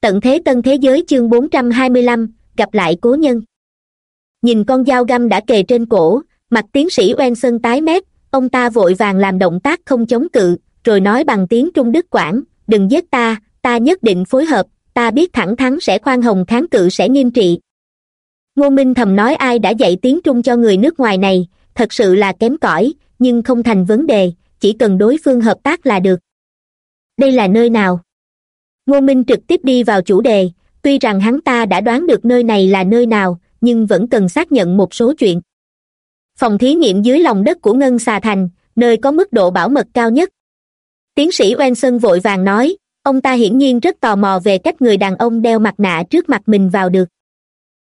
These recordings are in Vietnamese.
tận thế tân thế giới chương bốn trăm hai mươi lăm, gặp lại cố nhân. Nhìn con dao găm đã kề trên cổ, mặt tiến sĩ oen sân tái mét, ông ta vội vàng làm động tác không chống cự, rồi nói bằng tiếng trung đức quảng, đừng giết ta ta nhất định phối hợp, ta biết thẳng thắn sẽ khoan hồng kháng cự sẽ nghiêm trị. Ngô minh thầm nói ai đã dạy tiếng trung cho người nước ngoài này, thật sự là kém cỏi, nhưng không thành vấn đề, chỉ cần đối phương hợp tác là được. Đây là nơi nào? Ngô minh trực tiếp đi vào chủ đề. Tuy rằng hắn ta đã đoán được nơi này là nơi nào, nhưng vẫn cần xác nhận một số chuyện. Phòng thí nghiệm dưới lòng đất của ngân xà thành, nơi có mức độ bảo mật cao nhất. Tiến sĩ oen sơn vội vàng nói, ông ta hiển nhiên rất tò mò về cách người đàn ông đeo mặt nạ trước mặt mình vào được.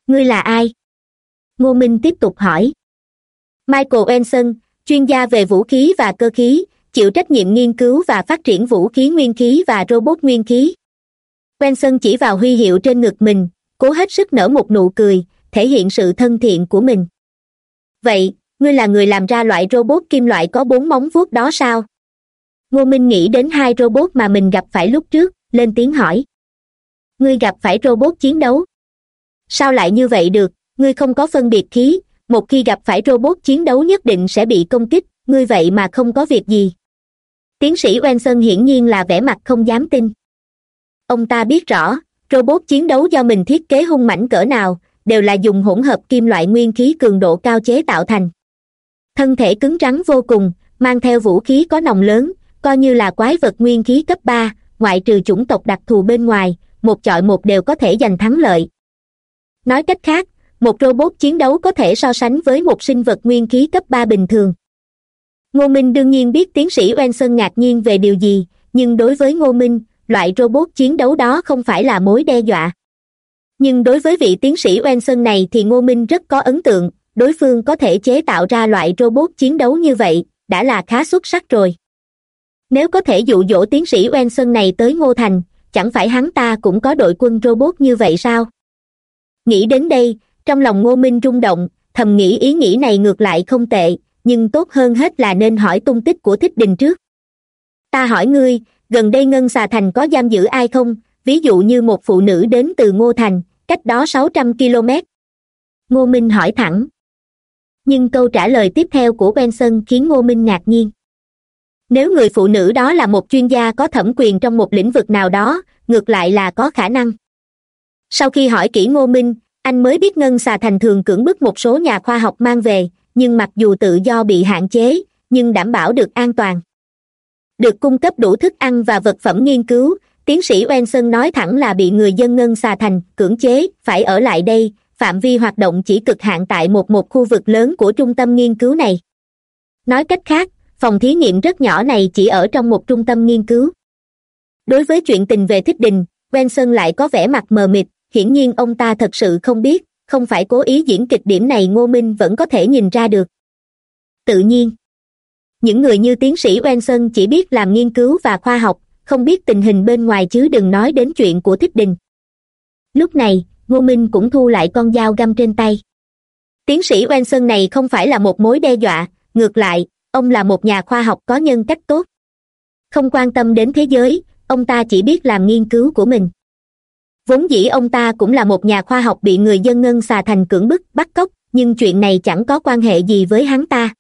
Ngươi là ai? Ngô minh tiếp tục hỏi. Michael enson chuyên gia về vũ khí và cơ khí, chịu trách nhiệm nghiên cứu và phát triển vũ khí nguyên khí và robot nguyên khí. Quen Sân chỉ vào huy hiệu trên ngực mình, cố hết sức nở một nụ cười, thể hiện sự thân thiện của mình. Vậy, ngươi là người làm ra loại robot kim loại có bốn móng vuốt đó sao? Ngô minh nghĩ đến hai robot mà mình gặp phải lúc trước, lên tiếng hỏi. Ngươi gặp phải robot chiến đấu? Sao lại như vậy được? Ngươi không có phân biệt khí, một khi gặp phải robot chiến đấu nhất định sẽ bị công kích, ngươi vậy mà không có việc gì. Tiến sĩ wenson hiển nhiên là vẻ mặt không dám tin ông ta biết rõ, robot chiến đấu do mình thiết kế hung mãnh cỡ nào, đều là dùng hỗn hợp kim loại nguyên khí cường độ cao chế tạo thành. Thân thể cứng rắn vô cùng, mang theo vũ khí có nòng lớn, coi như là quái vật nguyên khí cấp ba, ngoại trừ chủng tộc đặc thù bên ngoài, một chọi một đều có thể giành thắng lợi. Nói cách khác, một robot chiến đấu có thể so sánh với một sinh vật nguyên khí cấp ba bình thường. Ngô minh đương nhiên biết tiến sĩ oen sơn ngạc nhiên về điều gì, nhưng đối với ngô minh loại robot chiến đấu đó không phải là mối đe dọa. Nhưng đối với vị tiến sĩ oen này thì ngô minh rất có ấn tượng, đối phương có thể chế tạo ra loại robot chiến đấu như vậy, đã là khá xuất sắc rồi. Nếu có thể dụ dỗ tiến sĩ oen này tới ngô thành, chẳng phải hắn ta cũng có đội quân robot như vậy sao? Nghĩ đến đây, trong lòng ngô minh rung động, thầm nghĩ ý nghĩ này ngược lại không tệ, nhưng tốt hơn hết là nên hỏi tung tích của thích đình trước. Ta hỏi ngươi gần đây ngân xà thành có giam giữ ai không? Ví dụ như một phụ nữ đến từ ngô thành, cách đó sáu trăm km ngô minh hỏi thẳng. Nhưng câu trả lời tiếp theo của benson khiến ngô minh ngạc nhiên. Nếu người phụ nữ đó là một chuyên gia có thẩm quyền trong một lĩnh vực nào đó, ngược lại là có khả năng. Sau khi hỏi kỹ ngô minh, anh mới biết ngân xà thành thường cưỡng bức một số nhà khoa học mang về, nhưng mặc dù tự do bị hạn chế, nhưng đảm bảo được an toàn được cung cấp đủ thức ăn và vật phẩm nghiên cứu. Tiến sĩ wenson nói thẳng là bị người dân ngân xà thành cưỡng chế, phải ở lại đây. Phạm vi hoạt động chỉ cực hạn tại một một khu vực lớn của trung tâm nghiên cứu này. Nói cách khác, phòng thí nghiệm rất nhỏ này chỉ ở trong một trung tâm nghiên cứu. Đối với chuyện tình về thích đình wenson lại có vẻ mặt mờ mịt. Hiển nhiên ông ta thật sự không biết, không phải cố ý diễn kịch điểm này ngô minh vẫn có thể nhìn ra được. Tự nhiên những người như tiến sĩ wenson chỉ biết làm nghiên cứu và khoa học, không biết tình hình bên ngoài chứ đừng nói đến chuyện của thích đình. Lúc này, ngô minh cũng thu lại con dao găm trên tay. Tiến sĩ wenson này không phải là một mối đe dọa, ngược lại, ông là một nhà khoa học có nhân cách tốt. Không quan tâm đến thế giới, ông ta chỉ biết làm nghiên cứu của mình. Vốn dĩ ông ta cũng là một nhà khoa học bị người dân ngân xà thành cưỡng bức, bắt cóc, nhưng chuyện này chẳng có quan hệ gì với hắn ta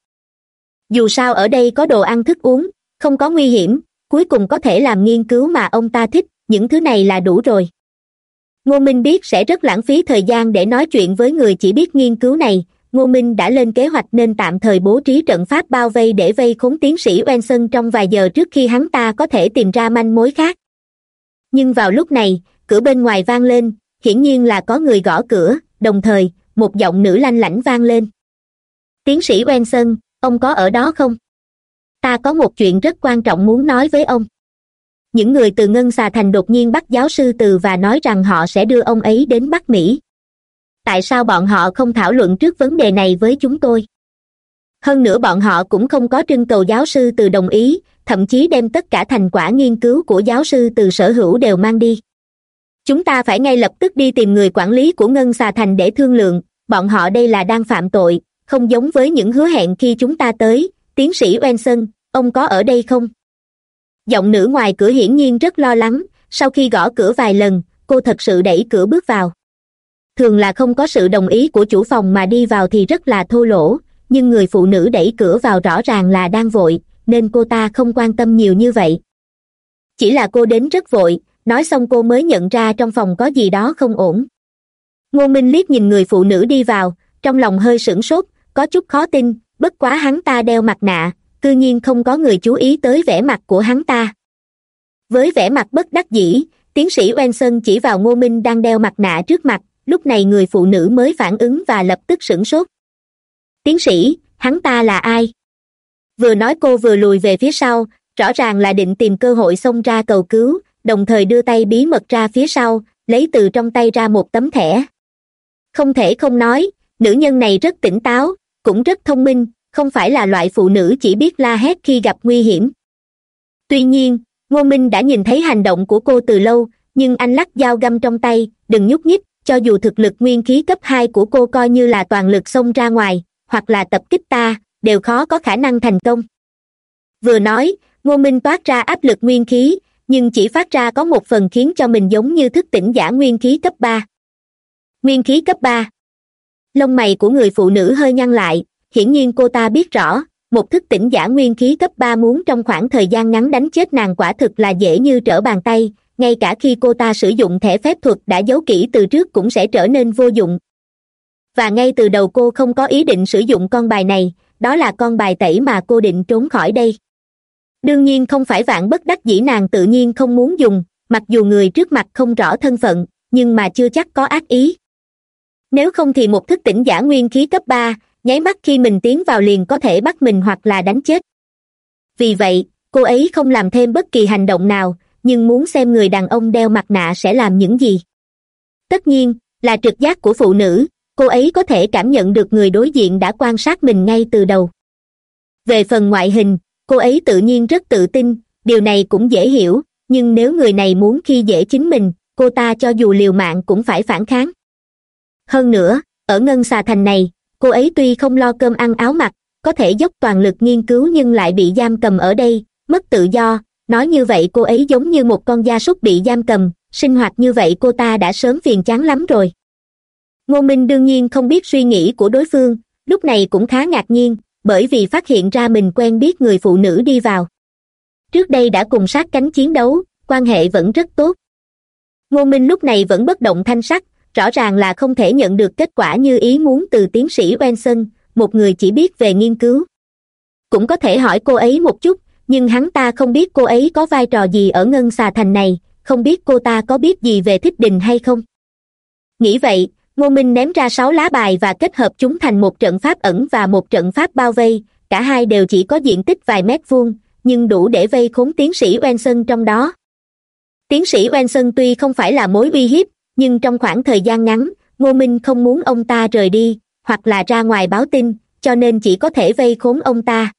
dù sao ở đây có đồ ăn thức uống, không có nguy hiểm, cuối cùng có thể làm nghiên cứu mà ông ta thích, những thứ này là đủ rồi. Ngô minh biết sẽ rất lãng phí thời gian để nói chuyện với người chỉ biết nghiên cứu này, ngô minh đã lên kế hoạch nên tạm thời bố trí trận pháp bao vây để vây khốn tiến sĩ oenson trong vài giờ trước khi hắn ta có thể tìm ra manh mối khác. Nhưng vào lúc này, cửa bên ngoài vang lên, hiển nhiên là có người gõ cửa, đồng thời, một giọng nữ lanh lảnh vang lên. Tiến sĩ wenson ông có ở đó không? Ta có một chuyện rất quan trọng muốn nói với ông. Những người từ ngân xà thành đột nhiên bắt giáo sư từ và nói rằng họ sẽ đưa ông ấy đến bắc mỹ. Tại sao bọn họ không thảo luận trước vấn đề này với chúng tôi? Hơn nữa bọn họ cũng không có trưng cầu giáo sư từ đồng ý, thậm chí đem tất cả thành quả nghiên cứu của giáo sư từ sở hữu đều mang đi. Chúng ta phải ngay lập tức đi tìm người quản lý của ngân xà thành để thương lượng, bọn họ đây là đang phạm tội không giống với những hứa hẹn khi chúng ta tới. Tiến sĩ wenson, ông có ở đây không? Giọng nữ ngoài cửa hiển nhiên rất lo lắng. Sau khi gõ cửa vài lần, cô thật sự đẩy cửa bước vào. Thường là không có sự đồng ý của chủ phòng mà đi vào thì rất là thô lỗ. Nhưng người phụ nữ đẩy cửa vào rõ ràng là đang vội, nên cô ta không quan tâm nhiều như vậy. Chỉ là cô đến rất vội. Nói xong cô mới nhận ra trong phòng có gì đó không ổn. Ngô minh liếc nhìn người phụ nữ đi vào. Trong lòng hơi sửng sốt có chút khó tin, bất quá hắn ta đeo mặt nạ, cư nhiên không có người chú ý tới vẻ mặt của hắn ta. Với vẻ mặt bất đắc dĩ, tiến sĩ oen sơn chỉ vào ngô minh đang đeo mặt nạ trước mặt, lúc này người phụ nữ mới phản ứng và lập tức sửng sốt. Tiến sĩ, hắn ta là ai? Vừa nói cô vừa lùi về phía sau, rõ ràng là định tìm cơ hội xông ra cầu cứu, đồng thời đưa tay bí mật ra phía sau, lấy từ trong tay ra một tấm thẻ. Không thể không nói, nữ nhân này rất tỉnh táo cũng rất thông minh, không phải là loại phụ nữ chỉ biết la hét khi gặp nguy hiểm. Tuy nhiên, ngô minh đã nhìn thấy hành động của cô từ lâu, nhưng anh lắc dao găm trong tay, đừng nhúc nhích, cho dù thực lực nguyên khí cấp hai của cô coi như là toàn lực xông ra ngoài, hoặc là tập kích ta, đều khó có khả năng thành công. Vừa nói, ngô minh toát ra áp lực nguyên khí, nhưng chỉ phát ra có một phần khiến cho mình giống như thức tỉnh giả nguyên khí cấp ba. Nguyên khí cấp ba lông mày của người phụ nữ hơi nhăn lại, hiển nhiên cô ta biết rõ, một thức tỉnh giả nguyên khí cấp ba muốn trong khoảng thời gian ngắn đánh chết nàng quả thực là dễ như trở bàn tay, ngay cả khi cô ta sử dụng thẻ phép thuật đã giấu kỹ từ trước cũng sẽ trở nên vô dụng. Và ngay từ đầu cô không có ý định sử dụng con bài này, đó là con bài tẩy mà cô định trốn khỏi đây. Đương nhiên không phải vạn bất đắc dĩ nàng tự nhiên không muốn dùng, mặc dù người trước mặt không rõ thân phận, nhưng mà chưa chắc có ác ý nếu không thì một thức tỉnh giả nguyên khí cấp ba, nháy mắt khi mình tiến vào liền có thể bắt mình hoặc là đánh chết. Vì vậy, cô ấy không làm thêm bất kỳ hành động nào, nhưng muốn xem người đàn ông đeo mặt nạ sẽ làm những gì. Tất nhiên, là trực giác của phụ nữ, cô ấy có thể cảm nhận được người đối diện đã quan sát mình ngay từ đầu. Về phần ngoại hình, cô ấy tự nhiên rất tự tin, điều này cũng dễ hiểu, nhưng nếu người này muốn khi dễ chính mình, cô ta cho dù liều mạng cũng phải phản kháng hơn nữa, ở ngân xà thành này, cô ấy tuy không lo cơm ăn áo mặc, có thể dốc toàn lực nghiên cứu nhưng lại bị giam cầm ở đây, mất tự do. Nói như vậy cô ấy giống như một con gia súc bị giam cầm, sinh hoạt như vậy cô ta đã sớm phiền chán lắm rồi. Ngô minh đương nhiên không biết suy nghĩ của đối phương, lúc này cũng khá ngạc nhiên, bởi vì phát hiện ra mình quen biết người phụ nữ đi vào. Trước đây đã cùng sát cánh chiến đấu, quan hệ vẫn rất tốt. Ngô minh lúc này vẫn bất động thanh sắc rõ ràng là không thể nhận được kết quả như ý muốn từ tiến sĩ Benson, một người chỉ biết về nghiên cứu. Cũng có thể hỏi cô ấy một chút nhưng hắn ta không biết cô ấy có vai trò gì ở ngân xà thành này không biết cô ta có biết gì về thích đình hay không. Nghĩ vậy ngô minh ném ra sáu lá bài và kết hợp chúng thành một trận pháp ẩn và một trận pháp bao vây cả hai đều chỉ có diện tích vài mét vuông nhưng đủ để vây khốn tiến sĩ wenson trong đó. Tiến sĩ wenson tuy không phải là mối uy hiếp nhưng trong khoảng thời gian ngắn, ngô minh không muốn ông ta rời đi, hoặc là ra ngoài báo tin, cho nên chỉ có thể vây khốn ông ta.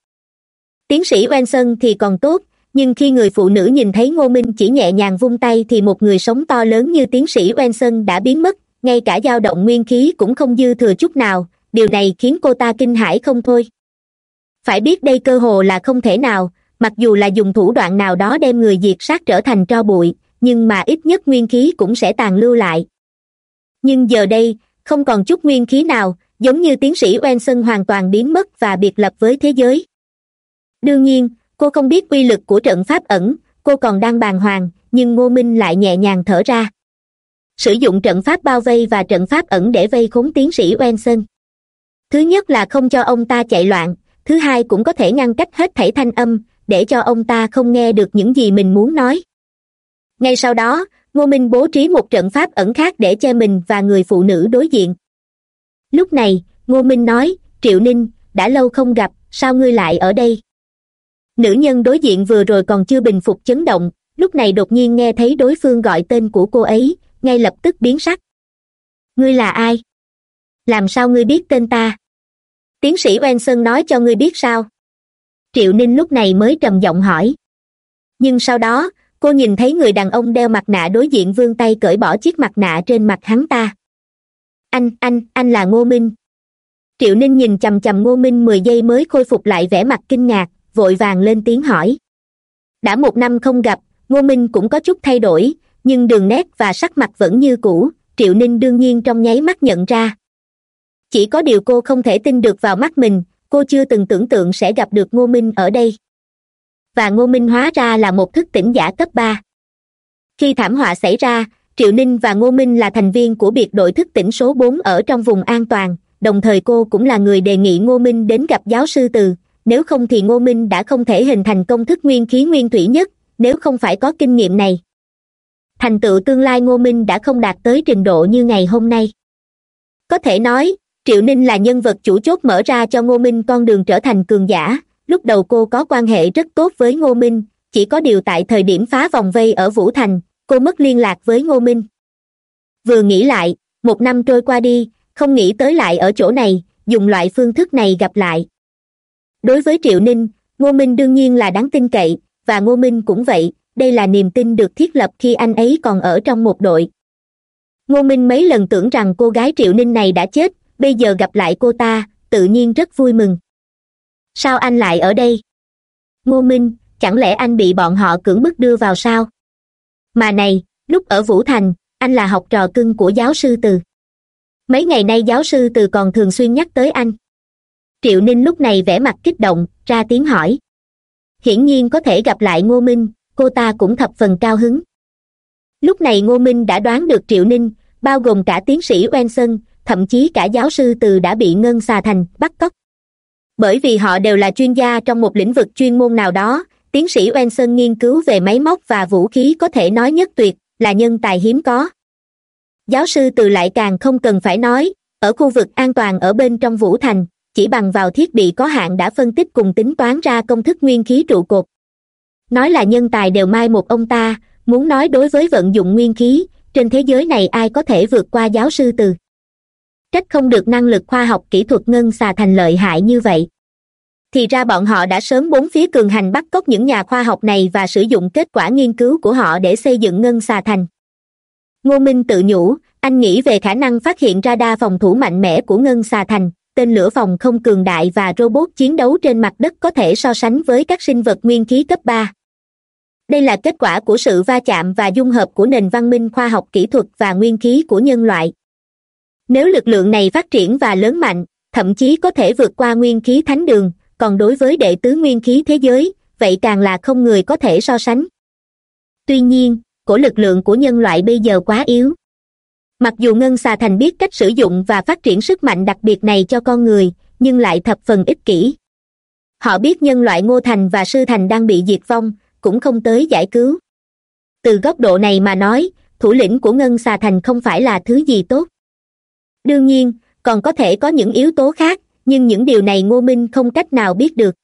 Tiến sĩ wenson thì còn tốt, nhưng khi người phụ nữ nhìn thấy ngô minh chỉ nhẹ nhàng vung tay thì một người sống to lớn như tiến sĩ wenson đã biến mất, ngay cả dao động nguyên khí cũng không dư thừa chút nào, điều này khiến cô ta kinh hãi không thôi. Phải biết đây cơ hồ là không thể nào, mặc dù là dùng thủ đoạn nào đó đem người diệt sát trở thành tro bụi nhưng mà ít nhất nguyên khí cũng sẽ tàn lưu lại. Nhưng giờ đây, không còn chút nguyên khí nào, giống như tiến sĩ wenson hoàn toàn biến mất và biệt lập với thế giới. Đương nhiên, cô không biết uy lực của trận pháp ẩn, cô còn đang bàng hoàng, nhưng ngô minh lại nhẹ nhàng thở ra. Sử dụng trận pháp bao vây và trận pháp ẩn để vây khốn tiến sĩ wenson. Thứ nhất là không cho ông ta chạy loạn, thứ hai cũng có thể ngăn cách hết thảy thanh âm, để cho ông ta không nghe được những gì mình muốn nói ngay sau đó, ngô minh bố trí một trận pháp ẩn khác để che mình và người phụ nữ đối diện. Lúc này, ngô minh nói, triệu ninh, đã lâu không gặp, sao ngươi lại ở đây? Nữ nhân đối diện vừa rồi còn chưa bình phục chấn động, lúc này đột nhiên nghe thấy đối phương gọi tên của cô ấy, ngay lập tức biến sắc. Ngươi là ai? Làm sao ngươi biết tên ta? Tiến sĩ oan sơn nói cho ngươi biết sao? Triệu ninh lúc này mới trầm giọng hỏi. Nhưng sau đó cô nhìn thấy người đàn ông đeo mặt nạ đối diện vươn tay cởi bỏ chiếc mặt nạ trên mặt hắn ta. Anh anh anh là ngô minh. Triệu ninh nhìn chằm chằm ngô minh mười giây mới khôi phục lại vẻ mặt kinh ngạc, vội vàng lên tiếng hỏi. Đã một năm không gặp, ngô minh cũng có chút thay đổi, nhưng đường nét và sắc mặt vẫn như cũ, triệu ninh đương nhiên trong nháy mắt nhận ra. Chỉ có điều cô không thể tin được vào mắt mình, cô chưa từng tưởng tượng sẽ gặp được ngô minh ở đây và ngô minh hóa ra là một thức tỉnh giả cấp ba. Khi thảm họa xảy ra, triệu ninh và ngô minh là thành viên của biệt đội thức tỉnh số bốn ở trong vùng an toàn, đồng thời cô cũng là người đề nghị ngô minh đến gặp giáo sư từ, nếu không thì ngô minh đã không thể hình thành công thức nguyên khí nguyên thủy nhất, nếu không phải có kinh nghiệm này. Thành tựu tương lai ngô minh đã không đạt tới trình độ như ngày hôm nay. Có thể nói, triệu ninh là nhân vật chủ chốt mở ra cho ngô minh con đường trở thành cường giả lúc đầu cô có quan hệ rất tốt với ngô minh, chỉ có điều tại thời điểm phá vòng vây ở vũ thành, cô mất liên lạc với ngô minh. Vừa nghĩ lại, một năm trôi qua đi, không nghĩ tới lại ở chỗ này, dùng loại phương thức này gặp lại. Đối với triệu ninh, ngô minh đương nhiên là đáng tin cậy, và ngô minh cũng vậy, đây là niềm tin được thiết lập khi anh ấy còn ở trong một đội. Ngô minh mấy lần tưởng rằng cô gái triệu ninh này đã chết, bây giờ gặp lại cô ta, tự nhiên rất vui mừng sao anh lại ở đây? Ngô minh, chẳng lẽ anh bị bọn họ cưỡng bức đưa vào sao? Mà này, lúc ở vũ thành, anh là học trò cưng của giáo sư từ. Mấy ngày nay giáo sư từ còn thường xuyên nhắc tới anh. Triệu ninh lúc này vẻ mặt kích động, ra tiếng hỏi. Hiển nhiên có thể gặp lại ngô minh, cô ta cũng thập phần cao hứng. Lúc này ngô minh đã đoán được triệu ninh, bao gồm cả tiến sĩ wenson thậm chí cả giáo sư từ đã bị ngân xà thành bắt cóc bởi vì họ đều là chuyên gia trong một lĩnh vực chuyên môn nào đó, tiến sĩ wenson nghiên cứu về máy móc và vũ khí có thể nói nhất tuyệt, là nhân tài hiếm có. Giáo sư từ lại càng không cần phải nói, ở khu vực an toàn ở bên trong vũ thành, chỉ bằng vào thiết bị có hạn đã phân tích cùng tính toán ra công thức nguyên khí trụ cột. Nói là nhân tài đều mai một ông ta, muốn nói đối với vận dụng nguyên khí, trên thế giới này ai có thể vượt qua giáo sư từ? Trách không được năng lực khoa học kỹ thuật ngân xà thành lợi hại như vậy. Thì ra bọn họ đã sớm bốn phía cường hành bắt cóc những nhà khoa học này và sử dụng kết quả nghiên cứu của họ để xây dựng ngân xà thành. Ngô minh tự nhủ, anh nghĩ về khả năng phát hiện ra đa phòng thủ mạnh mẽ của ngân xà thành, tên lửa phòng không cường đại và robot chiến đấu trên mặt đất có thể so sánh với các sinh vật nguyên khí cấp ba. Đây là kết quả của sự va chạm và dung hợp của nền văn minh khoa học kỹ thuật và nguyên khí của nhân loại nếu lực lượng này phát triển và lớn mạnh, thậm chí có thể vượt qua nguyên khí thánh đường, còn đối với đệ tứ nguyên khí thế giới, vậy càng là không người có thể so sánh. Tuy nhiên của lực lượng của nhân loại bây giờ quá yếu. Mặc dù ngân xà thành biết cách sử dụng và phát triển sức mạnh đặc biệt này cho con người, nhưng lại thập phần ích kỷ. Họ biết nhân loại ngô thành và sư thành đang bị diệt vong, cũng không tới giải cứu. Từ góc độ này mà nói, thủ lĩnh của ngân xà thành không phải là thứ gì tốt đương nhiên, còn có thể có những yếu tố khác, nhưng những điều này ngô minh không cách nào biết được.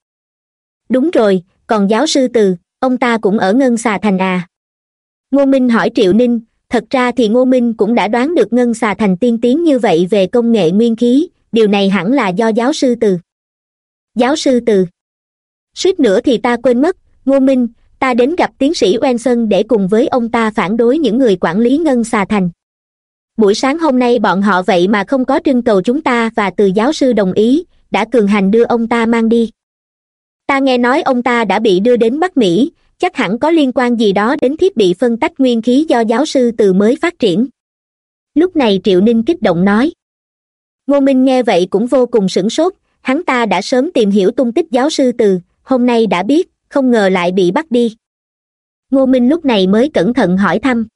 Đúng rồi, còn giáo sư từ, ông ta cũng ở ngân xà thành à? Ngô minh hỏi triệu ninh, thật ra thì ngô minh cũng đã đoán được ngân xà thành tiên tiến như vậy về công nghệ nguyên khí, điều này hẳn là do giáo sư từ. Giáo sư từ. Suýt nữa thì ta quên mất, ngô minh, ta đến gặp tiến sĩ wenson để cùng với ông ta phản đối những người quản lý ngân xà thành buổi sáng hôm nay bọn họ vậy mà không có trưng cầu chúng ta và từ giáo sư đồng ý, đã cường hành đưa ông ta mang đi. Ta nghe nói ông ta đã bị đưa đến bắc mỹ, chắc hẳn có liên quan gì đó đến thiết bị phân tách nguyên khí do giáo sư từ mới phát triển. Lúc này triệu ninh kích động nói. Ngô minh nghe vậy cũng vô cùng sửng sốt, hắn ta đã sớm tìm hiểu tung tích giáo sư từ, hôm nay đã biết, không ngờ lại bị bắt đi. Ngô minh lúc này mới cẩn thận hỏi thăm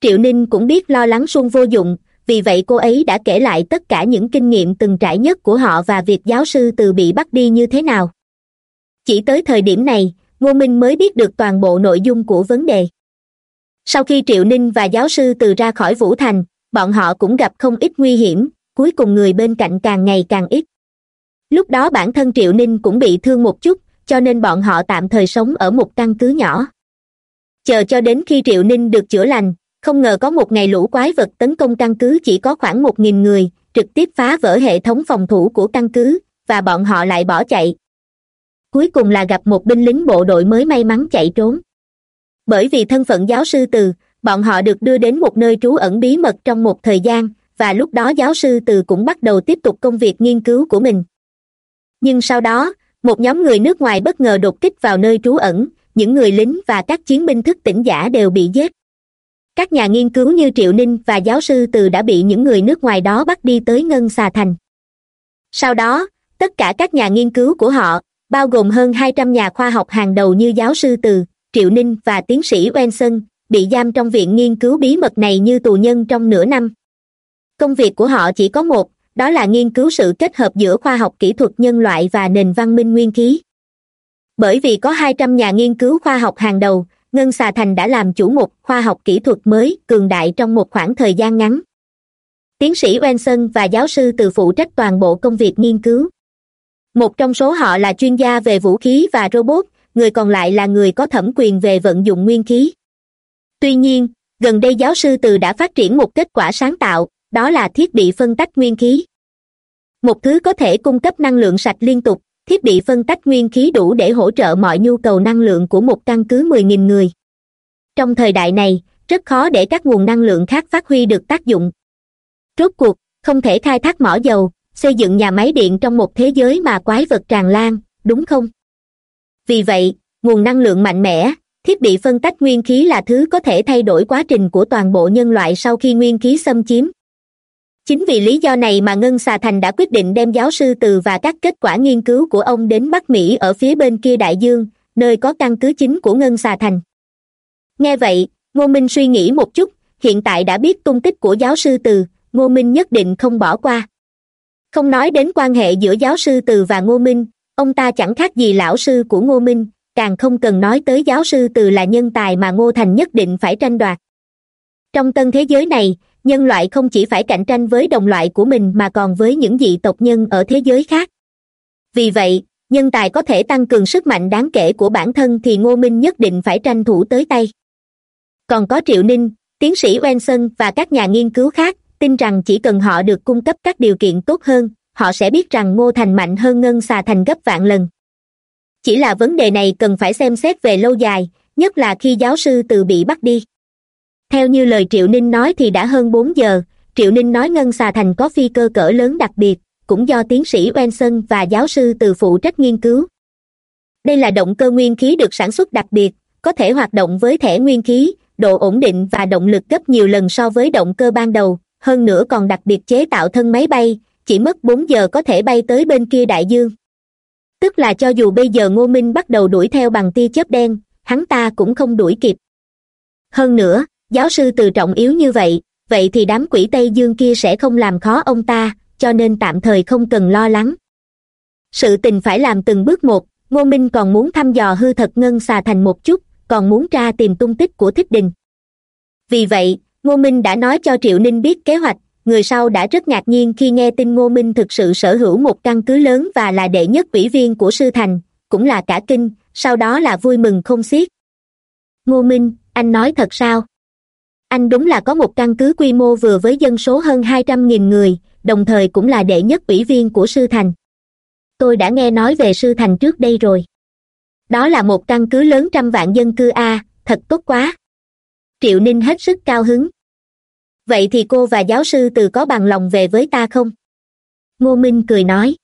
triệu ninh cũng biết lo lắng xuân vô dụng, vì vậy cô ấy đã kể lại tất cả những kinh nghiệm từng trải nhất của họ và việc giáo sư từ bị bắt đi như thế nào. Chỉ tới thời điểm này, ngô minh mới biết được toàn bộ nội dung của vấn đề. Sau khi triệu ninh và giáo sư từ ra khỏi vũ thành, bọn họ cũng gặp không ít nguy hiểm, cuối cùng người bên cạnh càng ngày càng ít. Lúc đó bản thân triệu ninh cũng bị thương một chút, cho nên bọn họ tạm thời sống ở một căn cứ nhỏ. Chờ cho đến khi triệu ninh được chữa lành không ngờ có một ngày lũ quái vật tấn công căn cứ chỉ có khoảng một nghìn người, trực tiếp phá vỡ hệ thống phòng thủ của căn cứ, và bọn họ lại bỏ chạy. Cuối cùng là gặp một binh lính bộ đội mới may mắn chạy trốn. Bởi vì thân phận giáo sư từ, bọn họ được đưa đến một nơi trú ẩn bí mật trong một thời gian, và lúc đó giáo sư từ cũng bắt đầu tiếp tục công việc nghiên cứu của mình. Nhưng sau đó, một nhóm người nước ngoài bất ngờ đột kích vào nơi trú ẩn, những người lính và các chiến binh thức tỉnh giả đều bị giết các nhà nghiên cứu như triệu ninh và giáo sư từ đã bị những người nước ngoài đó bắt đi tới ngân xà thành. Sau đó, tất cả các nhà nghiên cứu của họ, bao gồm hơn hai trăm nhà khoa học hàng đầu như giáo sư từ, triệu ninh và tiến sĩ wenson, bị giam trong viện nghiên cứu bí mật này như tù nhân trong nửa năm. Công việc của họ chỉ có một, đó là nghiên cứu sự kết hợp giữa khoa học kỹ thuật nhân loại và nền văn minh nguyên khí. Bởi vì có hai trăm nhà nghiên cứu khoa học hàng đầu ngân xà thành đã làm chủ một khoa học kỹ thuật mới, cường đại trong một khoảng thời gian ngắn. Tiến sĩ wenson và giáo sư từ phụ trách toàn bộ công việc nghiên cứu. Một trong số họ là chuyên gia về vũ khí và robot, người còn lại là người có thẩm quyền về vận dụng nguyên khí. Tuy nhiên, gần đây giáo sư từ đã phát triển một kết quả sáng tạo, đó là thiết bị phân tách nguyên khí. Một thứ có thể cung cấp năng lượng sạch liên tục thiết bị phân tách nguyên khí đủ để hỗ trợ mọi nhu cầu năng lượng của một căn cứ mười nghìn người. Trong thời đại này, rất khó để các nguồn năng lượng khác phát huy được tác dụng. Rốt cuộc, không thể khai thác mỏ dầu, xây dựng nhà máy điện trong một thế giới mà quái vật tràn lan, đúng không? Vì vậy, nguồn năng lượng mạnh mẽ, thiết bị phân tách nguyên khí là thứ có thể thay đổi quá trình của toàn bộ nhân loại sau khi nguyên khí xâm chiếm chính vì lý do này mà ngân xà thành đã quyết định đem giáo sư từ và các kết quả nghiên cứu của ông đến bắc mỹ ở phía bên kia đại dương, nơi có căn cứ chính của ngân xà thành. Nghe vậy, ngô minh suy nghĩ một chút, hiện tại đã biết tung tích của giáo sư từ, ngô minh nhất định không bỏ qua. Không nói đến quan hệ giữa giáo sư từ và ngô minh, ông ta chẳng khác gì lão sư của ngô minh, càng không cần nói tới giáo sư từ là nhân tài mà ngô thành nhất định phải tranh đoạt. Trong tân thế giới này nhân loại không chỉ phải cạnh tranh với đồng loại của mình mà còn với những dị tộc nhân ở thế giới khác. Vì vậy, nhân tài có thể tăng cường sức mạnh đáng kể của bản thân thì ngô minh nhất định phải tranh thủ tới tay. Còn có triệu ninh, tiến sĩ wenson và các nhà nghiên cứu khác, tin rằng chỉ cần họ được cung cấp các điều kiện tốt hơn, họ sẽ biết rằng ngô thành mạnh hơn ngân xà thành gấp vạn lần. Chỉ là vấn đề này cần phải xem xét về lâu dài, nhất là khi giáo sư từ bị bắt đi theo như lời triệu ninh nói thì đã hơn bốn giờ, triệu ninh nói ngân xà thành có phi cơ cỡ lớn đặc biệt, cũng do tiến sĩ wenson và giáo sư từ phụ trách nghiên cứu. Đây là động cơ nguyên khí được sản xuất đặc biệt, có thể hoạt động với thẻ nguyên khí, độ ổn định và động lực gấp nhiều lần so với động cơ ban đầu, hơn nữa còn đặc biệt chế tạo thân máy bay, chỉ mất bốn giờ có thể bay tới bên kia đại dương. Tức là cho dù bây giờ ngô minh bắt đầu đuổi theo bằng tia chớp đen, hắn ta cũng không đuổi kịp. Hơn nữa giáo sư từ trọng yếu như vậy vậy thì đám quỷ tây dương kia sẽ không làm khó ông ta, cho nên tạm thời không cần lo lắng. Sự tình phải làm từng bước một, ngô minh còn muốn thăm dò hư thật ngân xà thành một chút, còn muốn tra tìm tung tích của thích đình. Vì vậy, ngô minh đã nói cho triệu ninh biết kế hoạch, người sau đã rất ngạc nhiên khi nghe tin ngô minh thực sự sở hữu một căn cứ lớn và là đệ nhất ủy viên của sư thành, cũng là cả kinh, sau đó là vui mừng không xiết. Ngô minh, anh nói thật sao? Anh đúng là có một căn cứ quy mô vừa với dân số hơn hai trăm nghìn người, đồng thời cũng là đệ nhất ủy viên của sư thành. Tôi đã nghe nói về sư thành trước đây rồi. Đó là một căn cứ lớn trăm vạn dân cư a, thật tốt quá. Triệu ninh hết sức cao hứng. Vậy thì cô và giáo sư từ có bằng lòng về với ta không? Ngô minh cười nói.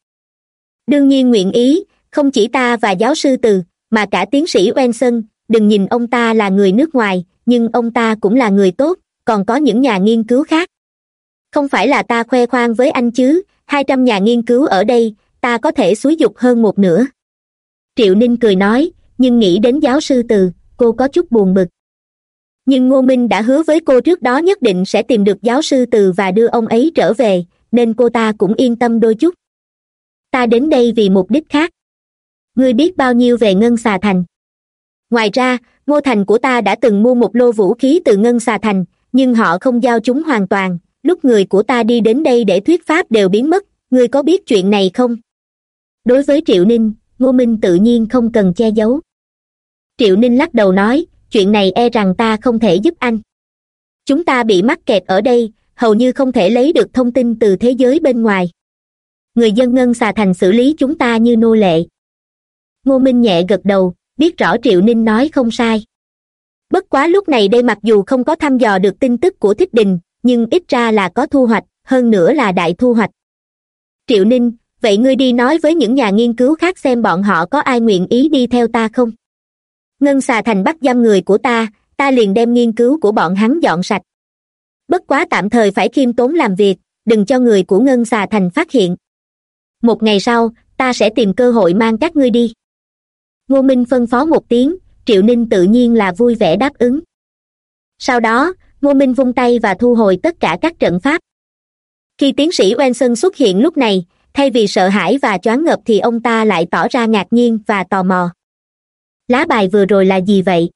Đương nhiên nguyện ý, không chỉ ta và giáo sư từ, mà cả tiến sĩ wenson, đừng nhìn ông ta là người nước ngoài nhưng ông ta cũng là người tốt, còn có những nhà nghiên cứu khác. Không phải là ta khoe khoang với anh chứ, hai trăm nhà nghiên cứu ở đây, ta có thể xúi dục hơn một nửa. Triệu ninh cười nói, nhưng nghĩ đến giáo sư từ, cô có chút buồn bực. Nhưng ngô minh đã hứa với cô trước đó nhất định sẽ tìm được giáo sư từ và đưa ông ấy trở về, nên cô ta cũng yên tâm đôi chút. Ta đến đây vì mục đích khác. Ngươi biết bao nhiêu về ngân xà thành? Ngoài ra, ngô thành của ta đã từng mua một lô vũ khí từ ngân xà thành, nhưng họ không giao chúng hoàn toàn. Lúc người của ta đi đến đây để thuyết pháp đều biến mất, ngươi có biết chuyện này không? Đối với triệu ninh, ngô minh tự nhiên không cần che giấu. Triệu ninh lắc đầu nói, chuyện này e rằng ta không thể giúp anh. Chúng ta bị mắc kẹt ở đây, hầu như không thể lấy được thông tin từ thế giới bên ngoài. Người dân ngân xà thành xử lý chúng ta như nô lệ. Ngô minh nhẹ gật đầu biết rõ triệu ninh nói không sai. Bất quá lúc này đây mặc dù không có thăm dò được tin tức của thích đình, nhưng ít ra là có thu hoạch, hơn nữa là đại thu hoạch. Triệu ninh, vậy ngươi đi nói với những nhà nghiên cứu khác xem bọn họ có ai nguyện ý đi theo ta không? Ngân xà thành bắt giam người của ta ta liền đem nghiên cứu của bọn hắn dọn sạch. Bất quá tạm thời phải khiêm tốn làm việc, đừng cho người của ngân xà thành phát hiện. Một ngày sau, ta sẽ tìm cơ hội mang các ngươi đi ngô minh phân phó một tiếng, triệu ninh tự nhiên là vui vẻ đáp ứng. Sau đó, ngô minh vung tay và thu hồi tất cả các trận pháp. Khi tiến sĩ Wenson xuất hiện lúc này, thay vì sợ hãi và choáng ngợp thì ông ta lại tỏ ra ngạc nhiên và tò mò. Lá bài vừa rồi là gì vậy?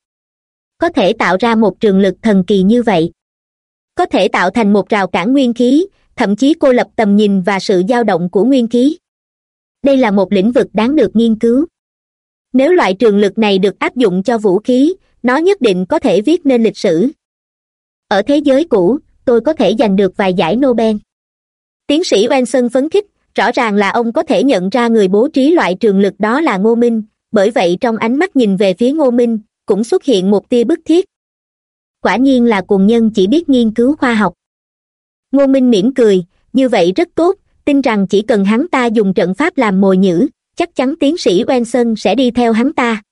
Có thể tạo ra một trường lực thần kỳ như vậy. Có thể tạo thành một rào cản nguyên khí, thậm chí cô lập tầm nhìn và sự dao động của nguyên khí. Đây là một lĩnh vực đáng được nghiên cứu nếu loại trường lực này được áp dụng cho vũ khí, nó nhất định có thể viết nên lịch sử. Ở thế giới cũ, tôi có thể giành được vài giải nobel. Tiến sĩ Wenson phấn khích, rõ ràng là ông có thể nhận ra người bố trí loại trường lực đó là ngô minh, bởi vậy trong ánh mắt nhìn về phía ngô minh, cũng xuất hiện một tia bức thiết. Quả nhiên là cuồng nhân chỉ biết nghiên cứu khoa học. Ngô minh mỉm cười, như vậy rất tốt, tin rằng chỉ cần hắn ta dùng trận pháp làm mồi nhữ chắc chắn tiến sĩ wenson sẽ đi theo hắn ta.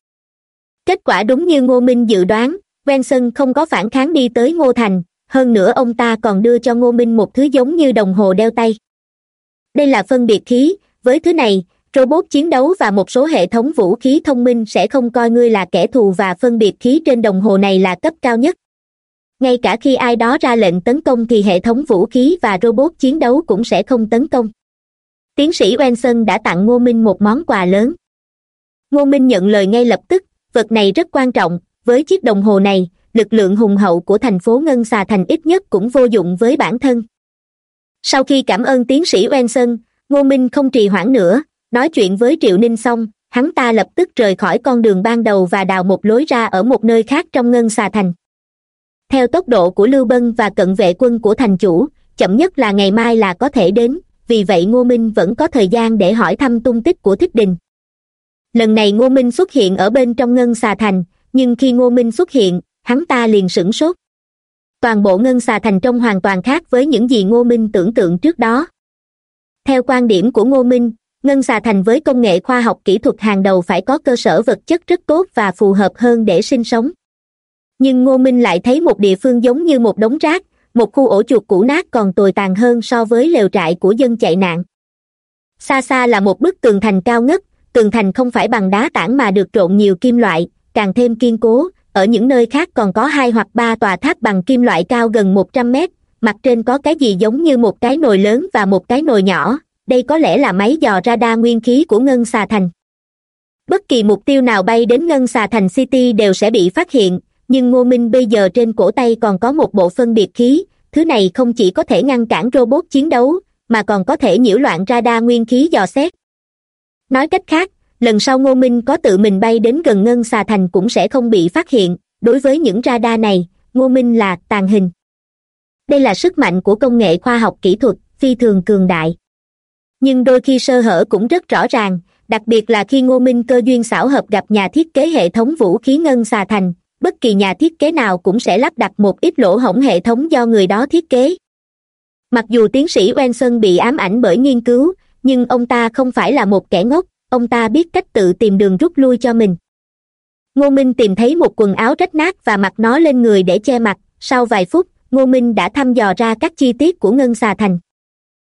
Kết quả đúng như ngô minh dự đoán, wenson không có phản kháng đi tới ngô thành, hơn nữa ông ta còn đưa cho ngô minh một thứ giống như đồng hồ đeo tay. Đây là phân biệt khí, với thứ này, robot chiến đấu và một số hệ thống vũ khí thông minh sẽ không coi ngươi là kẻ thù và phân biệt khí trên đồng hồ này là cấp cao nhất. Ngay cả khi ai đó ra lệnh tấn công thì hệ thống vũ khí và robot chiến đấu cũng sẽ không tấn công tiến sĩ wenson đã tặng ngô minh một món quà lớn. Ngô minh nhận lời ngay lập tức, vật này rất quan trọng, với chiếc đồng hồ này, lực lượng hùng hậu của thành phố ngân xà thành ít nhất cũng vô dụng với bản thân. Sau khi cảm ơn tiến sĩ wenson, ngô minh không trì hoãn nữa, nói chuyện với triệu ninh xong, hắn ta lập tức rời khỏi con đường ban đầu và đào một lối ra ở một nơi khác trong ngân xà thành. Theo tốc độ của lưu bân và cận vệ quân của thành chủ, chậm nhất là ngày mai là có thể đến vì vậy ngô minh vẫn có thời gian để hỏi thăm tung tích của thích đình. Lần này ngô minh xuất hiện ở bên trong ngân xà thành, nhưng khi ngô minh xuất hiện, hắn ta liền sửng sốt. Toàn bộ ngân xà thành trông hoàn toàn khác với những gì ngô minh tưởng tượng trước đó. Theo quan điểm của ngô minh, ngân xà thành với công nghệ khoa học kỹ thuật hàng đầu phải có cơ sở vật chất rất tốt và phù hợp hơn để sinh sống. Nhưng ngô minh lại thấy một địa phương giống như một đống rác một khu ổ chuột cũ nát còn tồi tàn hơn so với lều trại của dân chạy nạn. Xa xa là một bức tường thành cao ngất, tường thành không phải bằng đá tảng mà được trộn nhiều kim loại, càng thêm kiên cố, ở những nơi khác còn có hai hoặc ba tòa tháp bằng kim loại cao gần một trăm mét, mặt trên có cái gì giống như một cái nồi lớn và một cái nồi nhỏ, đây có lẽ là máy dò radar nguyên khí của ngân xà thành. Bất kỳ mục tiêu nào bay đến ngân xà thành city đều sẽ bị phát hiện nhưng ngô minh bây giờ trên cổ tay còn có một bộ phân biệt khí, thứ này không chỉ có thể ngăn cản robot chiến đấu, mà còn có thể nhiễu loạn radar nguyên khí dò xét. Nói cách khác, lần sau ngô minh có tự mình bay đến gần ngân xà thành cũng sẽ không bị phát hiện. Đối với những radar này, ngô minh là tàn hình. Đây là sức mạnh của công nghệ khoa học kỹ thuật, phi thường cường đại. Nhưng đôi khi sơ hở cũng rất rõ ràng, đặc biệt là khi ngô minh cơ duyên xảo hợp gặp nhà thiết kế hệ thống vũ khí ngân xà thành bất kỳ nhà thiết kế nào cũng sẽ lắp đặt một ít lỗ hổng hệ thống do người đó thiết kế. Mặc dù tiến sĩ wenson bị ám ảnh bởi nghiên cứu, nhưng ông ta không phải là một kẻ ngốc, ông ta biết cách tự tìm đường rút lui cho mình. Ngô minh tìm thấy một quần áo rách nát và mặc nó lên người để che mặt, sau vài phút, ngô minh đã thăm dò ra các chi tiết của ngân xà thành.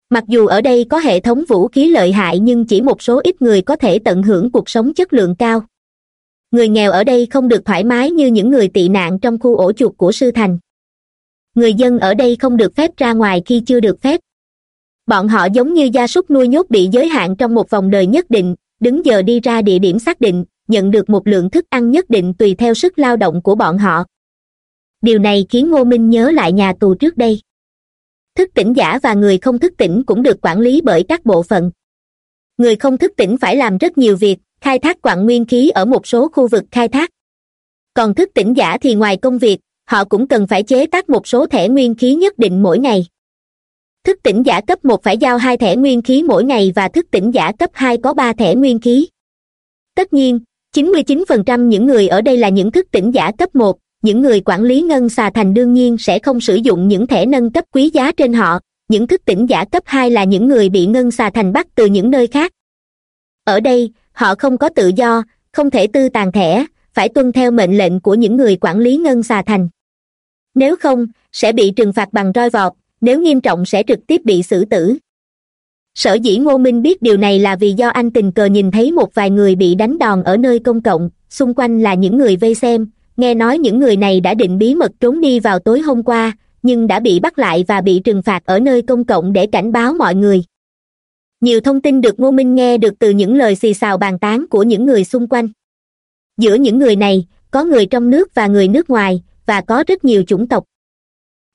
Mặc dù ở đây có hệ thống vũ khí lợi hại nhưng chỉ một số ít người có thể tận hưởng cuộc sống chất lượng cao người nghèo ở đây không được thoải mái như những người tị nạn trong khu ổ chuột của sư thành. Người dân ở đây không được phép ra ngoài khi chưa được phép. Bọn họ giống như gia súc nuôi nhốt bị giới hạn trong một vòng đời nhất định, đứng giờ đi ra địa điểm xác định, nhận được một lượng thức ăn nhất định tùy theo sức lao động của bọn họ. Điều này khiến ngô minh nhớ lại nhà tù trước đây. Thức tỉnh giả và người không thức tỉnh cũng được quản lý bởi các bộ phận. Người không thức tỉnh phải làm rất nhiều việc khai thác quặng nguyên khí ở một số khu vực khai thác. Còn thức tỉnh giả thì ngoài công việc, họ cũng cần phải chế tác một số thẻ nguyên khí nhất định mỗi ngày. Thức tỉnh giả cấp một phải giao hai thẻ nguyên khí mỗi ngày và thức tỉnh giả cấp hai có ba thẻ nguyên khí. Tất nhiên, chín mươi chín phần trăm những người ở đây là những thức tỉnh giả cấp một, những người quản lý ngân xà thành đương nhiên sẽ không sử dụng những thẻ nâng cấp quý giá trên họ, những thức tỉnh giả cấp hai là những người bị ngân xà thành bắt từ những nơi khác. Ở đây họ không có tự do, không thể tư tàn thẻ, phải tuân theo mệnh lệnh của những người quản lý ngân xà thành. Nếu không, sẽ bị trừng phạt bằng roi vọt, nếu nghiêm trọng sẽ trực tiếp bị xử tử. Sở dĩ ngô minh biết điều này là vì do anh tình cờ nhìn thấy một vài người bị đánh đòn ở nơi công cộng, xung quanh là những người vây xem. Nghe nói những người này đã định bí mật trốn đi vào tối hôm qua, nhưng đã bị bắt lại và bị trừng phạt ở nơi công cộng để cảnh báo mọi người nhiều thông tin được ngô minh nghe được từ những lời xì xào bàn tán của những người xung quanh. Giữa những người này, có người trong nước và người nước ngoài, và có rất nhiều chủng tộc.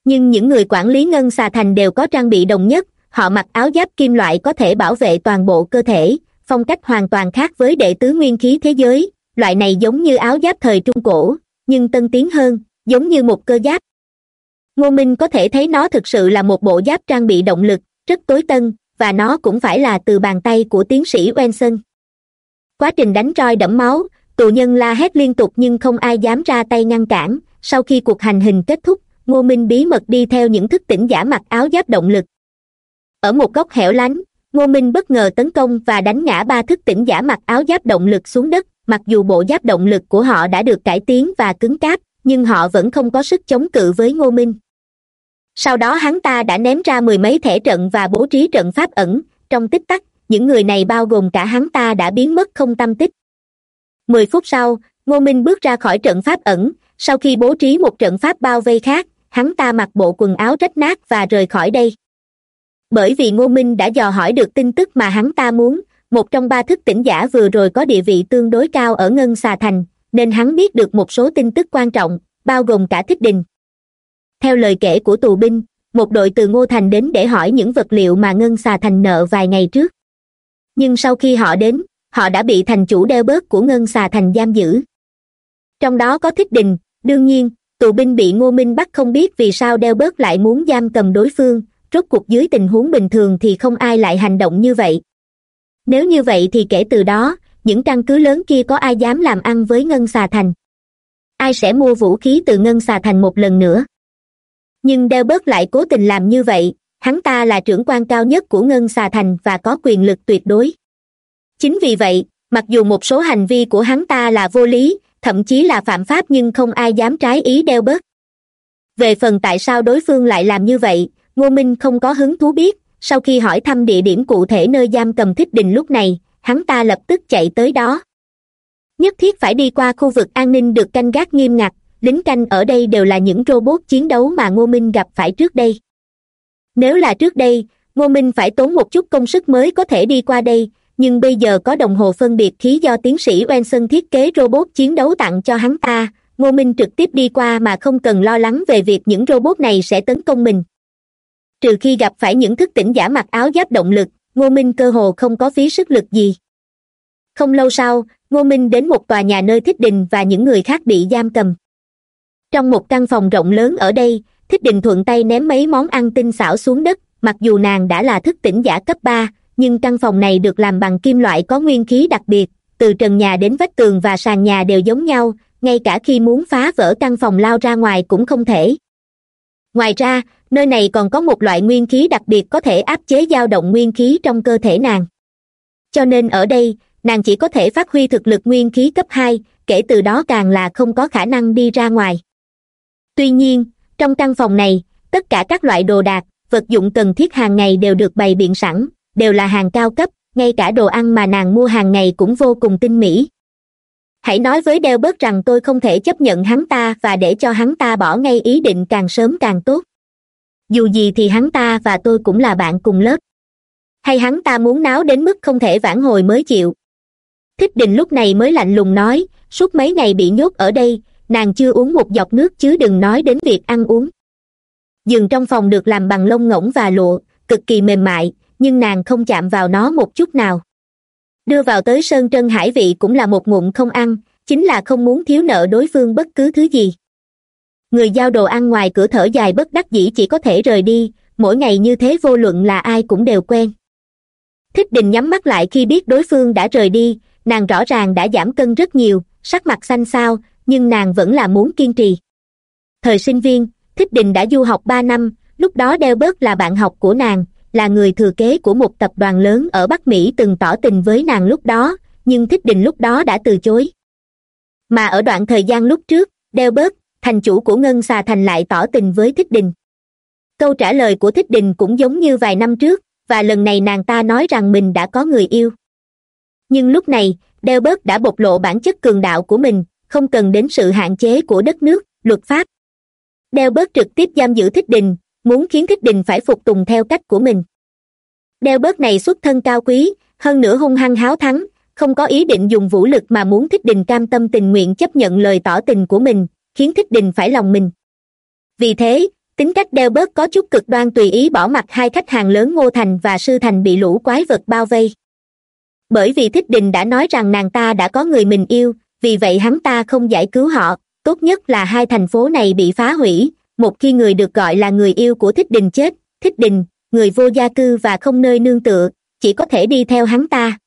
Nhưng những người quản lý ngân xà thành đều có trang bị đồng nhất, họ mặc áo giáp kim loại có thể bảo vệ toàn bộ cơ thể, phong cách hoàn toàn khác với đệ tứ nguyên khí thế giới. Loại này giống như áo giáp thời trung cổ, nhưng tân tiến hơn, giống như một cơ giáp. Ngô minh có thể thấy nó thực sự là một bộ giáp trang bị động lực, rất tối tân và nó cũng phải là từ bàn tay của tiến sĩ wenson. Quá trình đánh roi đẫm máu, tù nhân la hét liên tục nhưng không ai dám ra tay ngăn cản. Sau khi cuộc hành hình kết thúc, ngô minh bí mật đi theo những thức tỉnh giả mặc áo giáp động lực. Ở một góc hẻo lánh, ngô minh bất ngờ tấn công và đánh ngã ba thức tỉnh giả mặc áo giáp động lực xuống đất. Mặc dù bộ giáp động lực của họ đã được cải tiến và cứng cáp, nhưng họ vẫn không có sức chống cự với ngô minh sau đó hắn ta đã ném ra mười mấy thể trận và bố trí trận pháp ẩn. Trong tích tắc, những người này bao gồm cả hắn ta đã biến mất không tâm tích. Mười phút sau, ngô minh bước ra khỏi trận pháp ẩn. Sau khi bố trí một trận pháp bao vây khác, hắn ta mặc bộ quần áo rách nát và rời khỏi đây. Bởi vì ngô minh đã dò hỏi được tin tức mà hắn ta muốn, một trong ba thức tỉnh giả vừa rồi có địa vị tương đối cao ở ngân xà thành, nên hắn biết được một số tin tức quan trọng, bao gồm cả thích đình theo lời kể của tù binh, một đội từ ngô thành đến để hỏi những vật liệu mà ngân xà thành nợ vài ngày trước. Nhưng sau khi họ đến, họ đã bị thành chủ đeo bớt của ngân xà thành giam giữ. Trong đó có thích đình, đương nhiên, tù binh bị ngô minh bắt không biết vì sao đeo bớt lại muốn giam cầm đối phương, rốt cuộc dưới tình huống bình thường thì không ai lại hành động như vậy. Nếu như vậy thì kể từ đó, những căn cứ lớn kia có ai dám làm ăn với ngân xà thành? Ai sẽ mua vũ khí từ ngân xà thành một lần nữa? Nhưng đeo bớt lại cố tình làm như vậy. Hắn ta là trưởng quan cao nhất của ngân xà thành và có quyền lực tuyệt đối. Chính vì vậy, mặc dù một số hành vi của hắn ta là vô lý, thậm chí là phạm pháp nhưng không ai dám trái ý đeo bớt về phần tại sao đối phương lại làm như vậy, ngô minh không có hứng thú biết. Sau khi hỏi thăm địa điểm cụ thể nơi giam cầm thích đình lúc này, hắn ta lập tức chạy tới đó. Nhất thiết phải đi qua khu vực an ninh được canh gác nghiêm ngặt lính canh ở đây đều là những robot chiến đấu mà ngô minh gặp phải trước đây. Nếu là trước đây, ngô minh phải tốn một chút công sức mới có thể đi qua đây, nhưng bây giờ có đồng hồ phân biệt khí do tiến sĩ wenson thiết kế robot chiến đấu tặng cho hắn ta, ngô minh trực tiếp đi qua mà không cần lo lắng về việc những robot này sẽ tấn công mình. Trừ khi gặp phải những thức tỉnh giả mặc áo giáp động lực, ngô minh cơ hồ không có phí sức lực gì. Không lâu sau, ngô minh đến một tòa nhà nơi thích đình và những người khác bị giam cầm trong một căn phòng rộng lớn ở đây, thích đình thuận tay ném mấy món ăn tinh xảo xuống đất. Mặc dù nàng đã là thức tỉnh giả cấp ba, nhưng căn phòng này được làm bằng kim loại có nguyên khí đặc biệt. Từ trần nhà đến vách tường và sàn nhà đều giống nhau, ngay cả khi muốn phá vỡ căn phòng lao ra ngoài cũng không thể. Ngoài ra, nơi này còn có một loại nguyên khí đặc biệt có thể áp chế dao động nguyên khí trong cơ thể nàng. Cho nên ở đây, nàng chỉ có thể phát huy thực lực nguyên khí cấp hai, kể từ đó càng là không có khả năng đi ra ngoài tuy nhiên, trong căn phòng này, tất cả các loại đồ đạc, vật dụng cần thiết hàng ngày đều được bày biện sẵn, đều là hàng cao cấp, ngay cả đồ ăn mà nàng mua hàng ngày cũng vô cùng tinh mỹ. Hãy nói với đeo bớt rằng tôi không thể chấp nhận hắn ta và để cho hắn ta bỏ ngay ý định càng sớm càng tốt. Dù gì thì hắn ta và tôi cũng là bạn cùng lớp. Hay hắn ta muốn náo đến mức không thể vãn hồi mới chịu. Thích đình lúc này mới lạnh lùng nói, suốt mấy ngày bị nhốt ở đây nàng chưa uống một giọt nước chứ đừng nói đến việc ăn uống. Giường trong phòng được làm bằng lông ngỗng và lụa, cực kỳ mềm mại, nhưng nàng không chạm vào nó một chút nào. Đưa vào tới sơn trân hải vị cũng là một ngụm không ăn, chính là không muốn thiếu nợ đối phương bất cứ thứ gì. Người giao đồ ăn ngoài cửa thở dài bất đắc dĩ chỉ có thể rời đi, mỗi ngày như thế vô luận là ai cũng đều quen. Thích đình nhắm mắt lại khi biết đối phương đã rời đi, nàng rõ ràng đã giảm cân rất nhiều, sắc mặt xanh xao nhưng nàng vẫn là muốn kiên trì. Thời sinh viên, thích đình đã du học ba năm, lúc đó đeo bớt là bạn học của nàng, là người thừa kế của một tập đoàn lớn ở bắc mỹ từng tỏ tình với nàng lúc đó, nhưng thích đình lúc đó đã từ chối. Mà ở đoạn thời gian lúc trước, đeo bớt, thành chủ của ngân xà thành lại tỏ tình với thích đình. Câu trả lời của thích đình cũng giống như vài năm trước, và lần này nàng ta nói rằng mình đã có người yêu. Nhưng lúc này, đeo bớt đã bộc lộ bản chất cường đạo của mình không cần đến sự hạn chế của đất nước, luật pháp. Đeo bớt trực tiếp giam giữ thích đình, muốn khiến thích đình phải phục tùng theo cách của mình. Đeo bớt này xuất thân cao quý, hơn nữa hung hăng háo thắng, không có ý định dùng vũ lực mà muốn thích đình cam tâm tình nguyện chấp nhận lời tỏ tình của mình, khiến thích đình phải lòng mình. Vì thế, tính cách đeo bớt có chút cực đoan tùy ý bỏ mặt hai khách hàng lớn ngô thành và sư thành bị lũ quái vật bao vây. Bởi vì thích đình đã nói rằng nàng ta đã có người mình yêu vì vậy hắn ta không giải cứu họ, tốt nhất là hai thành phố này bị phá hủy, một khi người được gọi là người yêu của thích đình chết, thích đình, người vô gia cư và không nơi nương tựa, chỉ có thể đi theo hắn ta.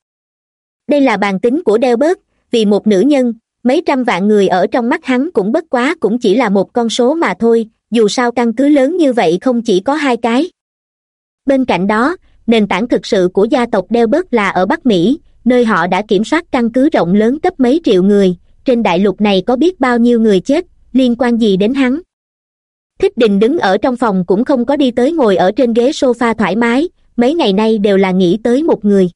Đây là bàn tính của đeo bớt vì một nữ nhân, mấy trăm vạn người ở trong mắt hắn cũng bất quá cũng chỉ là một con số mà thôi, dù sao căn cứ lớn như vậy không chỉ có hai cái. Bên cạnh đó, nền tảng thực sự của gia tộc đeo bớt là ở bắc mỹ nơi họ đã kiểm soát căn cứ rộng lớn cấp mấy triệu người. Trên đại lục này có biết bao nhiêu người chết? Liên quan gì đến hắn? Thích đình đứng ở trong phòng cũng không có đi tới ngồi ở trên ghế sofa thoải mái. Mấy ngày nay đều là nghĩ tới một người.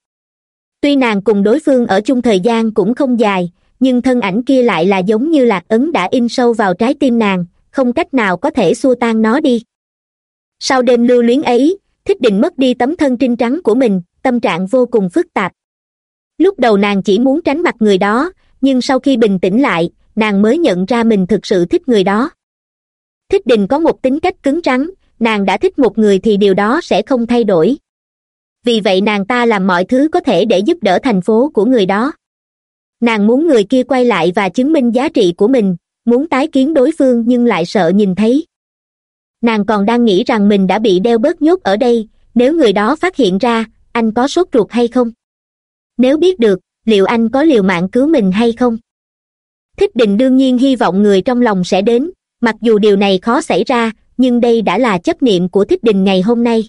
Tuy nàng cùng đối phương ở chung thời gian cũng không dài, nhưng thân ảnh kia lại là giống như lạc ấn đã in sâu vào trái tim nàng, không cách nào có thể xua tan nó đi. Sau đêm lưu luyến ấy, thích định mất đi tấm thân trinh trắng của mình, tâm trạng vô cùng phức tạp lúc đầu nàng chỉ muốn tránh mặt người đó, nhưng sau khi bình tĩnh lại, nàng mới nhận ra mình thực sự thích người đó. Thích đình có một tính cách cứng rắn, nàng đã thích một người thì điều đó sẽ không thay đổi. Vì vậy nàng ta làm mọi thứ có thể để giúp đỡ thành phố của người đó. Nàng muốn người kia quay lại và chứng minh giá trị của mình, muốn tái kiến đối phương nhưng lại sợ nhìn thấy. Nàng còn đang nghĩ rằng mình đã bị đeo bớt nhốt ở đây, nếu người đó phát hiện ra, anh có sốt ruột hay không? Nếu biết được, liệu anh có liều mạng cứu mình hay không? Thích Đình đương nhiên hy vọng người trong lòng sẽ đến, mặc dù điều này khó xảy ra, nhưng đây đã là chấp niệm của thích đình ngày hôm nay.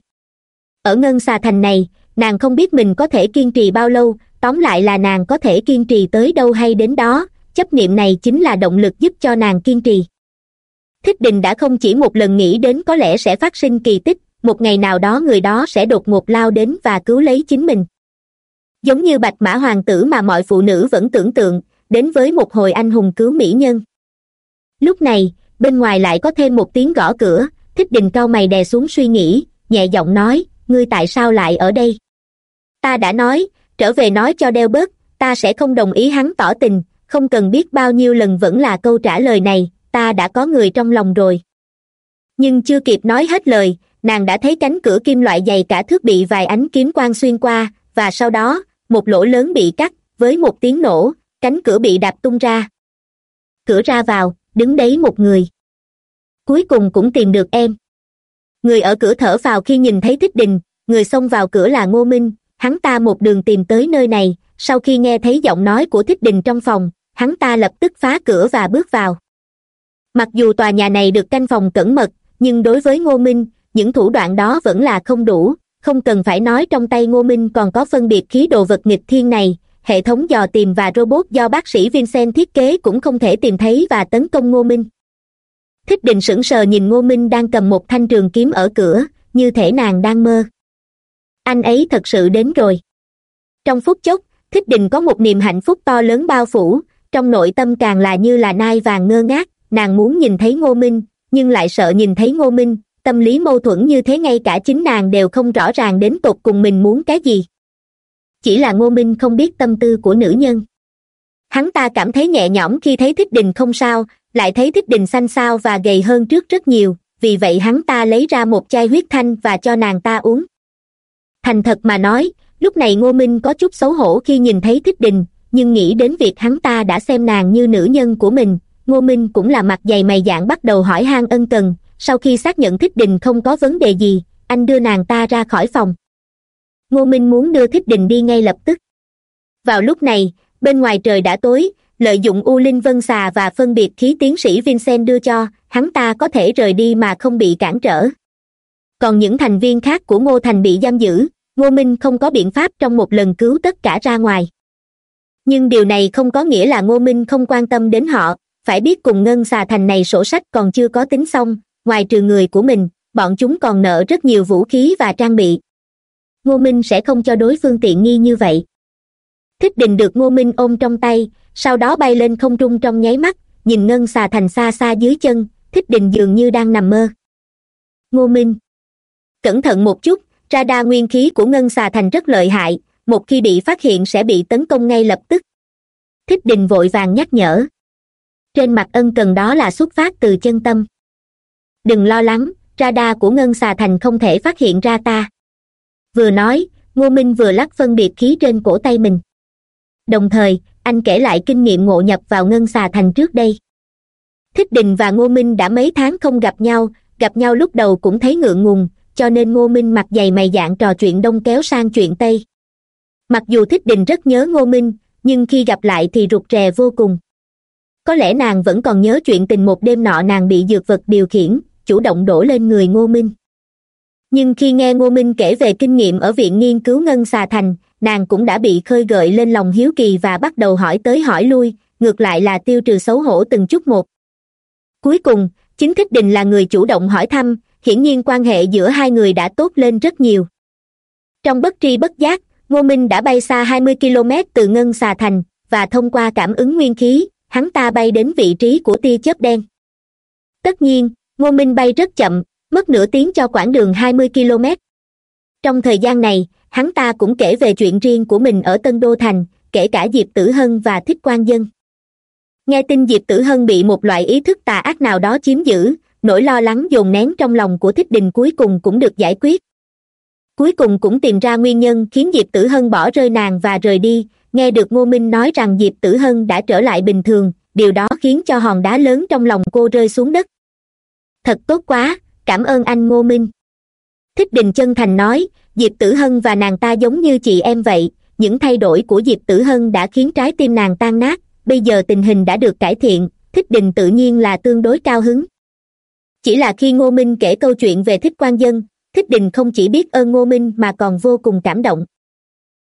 Ở ngân xà thành này, nàng không biết mình có thể kiên trì bao lâu, tóm lại là nàng có thể kiên trì tới đâu hay đến đó, chấp niệm này chính là động lực giúp cho nàng kiên trì. Thích đình đã không chỉ một lần nghĩ đến có lẽ sẽ phát sinh kỳ tích, một ngày nào đó người đó sẽ đột ngột lao đến và cứu lấy chính mình giống như bạch mã hoàng tử mà mọi phụ nữ vẫn tưởng tượng, đến với một hồi anh hùng cứu mỹ nhân. Lúc này, bên ngoài lại có thêm một tiếng gõ cửa, thích đình cau mày đè xuống suy nghĩ, nhẹ giọng nói, ngươi tại sao lại ở đây? Ta đã nói, trở về nói cho đeo bớt ta sẽ không đồng ý hắn tỏ tình, không cần biết bao nhiêu lần vẫn là câu trả lời này, ta đã có người trong lòng rồi. Nhưng chưa kịp nói hết lời, nàng đã thấy cánh cửa kim loại dày cả thước bị vài ánh kiếm quang xuyên qua, và sau đó một lỗ lớn bị cắt, với một tiếng nổ, cánh cửa bị đạp tung ra. Cửa ra vào, đứng đấy một người. Cuối cùng cũng tìm được em. Người ở cửa thở vào khi nhìn thấy thích đình, người xông vào cửa là ngô minh. Hắn ta một đường tìm tới nơi này, sau khi nghe thấy giọng nói của thích đình trong phòng, hắn ta lập tức phá cửa và bước vào. Mặc dù tòa nhà này được canh phòng cẩn mật, nhưng đối với ngô minh, những thủ đoạn đó vẫn là không đủ không cần phải nói trong tay ngô minh còn có phân biệt khí đồ vật nghịch thiên này, hệ thống dò tìm và robot do bác sĩ vincent thiết kế cũng không thể tìm thấy và tấn công ngô minh. Thích đình sững sờ nhìn ngô minh đang cầm một thanh trường kiếm ở cửa, như thể nàng đang mơ. Anh ấy thật sự đến rồi. Trong phút chốc, thích đình có một niềm hạnh phúc to lớn bao phủ, trong nội tâm càng là như là nai vàng ngơ ngác, nàng muốn nhìn thấy ngô minh, nhưng lại sợ nhìn thấy ngô minh tâm lý mâu thuẫn như thế ngay cả chính nàng đều không rõ ràng đến tột cùng mình muốn cái gì. Chỉ là ngô minh không biết tâm tư của nữ nhân. Hắn ta cảm thấy nhẹ nhõm khi thấy thích đình không sao, lại thấy thích đình xanh xao và gầy hơn trước rất nhiều, vì vậy hắn ta lấy ra một chai huyết thanh và cho nàng ta uống. Thành thật mà nói, lúc này ngô minh có chút xấu hổ khi nhìn thấy thích đình, nhưng nghĩ đến việc hắn ta đã xem nàng như nữ nhân của mình, ngô minh cũng là mặt dày mày dạng bắt đầu hỏi han ân cần sau khi xác nhận thích đình không có vấn đề gì, anh đưa nàng ta ra khỏi phòng. Ngô minh muốn đưa thích đình đi ngay lập tức. Vào lúc này, bên ngoài trời đã tối, lợi dụng u linh vân xà và phân biệt khí tiến sĩ vincent đưa cho, hắn ta có thể rời đi mà không bị cản trở. Còn những thành viên khác của ngô thành bị giam giữ, ngô minh không có biện pháp trong một lần cứu tất cả ra ngoài. Nhưng điều này không có nghĩa là ngô minh không quan tâm đến họ, phải biết cùng ngân xà thành này sổ sách còn chưa có tính xong ngoài trừ người của mình, bọn chúng còn nợ rất nhiều vũ khí và trang bị. Ngô minh sẽ không cho đối phương tiện nghi như vậy. Thích đình được ngô minh ôm trong tay, sau đó bay lên không trung trong nháy mắt, nhìn ngân xà thành xa xa dưới chân, thích đình dường như đang nằm mơ. Ngô minh. Cẩn thận một chút, radar nguyên khí của ngân xà thành rất lợi hại, một khi bị phát hiện sẽ bị tấn công ngay lập tức. Thích đình vội vàng nhắc nhở. Trên mặt ân cần đó là xuất phát từ chân tâm đừng lo lắng, radar của ngân xà thành không thể phát hiện ra ta. Vừa nói, ngô minh vừa lắc phân biệt khí trên cổ tay mình. Đồng thời, anh kể lại kinh nghiệm ngộ nhập vào ngân xà thành trước đây. Thích đình và ngô minh đã mấy tháng không gặp nhau gặp nhau lúc đầu cũng thấy ngượng ngùng, cho nên ngô minh mặt dày mày dạng trò chuyện đông kéo sang chuyện tây. Mặc dù thích đình rất nhớ ngô minh, nhưng khi gặp lại thì rụt rè vô cùng. Có lẽ nàng vẫn còn nhớ chuyện tình một đêm nọ nàng bị dược vật điều khiển chủ động đổ lên người ngô minh. Nhưng khi nghe ngô minh kể về kinh nghiệm ở viện nghiên cứu ngân xà thành, nàng cũng đã bị khơi gợi lên lòng hiếu kỳ và bắt đầu hỏi tới hỏi lui, ngược lại là tiêu trừ xấu hổ từng chút một. Cuối cùng, chính thích đình là người chủ động hỏi thăm, hiển nhiên quan hệ giữa hai người đã tốt lên rất nhiều. Trong bất tri bất giác, ngô minh đã bay xa hai mươi km từ ngân xà thành, và thông qua cảm ứng nguyên khí, hắn ta bay đến vị trí của tia chớp đen. Tất nhiên ngô minh bay rất chậm, mất nửa tiếng cho quãng đường hai mươi km. Trong thời gian này, hắn ta cũng kể về chuyện riêng của mình ở tân đô thành, kể cả diệp tử hân và thích quan dân. Nghe tin diệp tử hân bị một loại ý thức tà ác nào đó chiếm giữ, nỗi lo lắng dồn nén trong lòng của thích đình cuối cùng cũng được giải quyết. Cuối cùng cũng tìm ra nguyên nhân khiến diệp tử hân bỏ rơi nàng và rời đi, nghe được ngô minh nói rằng diệp tử hân đã trở lại bình thường, điều đó khiến cho hòn đá lớn trong lòng cô rơi xuống đất thật tốt quá, cảm ơn anh ngô minh. Thích đình chân thành nói, diệp tử hân và nàng ta giống như chị em vậy, những thay đổi của diệp tử hân đã khiến trái tim nàng tan nát, bây giờ tình hình đã được cải thiện, thích đình tự nhiên là tương đối cao hứng. Chỉ là khi ngô minh kể câu chuyện về thích quan dân, thích đình không chỉ biết ơn ngô minh mà còn vô cùng cảm động.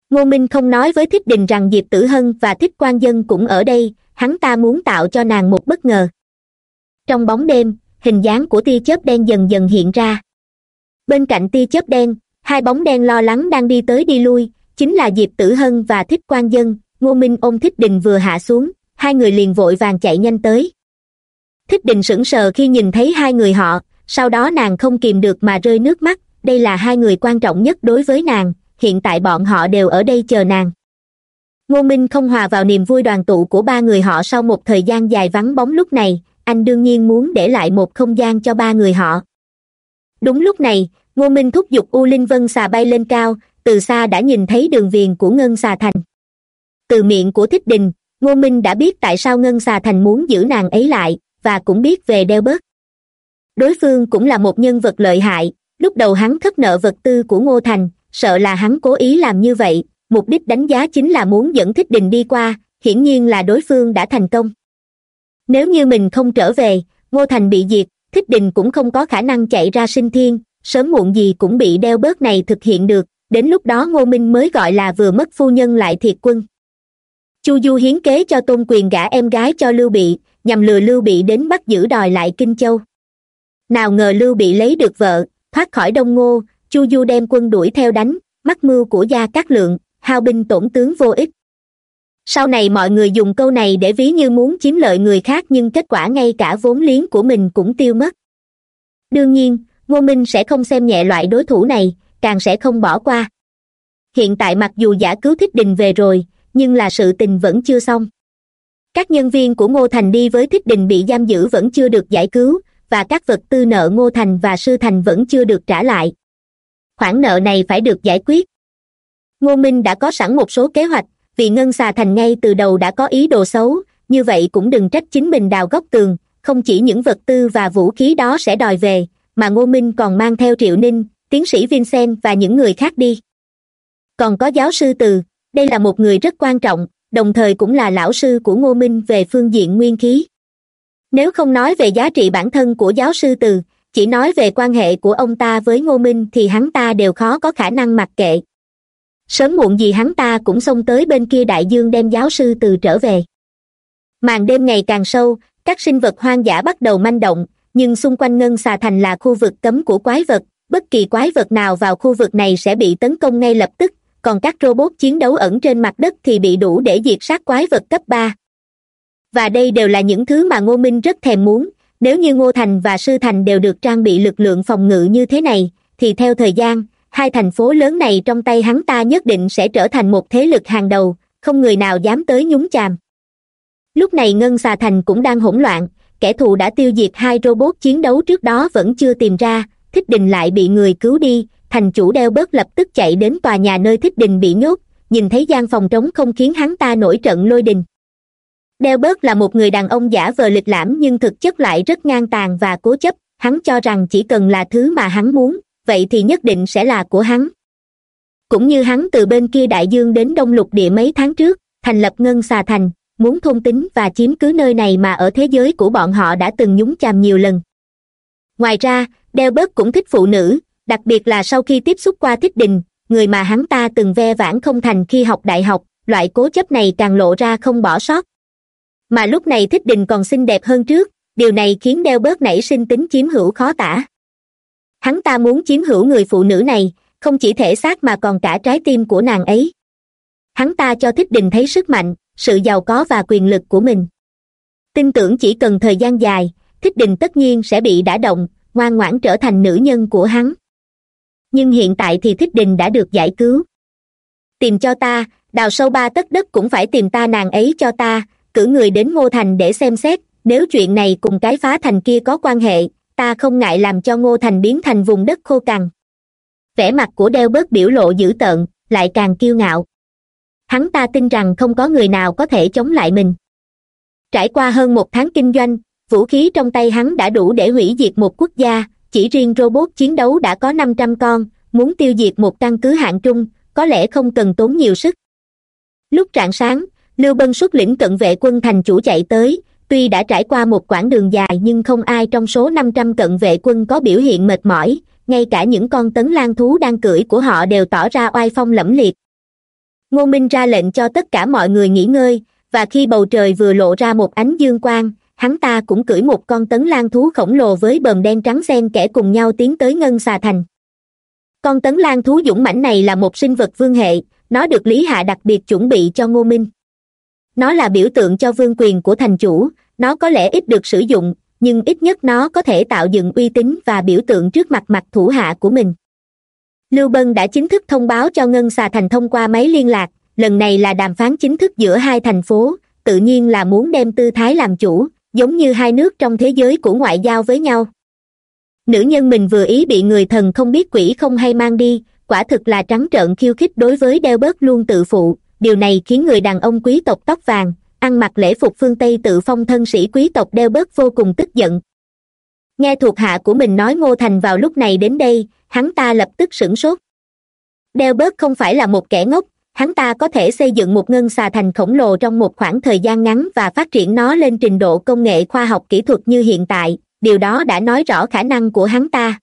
Ngô minh không nói với thích đình rằng diệp tử hân và thích quan dân cũng ở đây, hắn ta muốn tạo cho nàng một bất ngờ. Trong bóng đêm hình dáng của tia chớp đen dần dần hiện ra. Bên cạnh tia chớp đen, hai bóng đen lo lắng đang đi tới đi lui, chính là diệp tử hân và thích quan dân. Ngô minh ôm thích đình vừa hạ xuống, hai người liền vội vàng chạy nhanh tới. Thích đình sững sờ khi nhìn thấy hai người họ, sau đó nàng không kìm được mà rơi nước mắt, đây là hai người quan trọng nhất đối với nàng, hiện tại bọn họ đều ở đây chờ nàng. Ngô minh không hòa vào niềm vui đoàn tụ của ba người họ sau một thời gian dài vắng bóng lúc này anh đương nhiên muốn để lại một không gian cho ba người họ. Đúng lúc này, ngô minh thúc giục u linh vân xà bay lên cao, từ xa đã nhìn thấy đường viền của ngân xà thành. Từ miệng của thích đình, ngô minh đã biết tại sao ngân xà thành muốn giữ nàng ấy lại, và cũng biết về đeo bớt đối phương cũng là một nhân vật lợi hại, lúc đầu hắn thất nợ vật tư của ngô thành, sợ là hắn cố ý làm như vậy, mục đích đánh giá chính là muốn dẫn thích đình đi qua, hiển nhiên là đối phương đã thành công nếu như mình không trở về, ngô thành bị diệt, thích đình cũng không có khả năng chạy ra sinh thiên, sớm muộn gì cũng bị đeo bớt này thực hiện được, đến lúc đó ngô minh mới gọi là vừa mất phu nhân lại thiệt quân. Chu du hiến kế cho tôn quyền gả em gái cho lưu bị, nhằm lừa lưu bị đến bắt giữ đòi lại kinh châu. Nào ngờ lưu bị lấy được vợ, thoát khỏi đông ngô, chu du đem quân đuổi theo đánh, mắc mưu của gia cát lượng, hao binh tổn tướng vô ích sau này mọi người dùng câu này để ví như muốn chiếm lợi người khác nhưng kết quả ngay cả vốn liếng của mình cũng tiêu mất. Đương nhiên, ngô minh sẽ không xem nhẹ loại đối thủ này, càng sẽ không bỏ qua. Hiện tại mặc dù giả cứu thích đình về rồi, nhưng là sự tình vẫn chưa xong. Các nhân viên của ngô thành đi với thích đình bị giam giữ vẫn chưa được giải cứu, và các vật tư nợ ngô thành và sư thành vẫn chưa được trả lại. Khoản nợ này phải được giải quyết. Ngô minh đã có sẵn một số kế hoạch vì ngân xà thành ngay từ đầu đã có ý đồ xấu, như vậy cũng đừng trách chính mình đào góc tường, không chỉ những vật tư và vũ khí đó sẽ đòi về, mà ngô minh còn mang theo triệu ninh, tiến sĩ vincent và những người khác đi. Còn có giáo sư từ, đây là một người rất quan trọng, đồng thời cũng là lão sư của ngô minh về phương diện nguyên khí. Nếu không nói về giá trị bản thân của giáo sư từ, chỉ nói về quan hệ của ông ta với ngô minh thì hắn ta đều khó có khả năng mặc kệ sớm muộn gì hắn ta cũng xông tới bên kia đại dương đem giáo sư từ trở về. Màn đêm ngày càng sâu, các sinh vật hoang dã bắt đầu manh động, nhưng xung quanh ngân xà thành là khu vực cấm của quái vật, bất kỳ quái vật nào vào khu vực này sẽ bị tấn công ngay lập tức, còn các robot chiến đấu ẩn trên mặt đất thì bị đủ để diệt sát quái vật cấp ba. Và đây đều là những thứ mà ngô minh rất thèm muốn, nếu như ngô thành và sư thành đều được trang bị lực lượng phòng ngự như thế này, thì theo thời gian hai thành phố lớn này trong tay hắn ta nhất định sẽ trở thành một thế lực hàng đầu, không người nào dám tới nhúng chàm. Lúc này ngân xà thành cũng đang hỗn loạn, kẻ thù đã tiêu diệt hai robot chiến đấu trước đó vẫn chưa tìm ra, thích đình lại bị người cứu đi, thành chủ đeo bớt lập tức chạy đến tòa nhà nơi thích đình bị nhốt, nhìn thấy gian phòng trống không khiến hắn ta nổi trận lôi đình. Đeo bớt là một người đàn ông giả vờ lịch lãm nhưng thực chất lại rất ngang tàn và cố chấp, hắn cho rằng chỉ cần là thứ mà hắn muốn vậy thì nhất định sẽ là của hắn. Cũng như hắn từ bên kia đại dương đến đông lục địa mấy tháng trước, thành lập ngân xà thành, muốn thôn tính và chiếm cứ nơi này mà ở thế giới của bọn họ đã từng nhúng chàm nhiều lần. Ngoài ra, đeo bớt cũng thích phụ nữ, đặc biệt là sau khi tiếp xúc qua thích đình, người mà hắn ta từng ve vãn không thành khi học đại học, loại cố chấp này càng lộ ra không bỏ sót. Mà lúc này thích đình còn xinh đẹp hơn trước, điều này khiến đeo bớt nảy sinh tính chiếm hữu khó tả hắn ta muốn chiếm hữu người phụ nữ này, không chỉ thể xác mà còn cả trái tim của nàng ấy. Hắn ta cho thích đình thấy sức mạnh, sự giàu có và quyền lực của mình. Tin tưởng chỉ cần thời gian dài, thích đình tất nhiên sẽ bị đả động, ngoan ngoãn trở thành nữ nhân của hắn. Nhưng hiện tại thì thích đình đã được giải cứu. Tìm cho ta, đào sâu ba tấc đất cũng phải tìm ta nàng ấy cho ta, cử người đến ngô thành để xem xét, nếu chuyện này cùng cái phá thành kia có quan hệ ta không ngại làm cho ngô thành biến thành vùng đất khô cằn. Vẻ mặt của đeo bớt biểu lộ dữ tợn, lại càng kiêu ngạo. Hắn ta tin rằng không có người nào có thể chống lại mình. Trải qua hơn một tháng kinh doanh, vũ khí trong tay hắn đã đủ để hủy diệt một quốc gia, chỉ riêng robot chiến đấu đã có năm trăm con, muốn tiêu diệt một căn cứ hạng trung, có lẽ không cần tốn nhiều sức. Lúc rạng sáng, lưu bân xuất lĩnh cận vệ quân thành chủ chạy tới tuy đã trải qua một quãng đường dài nhưng không ai trong số năm trăm cận vệ quân có biểu hiện mệt mỏi, ngay cả những con tấn lan thú đang cưỡi của họ đều tỏ ra oai phong lẫm liệt. Ngô minh ra lệnh cho tất cả mọi người nghỉ ngơi, và khi bầu trời vừa lộ ra một ánh dương quang, hắn ta cũng cưỡi một con tấn lan thú khổng lồ với bờm đen trắng xen kẽ cùng nhau tiến tới ngân xà thành. Con tấn lan thú dũng mãnh này là một sinh vật vương hệ, nó được lý hạ đặc biệt chuẩn bị cho ngô minh nó là biểu tượng cho vương quyền của thành chủ. Nó có lẽ ít được sử dụng, nhưng ít nhất nó có thể tạo dựng uy tín và biểu tượng trước mặt mặt thủ hạ của mình. Lưu bân đã chính thức thông báo cho ngân xà thành thông qua máy liên lạc. Lần này là đàm phán chính thức giữa hai thành phố, tự nhiên là muốn đem tư thái làm chủ, giống như hai nước trong thế giới của ngoại giao với nhau. Nữ nhân mình vừa ý bị người thần không biết quỷ không hay mang đi, quả thực là trắng trợn khiêu khích đối với đeo bớt luôn tự phụ điều này khiến người đàn ông quý tộc tóc vàng, ăn mặc lễ phục phương tây tự phong thân sĩ quý tộc đeo bớt vô cùng tức giận. Nghe thuộc hạ của mình nói ngô thành vào lúc này đến đây, hắn ta lập tức sửng sốt. Đeo bớt không phải là một kẻ ngốc, hắn ta có thể xây dựng một ngân xà thành khổng lồ trong một khoảng thời gian ngắn và phát triển nó lên trình độ công nghệ khoa học kỹ thuật như hiện tại, điều đó đã nói rõ khả năng của hắn ta.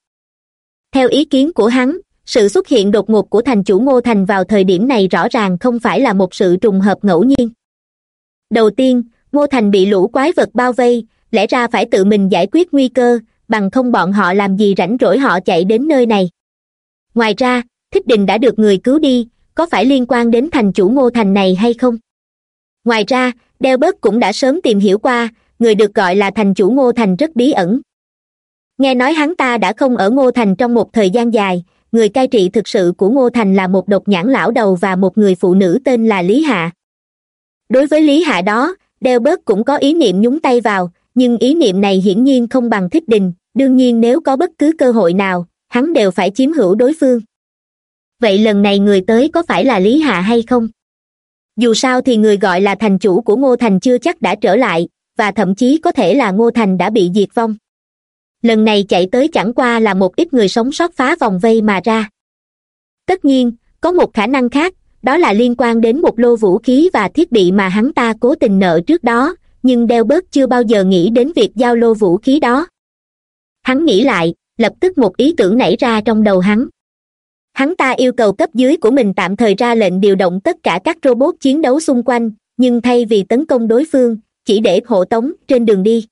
Theo ý kiến của hắn sự xuất hiện đột ngột của thành chủ ngô thành vào thời điểm này rõ ràng không phải là một sự trùng hợp ngẫu nhiên. Đầu tiên, ngô thành bị lũ quái vật bao vây, lẽ ra phải tự mình giải quyết nguy cơ, bằng không bọn họ làm gì rảnh rỗi họ chạy đến nơi này. Ngoài ra, thích đình đã được người cứu đi, có phải liên quan đến thành chủ ngô thành này hay không? Ngoài ra, đeo bớt cũng đã sớm tìm hiểu qua, người được gọi là thành chủ ngô thành rất bí ẩn. Nghe nói hắn ta đã không ở ngô thành trong một thời gian dài người cai trị thực sự của ngô thành là một độc nhãn lão đầu và một người phụ nữ tên là lý hạ. Đối với lý hạ đó, đeo bớt cũng có ý niệm nhúng tay vào, nhưng ý niệm này hiển nhiên không bằng thích đình, đương nhiên nếu có bất cứ cơ hội nào, hắn đều phải chiếm hữu đối phương. Vậy lần này người tới có phải là lý hạ hay không? Dù sao thì người gọi là thành chủ của ngô thành chưa chắc đã trở lại, và thậm chí có thể là ngô thành đã bị diệt vong lần này chạy tới chẳng qua là một ít người sống sót phá vòng vây mà ra. Tất nhiên, có một khả năng khác, đó là liên quan đến một lô vũ khí và thiết bị mà hắn ta cố tình nợ trước đó, nhưng đeo bớt chưa bao giờ nghĩ đến việc giao lô vũ khí đó. Hắn nghĩ lại, lập tức một ý tưởng nảy ra trong đầu hắn. Hắn ta yêu cầu cấp dưới của mình tạm thời ra lệnh điều động tất cả các robot chiến đấu xung quanh, nhưng thay vì tấn công đối phương, chỉ để hộ tống trên đường đi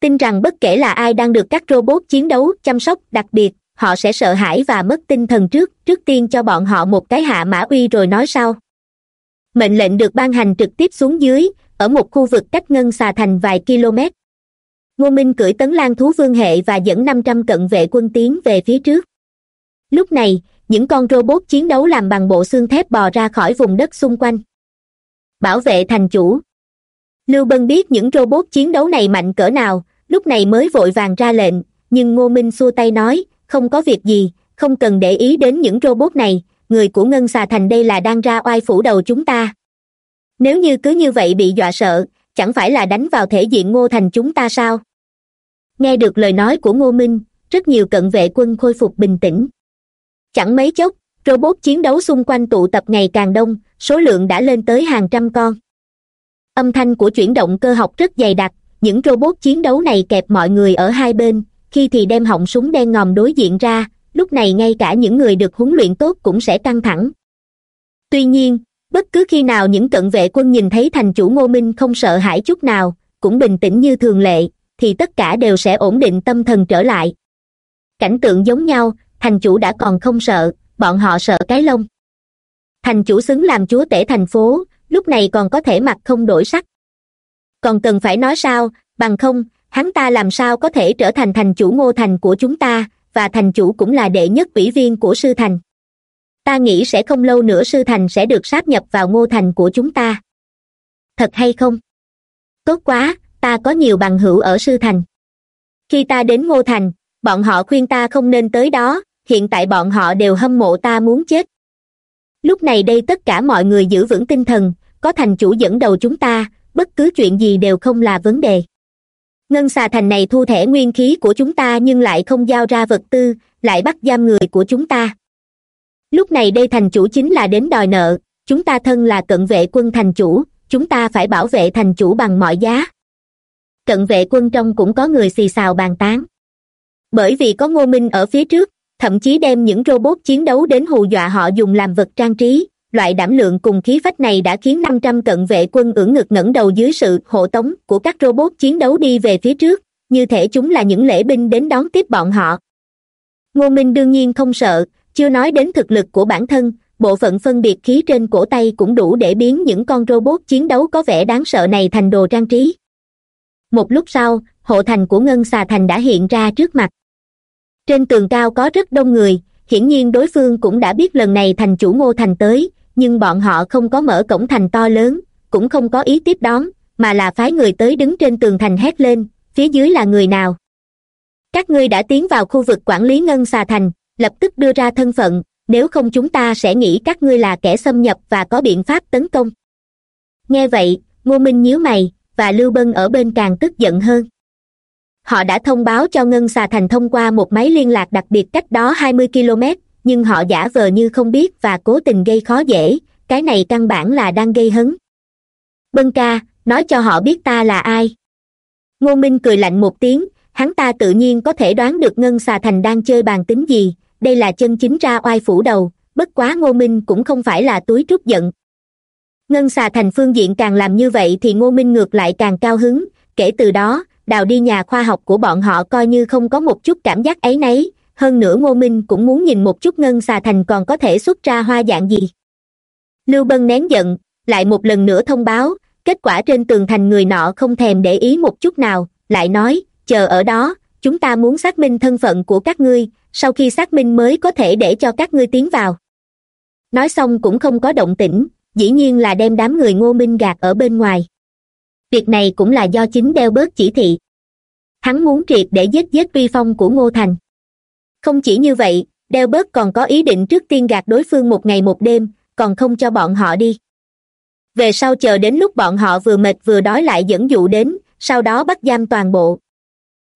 tin rằng bất kể là ai đang được các robot chiến đấu chăm sóc đặc biệt, họ sẽ sợ hãi và mất tinh thần trước trước tiên cho bọn họ một cái hạ mã uy rồi nói sau. Mệnh lệnh được ban hành trực tiếp xuống dưới, ở một khu vực cách ngân xà thành vài km. Ngô minh cưỡi tấn lan thú vương hệ và dẫn năm trăm cận vệ quân tiến về phía trước. Lúc này, những con robot chiến đấu làm bằng bộ xương thép bò ra khỏi vùng đất xung quanh. Bảo vệ thành chủ lưu bân biết những robot chiến đấu này mạnh cỡ nào, lúc này mới vội vàng ra lệnh, nhưng ngô minh xua tay nói, không có việc gì, không cần để ý đến những robot này, người của ngân xà thành đây là đang ra oai phủ đầu chúng ta. Nếu như cứ như vậy bị dọa sợ, chẳng phải là đánh vào thể diện ngô thành chúng ta sao? Nghe được lời nói của ngô minh, rất nhiều cận vệ quân khôi phục bình tĩnh. Chẳng mấy chốc, robot chiến đấu xung quanh tụ tập ngày càng đông, số lượng đã lên tới hàng trăm con âm thanh của chuyển động cơ học rất dày đặc, những robot chiến đấu này kẹp mọi người ở hai bên, khi thì đem họng súng đen ngòm đối diện ra, lúc này ngay cả những người được huấn luyện tốt cũng sẽ căng thẳng. Tuy nhiên, bất cứ khi nào những cận vệ quân nhìn thấy thành chủ ngô minh không sợ hãi chút nào, cũng bình tĩnh như thường lệ, thì tất cả đều sẽ ổn định tâm thần trở lại. Cảnh tượng giống nhau, thành chủ đã còn không sợ, bọn họ sợ cái lông. Thành chủ xứng làm chúa tể thành phố lúc này còn có thể mặt không đổi sắc. Còn cần phải nói sao? Bằng không, hắn ta làm sao có thể trở thành thành chủ ngô thành của chúng ta, và thành chủ cũng là đệ nhất ủy viên của sư thành. Ta nghĩ sẽ không lâu nữa sư thành sẽ được sáp nhập vào ngô thành của chúng ta. Thật hay không? Tốt quá, ta có nhiều bằng hữu ở sư thành. Khi ta đến ngô thành, bọn họ khuyên ta không nên tới đó, hiện tại bọn họ đều hâm mộ ta muốn chết lúc này đây tất cả mọi người giữ vững tinh thần, có thành chủ dẫn đầu chúng ta, bất cứ chuyện gì đều không là vấn đề. Ngân xà thành này thu thẻ nguyên khí của chúng ta nhưng lại không giao ra vật tư, lại bắt giam người của chúng ta. Lúc này đây thành chủ chính là đến đòi nợ, chúng ta thân là cận vệ quân thành chủ, chúng ta phải bảo vệ thành chủ bằng mọi giá. Cận vệ quân trong cũng có người xì xào bàn tán. Bởi vì có ngô minh ở phía trước thậm chí đem những robot chiến đấu đến hù dọa họ dùng làm vật trang trí. Loại đảm lượng cùng khí phách này đã khiến năm trăm cận vệ quân ưỡn ngực ngẩng đầu dưới sự hộ tống của các robot chiến đấu đi về phía trước. Như thể chúng là những lễ binh đến đón tiếp bọn họ. Ngô minh đương nhiên không sợ, chưa nói đến thực lực của bản thân. Bộ phận phân biệt khí trên cổ tay cũng đủ để biến những con robot chiến đấu có vẻ đáng sợ này thành đồ trang trí. Một lúc sau, hộ thành của ngân xà thành đã hiện ra trước mặt trên tường cao có rất đông người, hiển nhiên đối phương cũng đã biết lần này thành chủ ngô thành tới, nhưng bọn họ không có mở cổng thành to lớn, cũng không có ý tiếp đón, mà là phái người tới đứng trên tường thành hét lên, phía dưới là người nào? Các ngươi đã tiến vào khu vực quản lý ngân xà thành, lập tức đưa ra thân phận, nếu không chúng ta sẽ nghĩ các ngươi là kẻ xâm nhập và có biện pháp tấn công. Nghe vậy, ngô minh nhíu mày, và lưu bân ở bên càng tức giận hơn họ đã thông báo cho ngân xà thành thông qua một máy liên lạc đặc biệt cách đó hai mươi km nhưng họ giả vờ như không biết và cố tình gây khó dễ. Cái này căn bản là đang gây hấn. Bân ca, nói cho họ biết ta là ai. Ngô minh cười lạnh một tiếng, hắn ta tự nhiên có thể đoán được ngân xà thành đang chơi bàn tính gì. Đây là chân chính ra oai phủ đầu, bất quá ngô minh cũng không phải là túi trút giận. Ngân xà thành phương diện càng làm như vậy thì ngô minh ngược lại càng cao hứng. Kể từ đó đào đi nhà khoa học của bọn họ coi như không có một chút cảm giác ấy nấy. Hơn nữa ngô minh cũng muốn nhìn một chút ngân xà thành còn có thể xuất ra hoa dạng gì. Lưu bân nén giận, lại một lần nữa thông báo, kết quả trên tường thành người nọ không thèm để ý một chút nào, lại nói, chờ ở đó, chúng ta muốn xác minh thân phận của các ngươi, sau khi xác minh mới có thể để cho các ngươi tiến vào. Nói xong cũng không có động tĩnh, dĩ nhiên là đem đám người ngô minh gạt ở bên ngoài việc này cũng là do chính đeo bớt chỉ thị. Hắn muốn triệt để giết giết uy phong của ngô thành. Không chỉ như vậy đeo bớt còn có ý định trước tiên gạt đối phương một ngày một đêm, còn không cho bọn họ đi. Về sau chờ đến lúc bọn họ vừa mệt vừa đói lại dẫn dụ đến, sau đó bắt giam toàn bộ.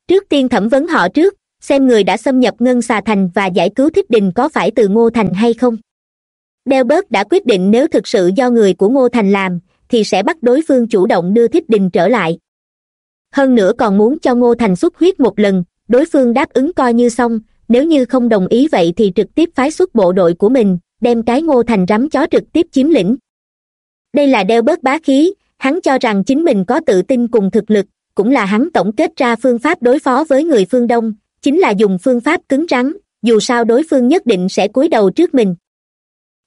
Trước tiên thẩm vấn họ trước, xem người đã xâm nhập ngân xà thành và giải cứu thích đình có phải từ ngô thành hay không. Đeo bớt đã quyết định nếu thực sự do người của ngô thành làm thì sẽ bắt đối phương chủ động đưa thích đình trở lại. Hơn nữa còn muốn cho ngô thành xuất huyết một lần, đối phương đáp ứng coi như xong, nếu như không đồng ý vậy thì trực tiếp phái xuất bộ đội của mình, đem cái ngô thành rắm chó trực tiếp chiếm lĩnh. Đây là đeo bớt bá khí, hắn cho rằng chính mình có tự tin cùng thực lực, cũng là hắn tổng kết ra phương pháp đối phó với người phương đông, chính là dùng phương pháp cứng rắn, dù sao đối phương nhất định sẽ cúi đầu trước mình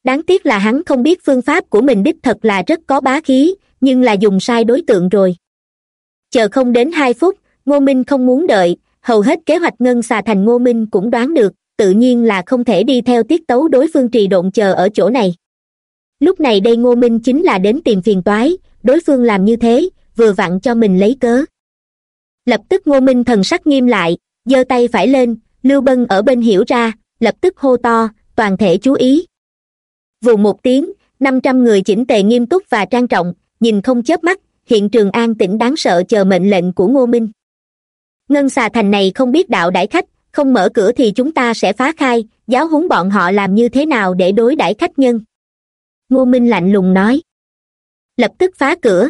đáng tiếc là hắn không biết phương pháp của mình đích thật là rất có bá khí, nhưng là dùng sai đối tượng rồi. Chờ không đến hai phút, ngô minh không muốn đợi, hầu hết kế hoạch ngân xà thành ngô minh cũng đoán được, tự nhiên là không thể đi theo tiết tấu đối phương trì độn chờ ở chỗ này. Lúc này đây ngô minh chính là đến tìm phiền toái, đối phương làm như thế, vừa vặn cho mình lấy cớ. Lập tức ngô minh thần sắc nghiêm lại, giơ tay phải lên, lưu bân ở bên hiểu ra, lập tức hô to, toàn thể chú ý vù một tiếng, năm trăm người chỉnh tề nghiêm túc và trang trọng, nhìn không chớp mắt, hiện trường an tĩnh đáng sợ chờ mệnh lệnh của ngô minh. Ngân xà thành này không biết đạo đãi khách, không mở cửa thì chúng ta sẽ phá khai, giáo huấn bọn họ làm như thế nào để đối đãi khách nhân. Ngô minh lạnh lùng nói. Lập tức phá cửa.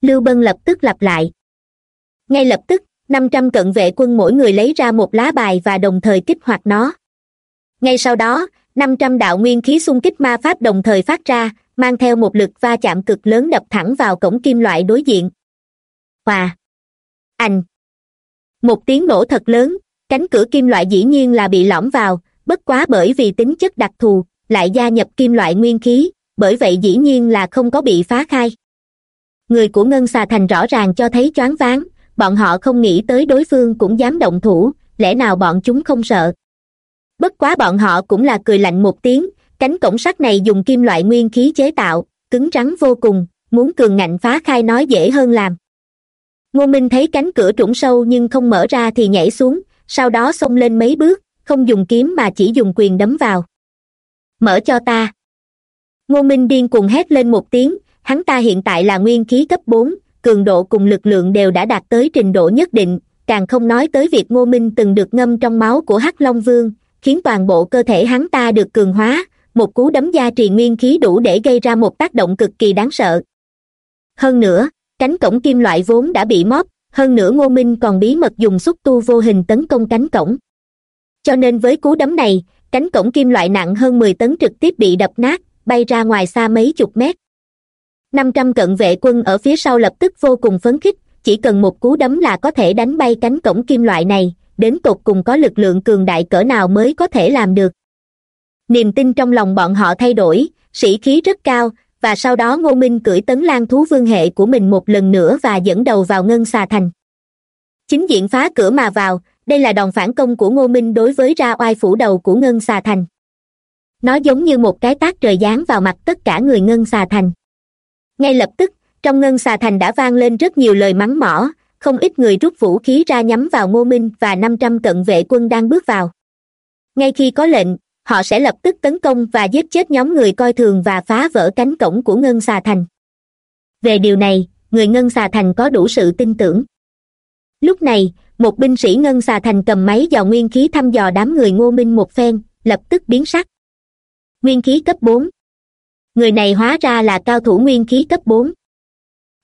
Lưu bân lập tức lặp lại. Ngay lập tức, năm trăm cận vệ quân mỗi người lấy ra một lá bài và đồng thời kích hoạt nó. Ngay sau đó năm trăm đạo nguyên khí xung kích ma pháp đồng thời phát ra, mang theo một lực va chạm cực lớn đập thẳng vào cổng kim loại đối diện. Hòa. Ảnh một tiếng nổ thật lớn, cánh cửa kim loại dĩ nhiên là bị lõm vào, bất quá bởi vì tính chất đặc thù, lại gia nhập kim loại nguyên khí, bởi vậy dĩ nhiên là không có bị phá khai. Người của ngân xà thành rõ ràng cho thấy choáng váng, bọn họ không nghĩ tới đối phương cũng dám động thủ, lẽ nào bọn chúng không sợ? Bất quá bọn họ cũng là cười lạnh một tiếng, cánh cổng sắt này dùng kim loại nguyên khí chế tạo, cứng rắn vô cùng, muốn cường ngạnh phá khai nói dễ hơn làm. Ngô minh thấy cánh cửa trũng sâu nhưng không mở ra thì nhảy xuống, sau đó xông lên mấy bước, không dùng kiếm mà chỉ dùng quyền đấm vào. Mở cho ta. Ngô minh điên cuồng hét lên một tiếng, hắn ta hiện tại là nguyên khí cấp bốn, cường độ cùng lực lượng đều đã đạt tới trình độ nhất định, càng không nói tới việc ngô minh từng được ngâm trong máu của hắc long vương khiến toàn bộ cơ thể hắn ta được cường hóa, một cú đấm da trì nguyên khí đủ để gây ra một tác động cực kỳ đáng sợ. Hơn nữa, cánh cổng kim loại vốn đã bị móp, hơn nữa ngô minh còn bí mật dùng xúc tu vô hình tấn công cánh cổng. Cho nên với cú đấm này, cánh cổng kim loại nặng hơn mười tấn trực tiếp bị đập nát, bay ra ngoài xa mấy chục mét. Năm trăm cận vệ quân ở phía sau lập tức vô cùng phấn khích, chỉ cần một cú đấm là có thể đánh bay cánh cổng kim loại này đến tột cùng có lực lượng cường đại cỡ nào mới có thể làm được. Niềm tin trong lòng bọn họ thay đổi, sĩ khí rất cao, và sau đó ngô minh cưỡi tấn lan thú vương hệ của mình một lần nữa và dẫn đầu vào ngân xà thành. Chính diện phá cửa mà vào, đây là đòn phản công của ngô minh đối với ra oai phủ đầu của ngân xà thành. Nó giống như một cái tác trời giáng vào mặt tất cả người ngân xà thành. Ngay lập tức, trong ngân xà thành đã vang lên rất nhiều lời mắng mỏ không ít người rút vũ khí ra nhắm vào ngô minh và năm trăm cận vệ quân đang bước vào. Ngay khi có lệnh, họ sẽ lập tức tấn công và giết chết nhóm người coi thường và phá vỡ cánh cổng của ngân xà thành. Về điều này, người ngân xà thành có đủ sự tin tưởng. Lúc này, một binh sĩ ngân xà thành cầm máy dò nguyên khí thăm dò đám người ngô minh một phen, lập tức biến sắc. Nguyên khí cấp bốn. Người này hóa ra là cao thủ nguyên khí cấp bốn.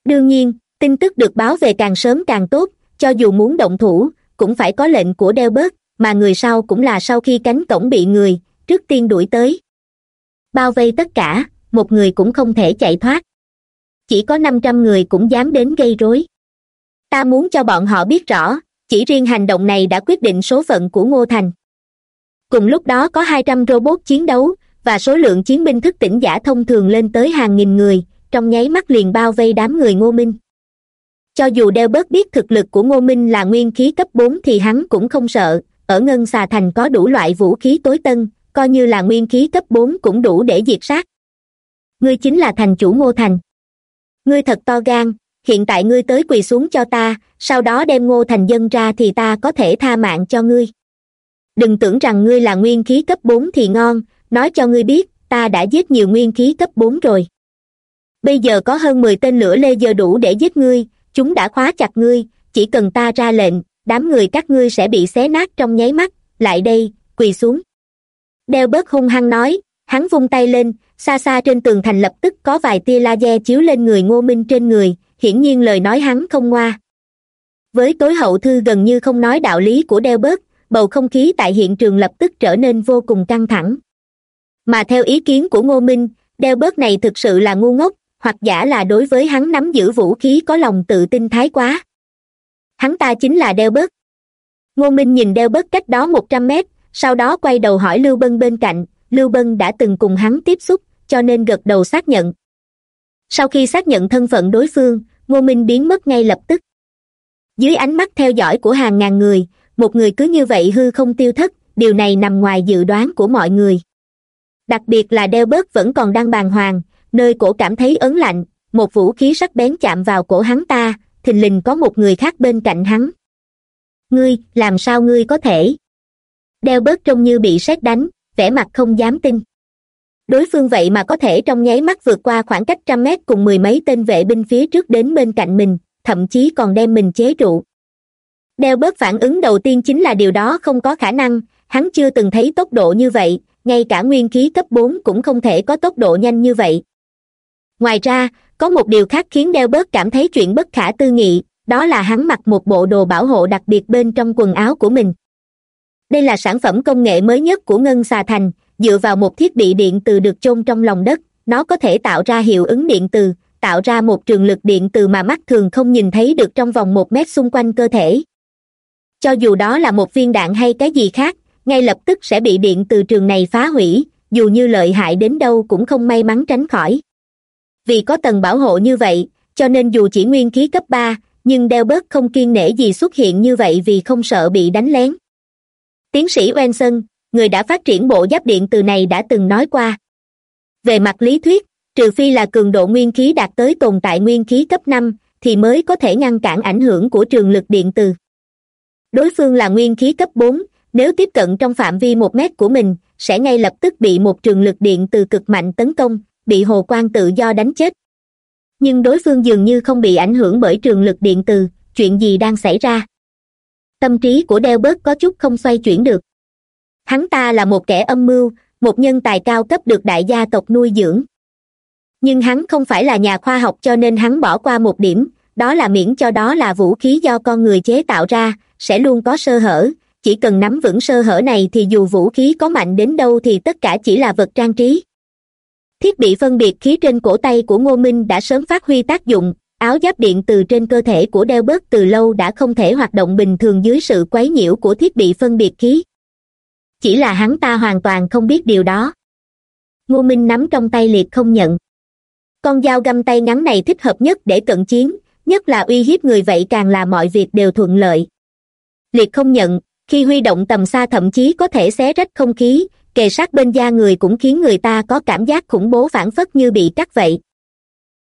Đương nhiên tin tức được báo về càng sớm càng tốt, cho dù muốn động thủ, cũng phải có lệnh của đeo bớt mà người sau cũng là sau khi cánh cổng bị người, trước tiên đuổi tới. Bao vây tất cả, một người cũng không thể chạy thoát. Chỉ có năm trăm người cũng dám đến gây rối. Ta muốn cho bọn họ biết rõ, chỉ riêng hành động này đã quyết định số phận của ngô thành. Cùng lúc đó có hai trăm robot chiến đấu, và số lượng chiến binh thức tỉnh giả thông thường lên tới hàng nghìn người, trong nháy mắt liền bao vây đám người ngô minh cho dù đeo bớt biết thực lực của ngô minh là nguyên khí cấp bốn thì hắn cũng không sợ. Ở ngân xà thành có đủ loại vũ khí tối tân, coi như là nguyên khí cấp bốn cũng đủ để diệt sát. Ngươi chính là thành chủ ngô thành. Ngươi thật to gan, hiện tại ngươi tới quỳ xuống cho ta, sau đó đem ngô thành dân ra thì ta có thể tha mạng cho ngươi. Đừng tưởng rằng ngươi là nguyên khí cấp bốn thì ngon, nói cho ngươi biết, ta đã giết nhiều nguyên khí cấp bốn rồi. Bây giờ có hơn mười tên lửa lê giờ đủ để giết ngươi chúng đã khóa chặt ngươi, chỉ cần ta ra lệnh, đám người các ngươi sẽ bị xé nát trong nháy mắt, lại đây, quỳ xuống. Đeo bớt hung hăng nói, hắn vung tay lên, xa xa trên tường thành lập tức có vài tia laser chiếu lên người ngô minh trên người, hiển nhiên lời nói hắn không ngoa. Với tối hậu thư gần như không nói đạo lý của đeo bớt, bầu không khí tại hiện trường lập tức trở nên vô cùng căng thẳng. Mà theo ý kiến của ngô minh, đeo bớt này thực sự là ngu ngốc hoặc giả là đối với hắn nắm giữ vũ khí có lòng tự tin thái quá. Hắn ta chính là đeo bớt ngô minh nhìn đeo bớt cách đó một trăm mét, sau đó quay đầu hỏi lưu bân bên cạnh. Lưu bân đã từng cùng hắn tiếp xúc, cho nên gật đầu xác nhận. Sau khi xác nhận thân phận đối phương, ngô minh biến mất ngay lập tức. Dưới ánh mắt theo dõi của hàng ngàn người, một người cứ như vậy hư không tiêu thất, điều này nằm ngoài dự đoán của mọi người. Đặc biệt là đeo bớt vẫn còn đang bàng hoàng nơi cổ cảm thấy ớn lạnh, một vũ khí sắc bén chạm vào cổ hắn ta, thình lình có một người khác bên cạnh hắn. Ngươi, làm sao ngươi có thể? Đeo bớt trông như bị sét đánh, vẻ mặt không dám tin. Đối phương vậy mà có thể trong nháy mắt vượt qua khoảng cách trăm mét cùng mười mấy tên vệ binh phía trước đến bên cạnh mình, thậm chí còn đem mình chế trụ. Đeo bớt phản ứng đầu tiên chính là điều đó không có khả năng, hắn chưa từng thấy tốc độ như vậy, ngay cả nguyên khí cấp bốn cũng không thể có tốc độ nhanh như vậy ngoài ra, có một điều khác khiến đeo bớt cảm thấy chuyện bất khả tư nghị, đó là hắn mặc một bộ đồ bảo hộ đặc biệt bên trong quần áo của mình. Đây là sản phẩm công nghệ mới nhất của ngân xà thành, dựa vào một thiết bị điện từ được chôn trong lòng đất, nó có thể tạo ra hiệu ứng điện từ, tạo ra một trường lực điện từ mà mắt thường không nhìn thấy được trong vòng một mét xung quanh cơ thể. Cho dù đó là một viên đạn hay cái gì khác, ngay lập tức sẽ bị điện từ trường này phá hủy, dù như lợi hại đến đâu cũng không may mắn tránh khỏi vì có tầng bảo hộ như vậy, cho nên dù chỉ nguyên khí cấp ba, nhưng đeo bớt không kiên nể gì xuất hiện như vậy vì không sợ bị đánh lén. Tiến sĩ wenson, người đã phát triển bộ giáp điện từ này đã từng nói qua. Về mặt lý thuyết, trừ phi là cường độ nguyên khí đạt tới tồn tại nguyên khí cấp năm, thì mới có thể ngăn cản ảnh hưởng của trường lực điện từ. Đối phương là nguyên khí cấp bốn, nếu tiếp cận trong phạm vi một mét của mình, sẽ ngay lập tức bị một trường lực điện từ cực mạnh tấn công bị hồ quang tự do đánh chết. Nhưng đối phương dường như không bị ảnh hưởng bởi trường lực điện từ, chuyện gì đang xảy ra? Tâm trí của đeo bớt có chút không xoay chuyển được. Hắn ta là một kẻ âm mưu, một nhân tài cao cấp được đại gia tộc nuôi dưỡng. Nhưng hắn không phải là nhà khoa học cho nên hắn bỏ qua một điểm, đó là miễn cho đó là vũ khí do con người chế tạo ra, sẽ luôn có sơ hở. Chỉ cần nắm vững sơ hở này thì dù vũ khí có mạnh đến đâu thì tất cả chỉ là vật trang trí thiết bị phân biệt khí trên cổ tay của ngô minh đã sớm phát huy tác dụng, áo giáp điện từ trên cơ thể của đeo bớt từ lâu đã không thể hoạt động bình thường dưới sự quấy nhiễu của thiết bị phân biệt khí. Chỉ là hắn ta hoàn toàn không biết điều đó. Ngô minh nắm trong tay liệt không nhận. Con dao găm tay ngắn này thích hợp nhất để cận chiến, nhất là uy hiếp người vậy càng là mọi việc đều thuận lợi. Liệt không nhận, khi huy động tầm xa thậm chí có thể xé rách không khí kề sát bên da người cũng khiến người ta có cảm giác khủng bố phản phất như bị cắt vậy.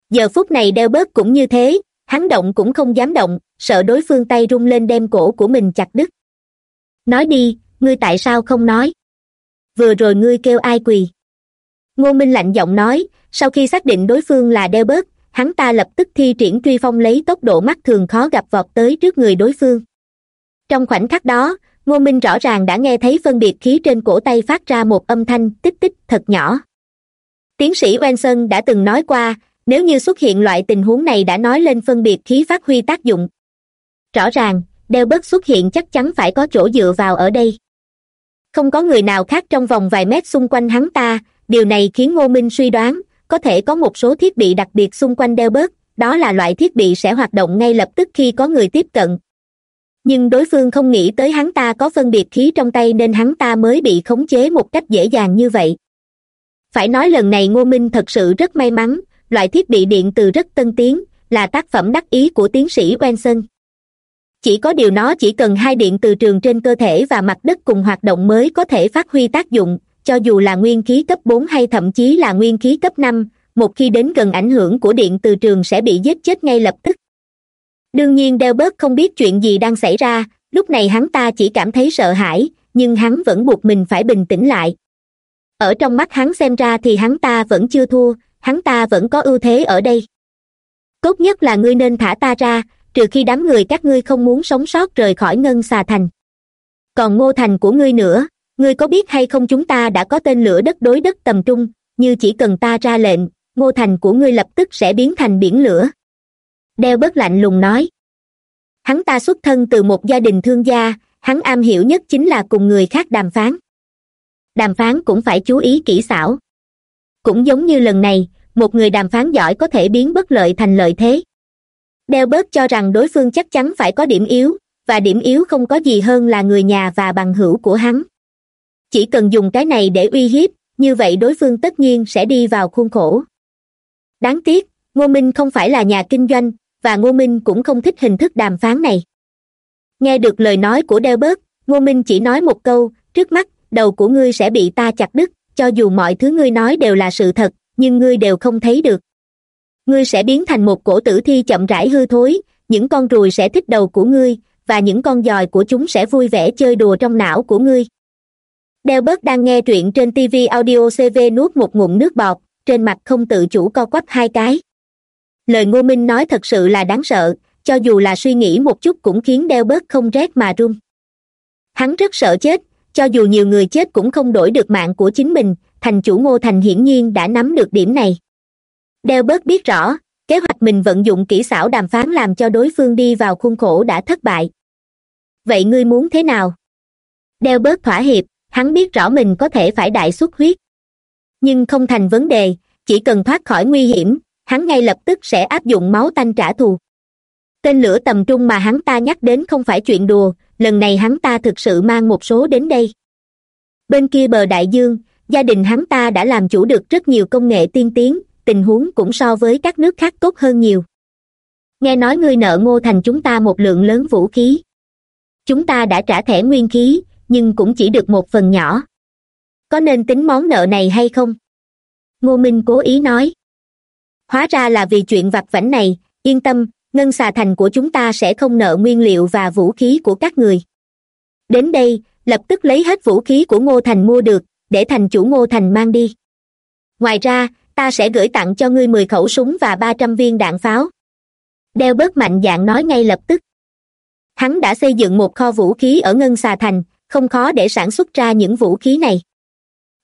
Giờ phút này đeo bớt cũng như thế, hắn động cũng không dám động, sợ đối phương tay rung lên đem cổ của mình chặt đứt. Nói đi, ngươi tại sao không nói? Vừa rồi ngươi kêu ai quỳ? Ngô minh lạnh giọng nói, sau khi xác định đối phương là đeo bớt, hắn ta lập tức thi triển truy phong lấy tốc độ mắt thường khó gặp vọt tới trước người đối phương. Trong khoảnh khắc đó ngô minh rõ ràng đã nghe thấy phân biệt khí trên cổ tay phát ra một âm thanh tích tích thật nhỏ. Tiến sĩ wenson đã từng nói qua, nếu như xuất hiện loại tình huống này đã nói lên phân biệt khí phát huy tác dụng. Rõ ràng đeo bớt xuất hiện chắc chắn phải có chỗ dựa vào ở đây. Không có người nào khác trong vòng vài mét xung quanh hắn ta, điều này khiến ngô minh suy đoán, có thể có một số thiết bị đặc biệt xung quanh đeo bớt đó là loại thiết bị sẽ hoạt động ngay lập tức khi có người tiếp cận nhưng đối phương không nghĩ tới hắn ta có phân biệt khí trong tay nên hắn ta mới bị khống chế một cách dễ dàng như vậy. Phải nói lần này ngô minh thật sự rất may mắn, loại thiết bị điện từ rất tân tiến, là tác phẩm đắc ý của tiến sĩ wenson chỉ có điều nó chỉ cần hai điện từ trường trên cơ thể và mặt đất cùng hoạt động mới có thể phát huy tác dụng, cho dù là nguyên khí cấp bốn hay thậm chí là nguyên khí cấp năm, một khi đến gần ảnh hưởng của điện từ trường sẽ bị giết chết ngay lập tức đương nhiên đeo bớt không biết chuyện gì đang xảy ra, lúc này hắn ta chỉ cảm thấy sợ hãi, nhưng hắn vẫn buộc mình phải bình tĩnh lại. Ở trong mắt hắn xem ra thì hắn ta vẫn chưa thua, hắn ta vẫn có ưu thế ở đây. Tốt nhất là ngươi nên thả ta ra, trừ khi đám người các ngươi không muốn sống sót rời khỏi ngân xà thành. Còn ngô thành của ngươi nữa, ngươi có biết hay không chúng ta đã có tên lửa đất đối đất tầm trung, như chỉ cần ta ra lệnh, ngô thành của ngươi lập tức sẽ biến thành biển lửa đeo bớt lạnh lùng nói. Hắn ta xuất thân từ một gia đình thương gia, hắn am hiểu nhất chính là cùng người khác đàm phán. Đàm phán cũng phải chú ý kỹ xảo. Cũng giống như lần này, một người đàm phán giỏi có thể biến bất lợi thành lợi thế. Đeo bớt cho rằng đối phương chắc chắn phải có điểm yếu, và điểm yếu không có gì hơn là người nhà và bằng hữu của hắn. Chỉ cần dùng cái này để uy hiếp, như vậy đối phương tất nhiên sẽ đi vào khuôn khổ. Đáng tiếc, ngô minh không phải là nhà kinh doanh và ngô minh cũng không thích hình thức đàm phán này. Nghe được lời nói của đeo bớt, ngô minh chỉ nói một câu, trước mắt, đầu của ngươi sẽ bị ta chặt đứt, cho dù mọi thứ ngươi nói đều là sự thật, nhưng ngươi đều không thấy được. Ngươi sẽ biến thành một cổ tử thi chậm rãi hư thối, những con ruồi sẽ thích đầu của ngươi, và những con giòi của chúng sẽ vui vẻ chơi đùa trong não của ngươi. Đeo bớt đang nghe truyện trên tv audio cv nuốt một ngụm nước bọt, trên mặt không tự chủ co quắp hai cái lời ngô minh nói thật sự là đáng sợ, cho dù là suy nghĩ một chút cũng khiến đeo bớt không rét mà run. Hắn rất sợ chết, cho dù nhiều người chết cũng không đổi được mạng của chính mình, thành chủ ngô thành hiển nhiên đã nắm được điểm này. Đeo bớt biết rõ, kế hoạch mình vận dụng kỹ xảo đàm phán làm cho đối phương đi vào khuôn khổ đã thất bại. Vậy ngươi muốn thế nào? Đeo bớt thỏa hiệp, hắn biết rõ mình có thể phải đại xuất huyết. Nhưng không thành vấn đề, chỉ cần thoát khỏi nguy hiểm hắn ngay lập tức sẽ áp dụng máu tanh trả thù. Tên lửa tầm trung mà hắn ta nhắc đến không phải chuyện đùa, lần này hắn ta thực sự mang một số đến đây. Bên kia bờ đại dương, gia đình hắn ta đã làm chủ được rất nhiều công nghệ tiên tiến, tình huống cũng so với các nước khác tốt hơn nhiều. Nghe nói ngươi nợ ngô thành chúng ta một lượng lớn vũ khí. Chúng ta đã trả thẻ nguyên khí, nhưng cũng chỉ được một phần nhỏ. Có nên tính món nợ này hay không? Ngô minh cố ý nói hóa ra là vì chuyện vặt vãnh này, yên tâm, ngân xà thành của chúng ta sẽ không nợ nguyên liệu và vũ khí của các người. Đến đây, lập tức lấy hết vũ khí của ngô thành mua được, để thành chủ ngô thành mang đi. Ngoài ra, ta sẽ gửi tặng cho ngươi mười khẩu súng và ba trăm viên đạn pháo. Đeo bớt mạnh dạng nói ngay lập tức. Hắn đã xây dựng một kho vũ khí ở ngân xà thành, không khó để sản xuất ra những vũ khí này.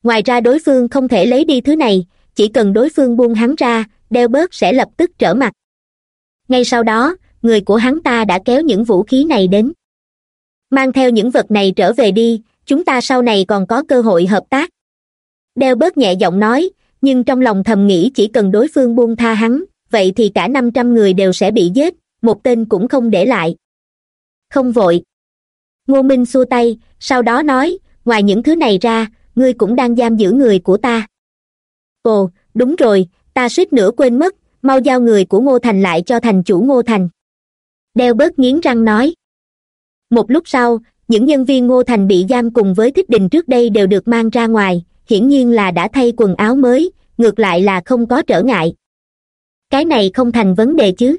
Ngoài ra đối phương không thể lấy đi thứ này, chỉ cần đối phương buông hắn ra đeo bớt sẽ lập tức trở mặt. Ngay sau đó, người của hắn ta đã kéo những vũ khí này đến. Mang theo những vật này trở về đi, chúng ta sau này còn có cơ hội hợp tác. Đeo bớt nhẹ giọng nói, nhưng trong lòng thầm nghĩ chỉ cần đối phương buông tha hắn, vậy thì cả năm trăm người đều sẽ bị giết, một tên cũng không để lại. Không vội. Ngô minh xua tay, sau đó nói, ngoài những thứ này ra, ngươi cũng đang giam giữ người của ta. Ồ, đúng rồi ta suýt nữa quên mất, mau giao người của ngô thành lại cho thành chủ ngô thành. Đeo bớt nghiến răng nói. Một lúc sau, những nhân viên ngô thành bị giam cùng với thích đình trước đây đều được mang ra ngoài, hiển nhiên là đã thay quần áo mới, ngược lại là không có trở ngại. Cái này không thành vấn đề chứ.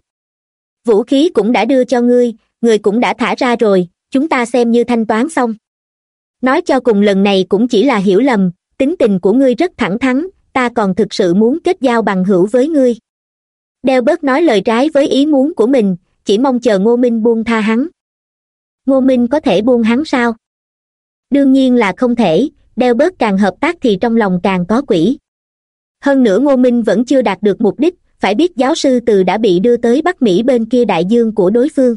Vũ khí cũng đã đưa cho ngươi, người cũng đã thả ra rồi, chúng ta xem như thanh toán xong. Nói cho cùng lần này cũng chỉ là hiểu lầm, tính tình của ngươi rất thẳng thắn ta còn thực sự muốn kết giao bằng hữu với ngươi. Đeo bớt nói lời trái với ý muốn của mình, chỉ mong chờ ngô minh buông tha hắn. Ngô minh có thể buông hắn sao? Đương nhiên là không thể đeo bớt càng hợp tác thì trong lòng càng có quỷ hơn nữa ngô minh vẫn chưa đạt được mục đích, phải biết giáo sư từ đã bị đưa tới bắc mỹ bên kia đại dương của đối phương.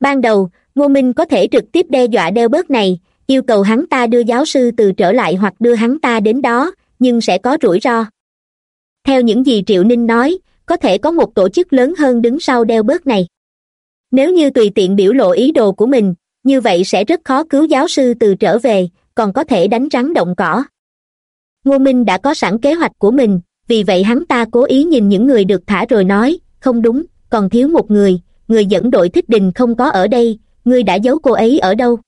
Ban đầu, ngô minh có thể trực tiếp đe dọa đeo bớt này, yêu cầu hắn ta đưa giáo sư từ trở lại hoặc đưa hắn ta đến đó nhưng sẽ có rủi ro. Theo những gì triệu ninh nói, có thể có một tổ chức lớn hơn đứng sau đeo bớt này. Nếu như tùy tiện biểu lộ ý đồ của mình, như vậy sẽ rất khó cứu giáo sư từ trở về, còn có thể đánh rắn động cỏ. Ngô minh đã có sẵn kế hoạch của mình, vì vậy hắn ta cố ý nhìn những người được thả rồi nói, không đúng, còn thiếu một người người dẫn đội thích đình không có ở đây, ngươi đã giấu cô ấy ở đâu?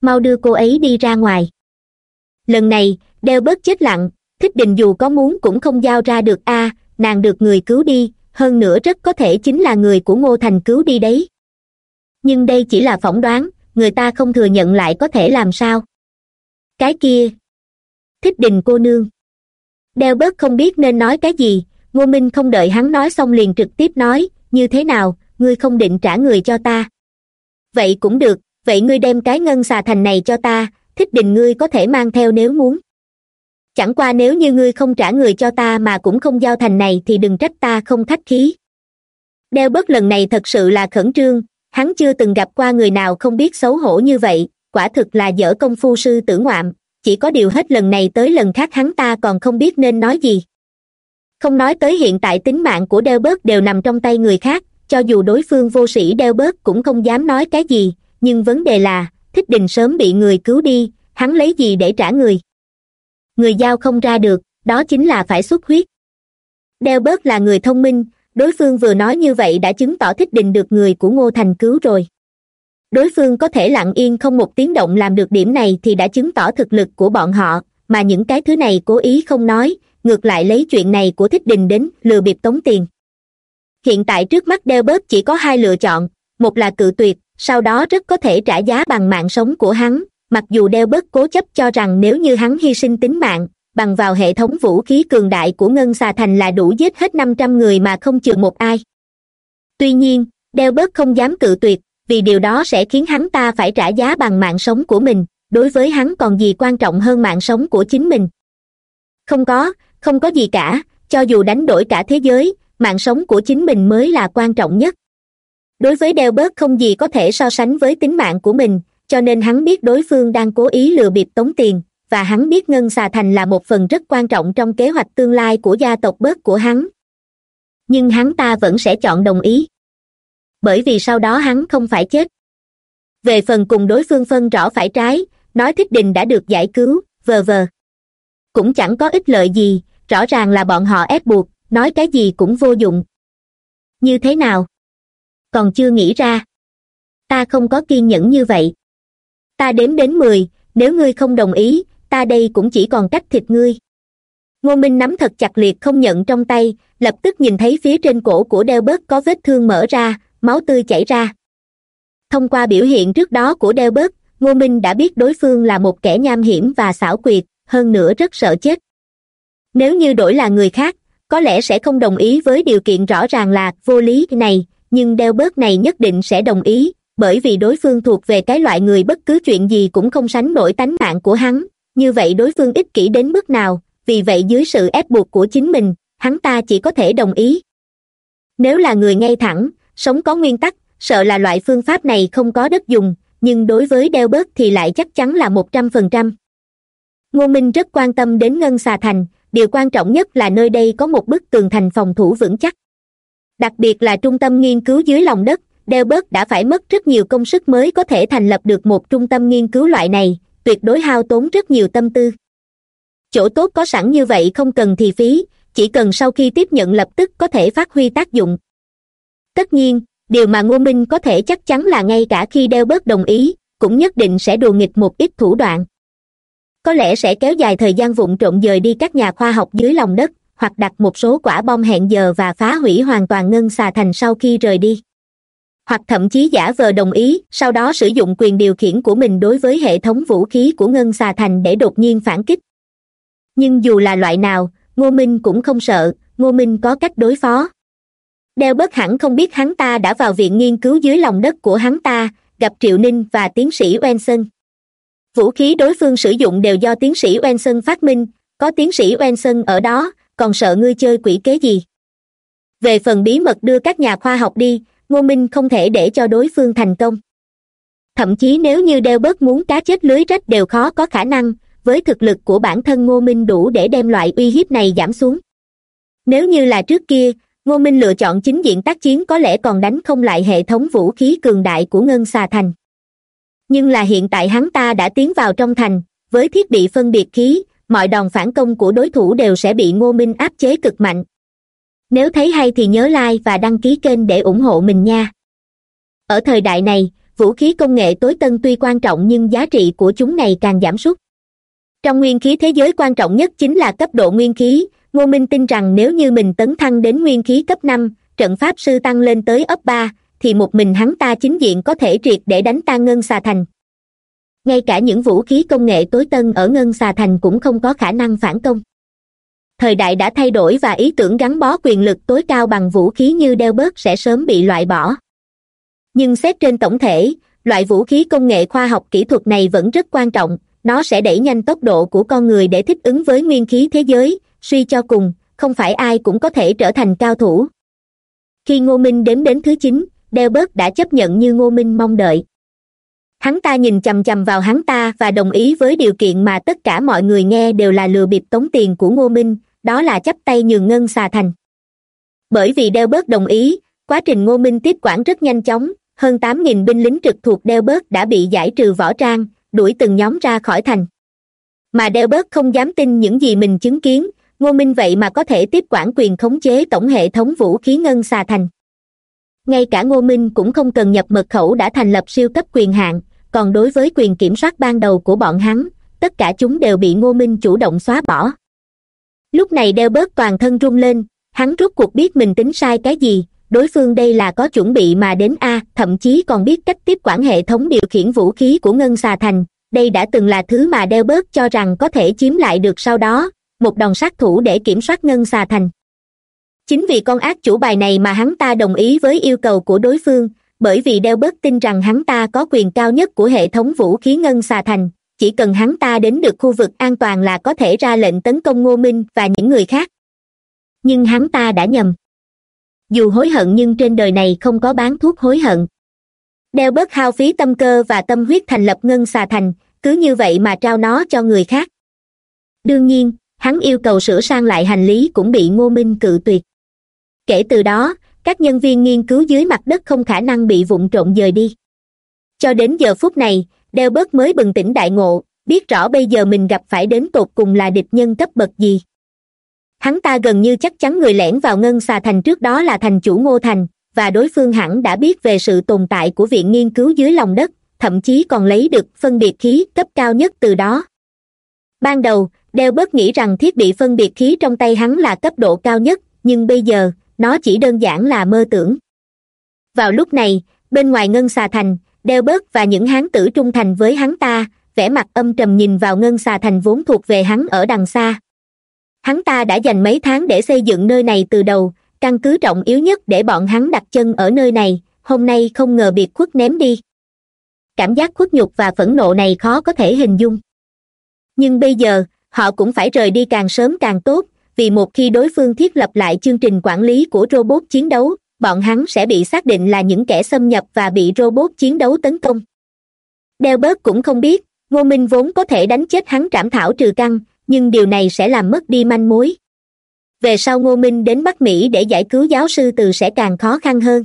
Mau đưa cô ấy đi ra ngoài. Lần này đeo bớt chết lặng, thích đình dù có muốn cũng không giao ra được, a, nàng được người cứu đi, hơn nữa rất có thể chính là người của ngô thành cứu đi đấy. Nhưng đây chỉ là phỏng đoán, người ta không thừa nhận lại có thể làm sao? Cái kia. Thích đình cô nương. Đeo bớt không biết nên nói cái gì, ngô minh không đợi hắn nói xong liền trực tiếp nói, như thế nào, ngươi không định trả người cho ta? Vậy cũng được, vậy ngươi đem cái ngân xà thành này cho ta, thích đình ngươi có thể mang theo nếu muốn chẳng qua nếu như ngươi không trả người cho ta mà cũng không giao thành này thì đừng trách ta không khách khí. Đeo bớt lần này thật sự là khẩn trương, hắn chưa từng gặp qua người nào không biết xấu hổ như vậy, quả thực là dở công phu sư tử ngoạm, chỉ có điều hết lần này tới lần khác hắn ta còn không biết nên nói gì. Không nói tới hiện tại tính mạng của đeo bớt đều nằm trong tay người khác, cho dù đối phương vô sĩ đeo bớt cũng không dám nói cái gì, nhưng vấn đề là, thích đình sớm bị người cứu đi, hắn lấy gì để trả người? Người giao không ra được, đó chính là phải xuất huyết. Đeo bớt là người thông minh, đối phương vừa nói như vậy đã chứng tỏ thích đình được người của ngô thành cứu rồi. Đối phương có thể lặng yên không một tiếng động làm được điểm này thì đã chứng tỏ thực lực của bọn họ, mà những cái thứ này cố ý không nói, ngược lại lấy chuyện này của thích đình đến lừa bịp tống tiền. Hiện tại trước mắt đeo bớt chỉ có hai lựa chọn, một là cự tuyệt, sau đó rất có thể trả giá bằng mạng sống của hắn mặc dù đeo bớt cố chấp cho rằng nếu như hắn hy sinh tính mạng, bằng vào hệ thống vũ khí cường đại của ngân xà thành là đủ giết hết năm trăm người mà không chừa một ai. Tuy nhiên đeo bớt không dám cự tuyệt, vì điều đó sẽ khiến hắn ta phải trả giá bằng mạng sống của mình, đối với hắn còn gì quan trọng hơn mạng sống của chính mình. Không có không có gì cả, cho dù đánh đổi cả thế giới, mạng sống của chính mình mới là quan trọng nhất. Đối với đeo bớt không gì có thể so sánh với tính mạng của mình cho nên hắn biết đối phương đang cố ý lừa bịp tống tiền, và hắn biết ngân xà thành là một phần rất quan trọng trong kế hoạch tương lai của gia tộc bớt của hắn. Nhưng hắn ta vẫn sẽ chọn đồng ý. Bởi vì sau đó hắn không phải chết. Về phần cùng đối phương phân rõ phải trái, nói thích đình đã được giải cứu vờ vờ cũng chẳng có ích lợi gì, rõ ràng là bọn họ ép buộc, nói cái gì cũng vô dụng. Như thế nào? Còn chưa nghĩ ra. Ta không có kiên nhẫn như vậy ta đếm đến mười, nếu ngươi không đồng ý, ta đây cũng chỉ còn cách thịt ngươi. Ngô minh nắm thật chặt liệt không nhận trong tay, lập tức nhìn thấy phía trên cổ của đeo bớt có vết thương mở ra, máu tươi chảy ra. Thông qua biểu hiện trước đó của đeo bớt ngô minh đã biết đối phương là một kẻ nham hiểm và xảo quyệt, hơn nữa rất sợ chết. Nếu như đổi là người khác, có lẽ sẽ không đồng ý với điều kiện rõ ràng là vô lý này, nhưng đeo bớt này nhất định sẽ đồng ý bởi vì đối phương thuộc về cái loại người bất cứ chuyện gì cũng không sánh nổi tánh mạng của hắn, như vậy đối phương ích kỷ đến mức nào, vì vậy dưới sự ép buộc của chính mình, hắn ta chỉ có thể đồng ý. Nếu là người ngay thẳng, sống có nguyên tắc, sợ là loại phương pháp này không có đất dùng, nhưng đối với đeo bớt thì lại chắc chắn là một trăm phần trăm. Ngô minh rất quan tâm đến ngân xà thành, điều quan trọng nhất là nơi đây có một bức tường thành phòng thủ vững chắc. Đặc biệt là trung tâm nghiên cứu dưới lòng đất đeo bớt đã phải mất rất nhiều công sức mới có thể thành lập được một trung tâm nghiên cứu loại này, tuyệt đối hao tốn rất nhiều tâm tư. Chỗ tốt có sẵn như vậy không cần thì phí, chỉ cần sau khi tiếp nhận lập tức có thể phát huy tác dụng. Tất nhiên, điều mà ngô minh có thể chắc chắn là ngay cả khi đeo bớt đồng ý, cũng nhất định sẽ đùa nghịch một ít thủ đoạn. Có lẽ sẽ kéo dài thời gian vụn trộm dời đi các nhà khoa học dưới lòng đất, hoặc đặt một số quả bom hẹn giờ và phá hủy hoàn toàn ngân xà thành sau khi rời đi hoặc thậm chí giả vờ đồng ý, sau đó sử dụng quyền điều khiển của mình đối với hệ thống vũ khí của ngân xà thành để đột nhiên phản kích. Nhưng dù là loại nào, ngô minh cũng không sợ, ngô minh có cách đối phó. Đeo bất hẳn không biết hắn ta đã vào viện nghiên cứu dưới lòng đất của hắn ta, gặp triệu ninh và tiến sĩ wenson vũ khí đối phương sử dụng đều do tiến sĩ wenson phát minh, có tiến sĩ wenson ở đó, còn sợ ngươi chơi quỷ kế gì. Về phần bí mật đưa các nhà khoa học đi ngô minh không thể để cho đối phương thành công. Thậm chí nếu như đeo bớt muốn cá chết lưới rách đều khó có khả năng, với thực lực của bản thân ngô minh đủ để đem loại uy hiếp này giảm xuống. Nếu như là trước kia, ngô minh lựa chọn chính diện tác chiến có lẽ còn đánh không lại hệ thống vũ khí cường đại của ngân xà thành. Nhưng là hiện tại hắn ta đã tiến vào trong thành, với thiết bị phân biệt khí, mọi đòn phản công của đối thủ đều sẽ bị ngô minh áp chế cực mạnh nếu thấy hay thì nhớ like và đăng ký kênh để ủng hộ mình nha. Ở thời đại này, vũ khí công nghệ tối tân tuy quan trọng nhưng giá trị của chúng này càng giảm sút. Trong nguyên khí thế giới quan trọng nhất chính là cấp độ nguyên khí, ngô minh tin rằng nếu như mình tấn thăng đến nguyên khí cấp năm, trận pháp sư tăng lên tới ấp ba, thì một mình hắn ta chính diện có thể triệt để đánh tan ngân xà thành. Ngay cả những vũ khí công nghệ tối tân ở ngân xà thành cũng không có khả năng phản công thời đại đã thay đổi và ý tưởng gắn bó quyền lực tối cao bằng vũ khí như đeo bớt sẽ sớm bị loại bỏ. Nhưng xét trên tổng thể, loại vũ khí công nghệ khoa học kỹ thuật này vẫn rất quan trọng. Nó sẽ đẩy nhanh tốc độ của con người để thích ứng với nguyên khí thế giới, suy cho cùng, không phải ai cũng có thể trở thành cao thủ. Khi ngô minh đếm đến thứ chín, đeo bớt đã chấp nhận như ngô minh mong đợi. Hắn ta nhìn chằm chằm vào hắn ta và đồng ý với điều kiện mà tất cả mọi người nghe đều là lừa bịp tống tiền của ngô minh đó là chấp tay nhường ngân xà thành. Bởi vì đeo bớt đồng ý, quá trình ngô minh tiếp quản rất nhanh chóng, hơn tám nghìn binh lính trực thuộc đeo bớt đã bị giải trừ võ trang, đuổi từng nhóm ra khỏi thành. Mà đeo bớt không dám tin những gì mình chứng kiến, ngô minh vậy mà có thể tiếp quản quyền khống chế tổng hệ thống vũ khí ngân xà thành. Ngay cả ngô minh cũng không cần nhập mật khẩu đã thành lập siêu cấp quyền hạn còn đối với quyền kiểm soát ban đầu của bọn hắn, tất cả chúng đều bị ngô minh chủ động xóa bỏ lúc này đeo bớt toàn thân run lên, hắn rút cuộc biết mình tính sai cái gì, đối phương đây là có chuẩn bị mà đến a, thậm chí còn biết cách tiếp quản hệ thống điều khiển vũ khí của ngân xà thành, đây đã từng là thứ mà đeo bớt cho rằng có thể chiếm lại được sau đó, một đòn sát thủ để kiểm soát ngân xà thành. Chính vì con ác chủ bài này mà hắn ta đồng ý với yêu cầu của đối phương, bởi vì đeo bớt tin rằng hắn ta có quyền cao nhất của hệ thống vũ khí ngân xà thành chỉ cần hắn ta đến được khu vực an toàn là có thể ra lệnh tấn công ngô minh và những người khác. Nhưng hắn ta đã nhầm. Dù hối hận nhưng trên đời này không có bán thuốc hối hận. Đeo bớt hao phí tâm cơ và tâm huyết thành lập ngân xà thành, cứ như vậy mà trao nó cho người khác. Đương nhiên, hắn yêu cầu sửa sang lại hành lý cũng bị ngô minh cự tuyệt. Kể từ đó, các nhân viên nghiên cứu dưới mặt đất không khả năng bị vụng trộn dời đi. Cho đến giờ phút này đeo bớt mới bừng tỉnh đại ngộ, biết rõ bây giờ mình gặp phải đến tột cùng là địch nhân cấp bậc gì. Hắn ta gần như chắc chắn người lẻn vào ngân xà thành trước đó là thành chủ ngô thành, và đối phương hẳn đã biết về sự tồn tại của viện nghiên cứu dưới lòng đất, thậm chí còn lấy được phân biệt khí cấp cao nhất từ đó. Ban đầu, đeo bớt nghĩ rằng thiết bị phân biệt khí trong tay hắn là cấp độ cao nhất, nhưng bây giờ, nó chỉ đơn giản là mơ tưởng. Vào lúc này, bên ngoài ngân xà thành đeo bớt và những hán tử trung thành với hắn ta, vẻ mặt âm trầm nhìn vào ngân xà thành vốn thuộc về hắn ở đằng xa. Hắn ta đã dành mấy tháng để xây dựng nơi này từ đầu, căn cứ trọng yếu nhất để bọn hắn đặt chân ở nơi này, hôm nay không ngờ biệt khuất ném đi. Cảm giác khuất nhục và phẫn nộ này khó có thể hình dung. Nhưng bây giờ, họ cũng phải rời đi càng sớm càng tốt, vì một khi đối phương thiết lập lại chương trình quản lý của robot chiến đấu bọn hắn sẽ bị xác định là những kẻ xâm nhập và bị robot chiến đấu tấn công. Đeo bớt cũng không biết, ngô minh vốn có thể đánh chết hắn trảm thảo trừ căn nhưng điều này sẽ làm mất đi manh mối. Về sau ngô minh đến bắc mỹ để giải cứu giáo sư từ sẽ càng khó khăn hơn.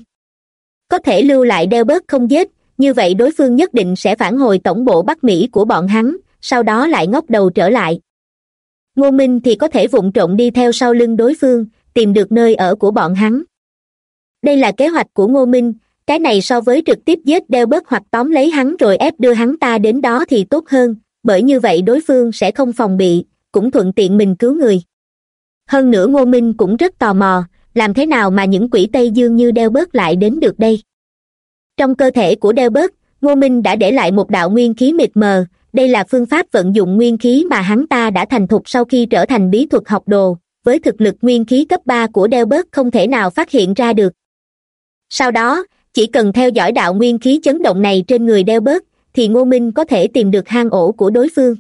Có thể lưu lại đeo bớt không giết, như vậy đối phương nhất định sẽ phản hồi tổng bộ bắc mỹ của bọn hắn, sau đó lại ngóc đầu trở lại. Ngô minh thì có thể vụng trộn đi theo sau lưng đối phương, tìm được nơi ở của bọn hắn đây là kế hoạch của ngô minh, cái này so với trực tiếp giết đeo bớt hoặc tóm lấy hắn rồi ép đưa hắn ta đến đó thì tốt hơn, bởi như vậy đối phương sẽ không phòng bị, cũng thuận tiện mình cứu người. Hơn nữa ngô minh cũng rất tò mò, làm thế nào mà những quỷ tây dương như đeo bớt lại đến được đây? Trong cơ thể của đeo bớt ngô minh đã để lại một đạo nguyên khí mịt mờ, đây là phương pháp vận dụng nguyên khí mà hắn ta đã thành thục sau khi trở thành bí thuật học đồ, với thực lực nguyên khí cấp ba của đeo bớt không thể nào phát hiện ra được sau đó, chỉ cần theo dõi đạo nguyên khí chấn động này trên người đeo bớt, thì ngô minh có thể tìm được hang ổ của đối phương.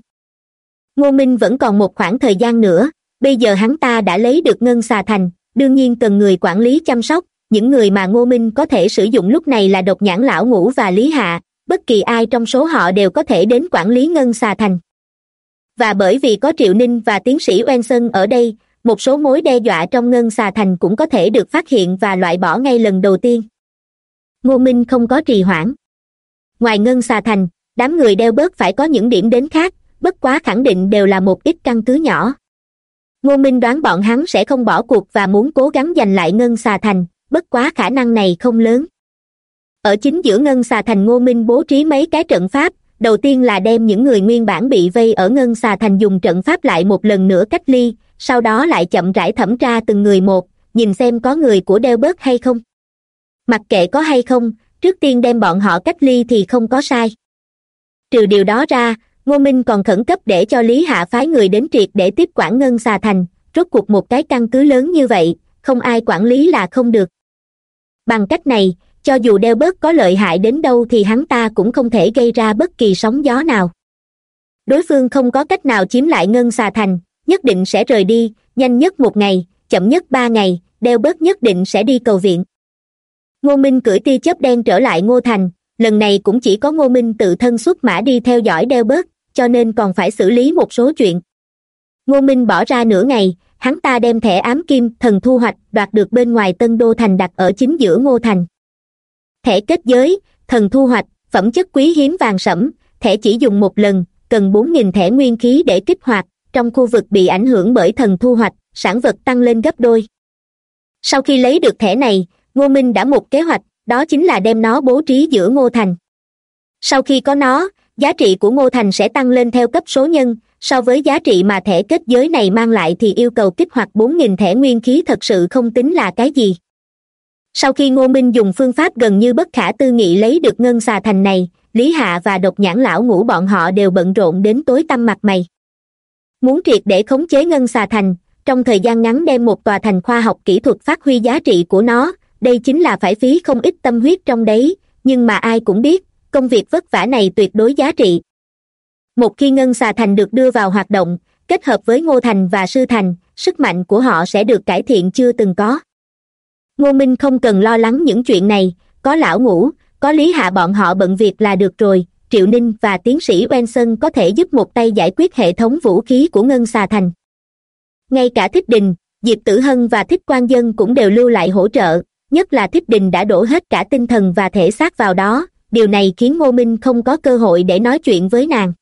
Ngô minh vẫn còn một khoảng thời gian nữa, bây giờ hắn ta đã lấy được ngân xà thành, đương nhiên cần người quản lý chăm sóc, những người mà ngô minh có thể sử dụng lúc này là độc nhãn lão ngũ và lý hạ, bất kỳ ai trong số họ đều có thể đến quản lý ngân xà thành. Và bởi vì có triệu ninh và tiến sĩ oen sơn ở đây một số mối đe dọa trong ngân xà thành cũng có thể được phát hiện và loại bỏ ngay lần đầu tiên. Ngô minh không có trì hoãn. Ngoài ngân xà thành, đám người đeo bớt phải có những điểm đến khác, bất quá khẳng định đều là một ít căn cứ nhỏ. Ngô minh đoán bọn hắn sẽ không bỏ cuộc và muốn cố gắng giành lại ngân xà thành, bất quá khả năng này không lớn. Ở chính giữa ngân xà thành ngô minh bố trí mấy cái trận pháp, đầu tiên là đem những người nguyên bản bị vây ở ngân xà thành dùng trận pháp lại một lần nữa cách ly sau đó lại chậm rãi thẩm tra từng người một, nhìn xem có người của đeo bớt hay không. Mặc kệ có hay không, trước tiên đem bọn họ cách ly thì không có sai. Trừ điều đó ra, ngô minh còn khẩn cấp để cho lý hạ phái người đến triệt để tiếp quản ngân xà thành. Rốt cuộc một cái căn cứ lớn như vậy, không ai quản lý là không được. Bằng cách này, cho dù đeo bớt có lợi hại đến đâu thì hắn ta cũng không thể gây ra bất kỳ sóng gió nào. Đối phương không có cách nào chiếm lại ngân xà thành nhất định sẽ rời đi, nhanh nhất một ngày, chậm nhất ba ngày, đeo bớt nhất định sẽ đi cầu viện. Ngô minh cưỡi tia chớp đen trở lại ngô thành, lần này cũng chỉ có ngô minh tự thân xuất mã đi theo dõi đeo bớt, cho nên còn phải xử lý một số chuyện. Ngô minh bỏ ra nửa ngày, hắn ta đem thẻ ám kim, thần thu hoạch, đoạt được bên ngoài tân đô thành đặt ở chính giữa ngô thành. Thẻ kết giới, thần thu hoạch, phẩm chất quý hiếm vàng sẫm, thẻ chỉ dùng một lần, cần bốn nghìn thẻ nguyên khí để kích hoạt trong khu vực bị ảnh hưởng bởi thần thu hoạch, sản vật tăng lên gấp đôi. Sau khi lấy được thẻ này, ngô minh đã một kế hoạch, đó chính là đem nó bố trí giữa ngô thành. Sau khi có nó, giá trị của ngô thành sẽ tăng lên theo cấp số nhân, so với giá trị mà thẻ kết giới này mang lại thì yêu cầu kích hoạt bốn nghìn thẻ nguyên khí thật sự không tính là cái gì. Sau khi ngô minh dùng phương pháp gần như bất khả tư nghị lấy được ngân xà thành này, lý hạ và độc nhãn lão ngủ bọn họ đều bận rộn đến tối tăm mặt mày muốn triệt để khống chế ngân xà thành, trong thời gian ngắn đem một tòa thành khoa học kỹ thuật phát huy giá trị của nó, đây chính là phải phí không ít tâm huyết trong đấy, nhưng mà ai cũng biết, công việc vất vả này tuyệt đối giá trị. Một khi ngân xà thành được đưa vào hoạt động, kết hợp với ngô thành và sư thành, sức mạnh của họ sẽ được cải thiện chưa từng có. Ngô minh không cần lo lắng những chuyện này, có lão ngũ có lý hạ bọn họ bận việc là được rồi triệu ninh và tiến sĩ wenson có thể giúp một tay giải quyết hệ thống vũ khí của ngân xà thành. Ngay cả thích đình, diệp tử hân và thích quan dân cũng đều lưu lại hỗ trợ, nhất là thích đình đã đổ hết cả tinh thần và thể xác vào đó, điều này khiến ngô minh không có cơ hội để nói chuyện với nàng.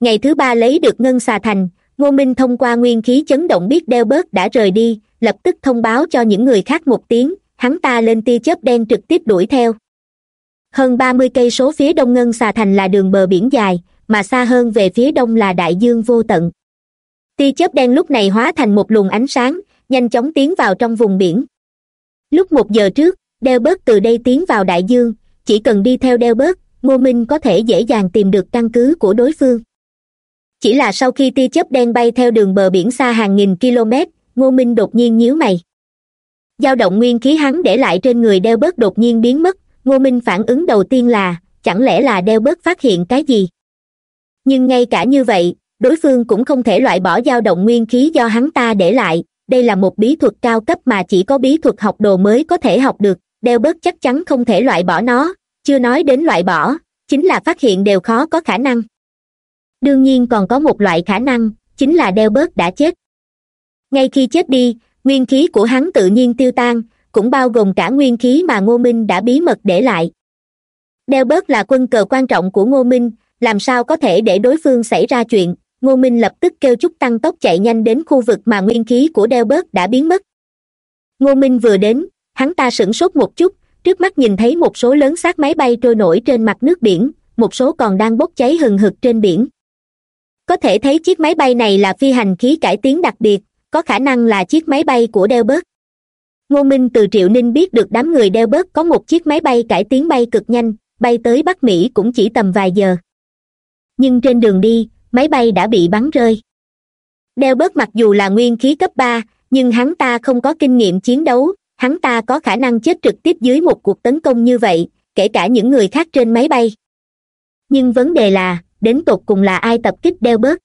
Ngày thứ ba lấy được ngân xà thành, ngô minh thông qua nguyên khí chấn động biết đeo bớt đã rời đi, lập tức thông báo cho những người khác một tiếng, hắn ta lên tia chớp đen trực tiếp đuổi theo hơn ba mươi cây số phía đông ngân xà thành là đường bờ biển dài, mà xa hơn về phía đông là đại dương vô tận. Tia chớp đen lúc này hóa thành một luồng ánh sáng, nhanh chóng tiến vào trong vùng biển. Lúc một giờ trước đeo bớt từ đây tiến vào đại dương, chỉ cần đi theo đeo bớt ngô minh có thể dễ dàng tìm được căn cứ của đối phương. Chỉ là sau khi tia chớp đen bay theo đường bờ biển xa hàng nghìn km, ngô minh đột nhiên nhíu mày. Dao động nguyên khí hắn để lại trên người đeo bớt đột nhiên biến mất ngô minh phản ứng đầu tiên là, chẳng lẽ là đeo bớt phát hiện cái gì? Nhưng ngay cả như vậy, đối phương cũng không thể loại bỏ dao động nguyên khí do hắn ta để lại. Đây là một bí thuật cao cấp mà chỉ có bí thuật học đồ mới có thể học được. Đeo bớt chắc chắn không thể loại bỏ nó. Chưa nói đến loại bỏ, chính là phát hiện đều khó có khả năng. Đương nhiên còn có một loại khả năng, chính là đeo bớt đã chết. Ngay khi chết đi, nguyên khí của hắn tự nhiên tiêu tan cũng bao gồm cả nguyên khí mà ngô minh đã bí mật để lại. Đeo bớt là quân cờ quan trọng của ngô minh, làm sao có thể để đối phương xảy ra chuyện? Ngô minh lập tức kêu chúc tăng tốc chạy nhanh đến khu vực mà nguyên khí của đeo bớt đã biến mất. Ngô minh vừa đến, hắn ta sửng sốt một chút, trước mắt nhìn thấy một số lớn xác máy bay trôi nổi trên mặt nước biển, một số còn đang bốc cháy hừng hực trên biển. Có thể thấy chiếc máy bay này là phi hành khí cải tiến đặc biệt, có khả năng là chiếc máy bay của đeo bớt ngô minh từ triệu ninh biết được đám người đeo bớt có một chiếc máy bay cải tiến bay cực nhanh, bay tới bắc mỹ cũng chỉ tầm vài giờ. Nhưng trên đường đi, máy bay đã bị bắn rơi. Đeo bớt mặc dù là nguyên khí cấp ba, nhưng hắn ta không có kinh nghiệm chiến đấu, hắn ta có khả năng chết trực tiếp dưới một cuộc tấn công như vậy, kể cả những người khác trên máy bay. Nhưng vấn đề là, đến tột cùng là ai tập kích đeo bớt?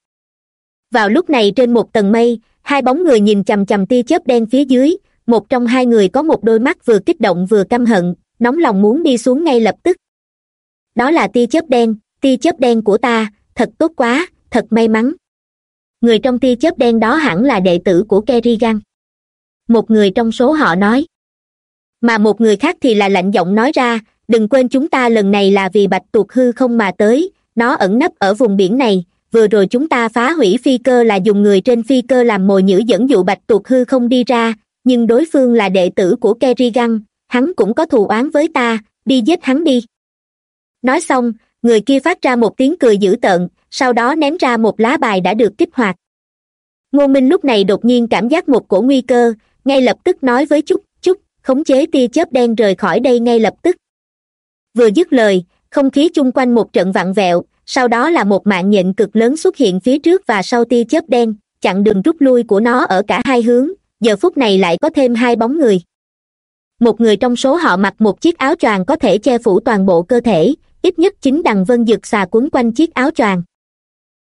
Vào lúc này trên một tầng mây, hai bóng người nhìn chằm chằm tia chớp đen phía dưới một trong hai người có một đôi mắt vừa kích động vừa căm hận, nóng lòng muốn đi xuống ngay lập tức. Đó là tia chớp đen, tia chớp đen của ta, thật tốt quá, thật may mắn. Người trong tia chớp đen đó hẳn là đệ tử của kerrigan. Một người trong số họ nói. Mà một người khác thì là lạnh giọng nói ra, đừng quên chúng ta lần này là vì bạch tuộc hư không mà tới, nó ẩn nấp ở vùng biển này, vừa rồi chúng ta phá hủy phi cơ là dùng người trên phi cơ làm mồi nhữ dẫn dụ bạch tuộc hư không đi ra nhưng đối phương là đệ tử của kerrigan, hắn cũng có thù oán với ta, đi giết hắn đi. Nói xong, người kia phát ra một tiếng cười dữ tợn, sau đó ném ra một lá bài đã được kích hoạt. Ngô minh lúc này đột nhiên cảm giác một cổ nguy cơ, ngay lập tức nói với chúc chúc khống chế tia chớp đen rời khỏi đây ngay lập tức. Vừa dứt lời, không khí chung quanh một trận vặn vẹo, sau đó là một mạng nhện cực lớn xuất hiện phía trước và sau tia chớp đen, chặn đường rút lui của nó ở cả hai hướng giờ phút này lại có thêm hai bóng người. Một người trong số họ mặc một chiếc áo choàng có thể che phủ toàn bộ cơ thể, ít nhất chính đằng vân dực xà quấn quanh chiếc áo choàng.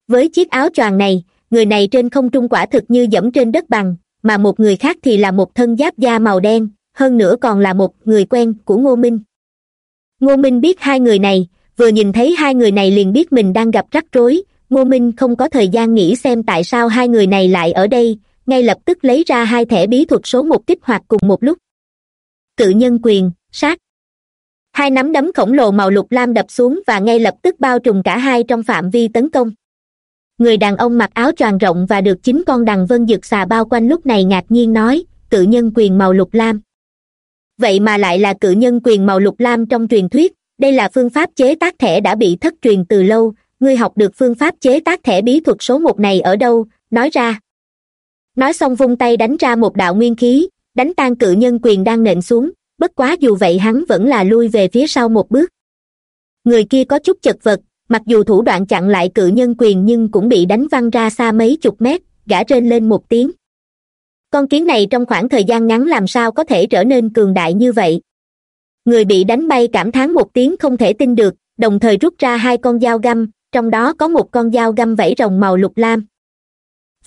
Với chiếc áo choàng này, người này trên không trung quả thực như dẫm trên đất bằng, mà một người khác thì là một thân giáp da màu đen, hơn nữa còn là một người quen của ngô minh. Ngô minh biết hai người này, vừa nhìn thấy hai người này liền biết mình đang gặp rắc rối, ngô minh không có thời gian nghĩ xem tại sao hai người này lại ở đây ngay lập tức lấy ra hai thẻ bí thuật số một kích hoạt cùng một lúc. Cự nhân quyền, sát. Hai nắm đấm khổng lồ màu lục lam đập xuống và ngay lập tức bao trùm cả hai trong phạm vi tấn công. Người đàn ông mặc áo choàng rộng và được chính con đằng vân dực xà bao quanh lúc này ngạc nhiên nói, cự nhân quyền màu lục lam. Vậy mà lại là cự nhân quyền màu lục lam trong truyền thuyết, đây là phương pháp chế tác thẻ đã bị thất truyền từ lâu, ngươi học được phương pháp chế tác thẻ bí thuật số một này ở đâu? Nói ra nói xong vung tay đánh ra một đạo nguyên khí, đánh tan cự nhân quyền đang nện xuống, bất quá dù vậy hắn vẫn là lui về phía sau một bước. Người kia có chút chật vật, mặc dù thủ đoạn chặn lại cự nhân quyền nhưng cũng bị đánh văng ra xa mấy chục mét, gã rên lên một tiếng. Con kiến này trong khoảng thời gian ngắn làm sao có thể trở nên cường đại như vậy? Người bị đánh bay cảm thán một tiếng không thể tin được, đồng thời rút ra hai con dao găm, trong đó có một con dao găm vẫy rồng màu lục lam.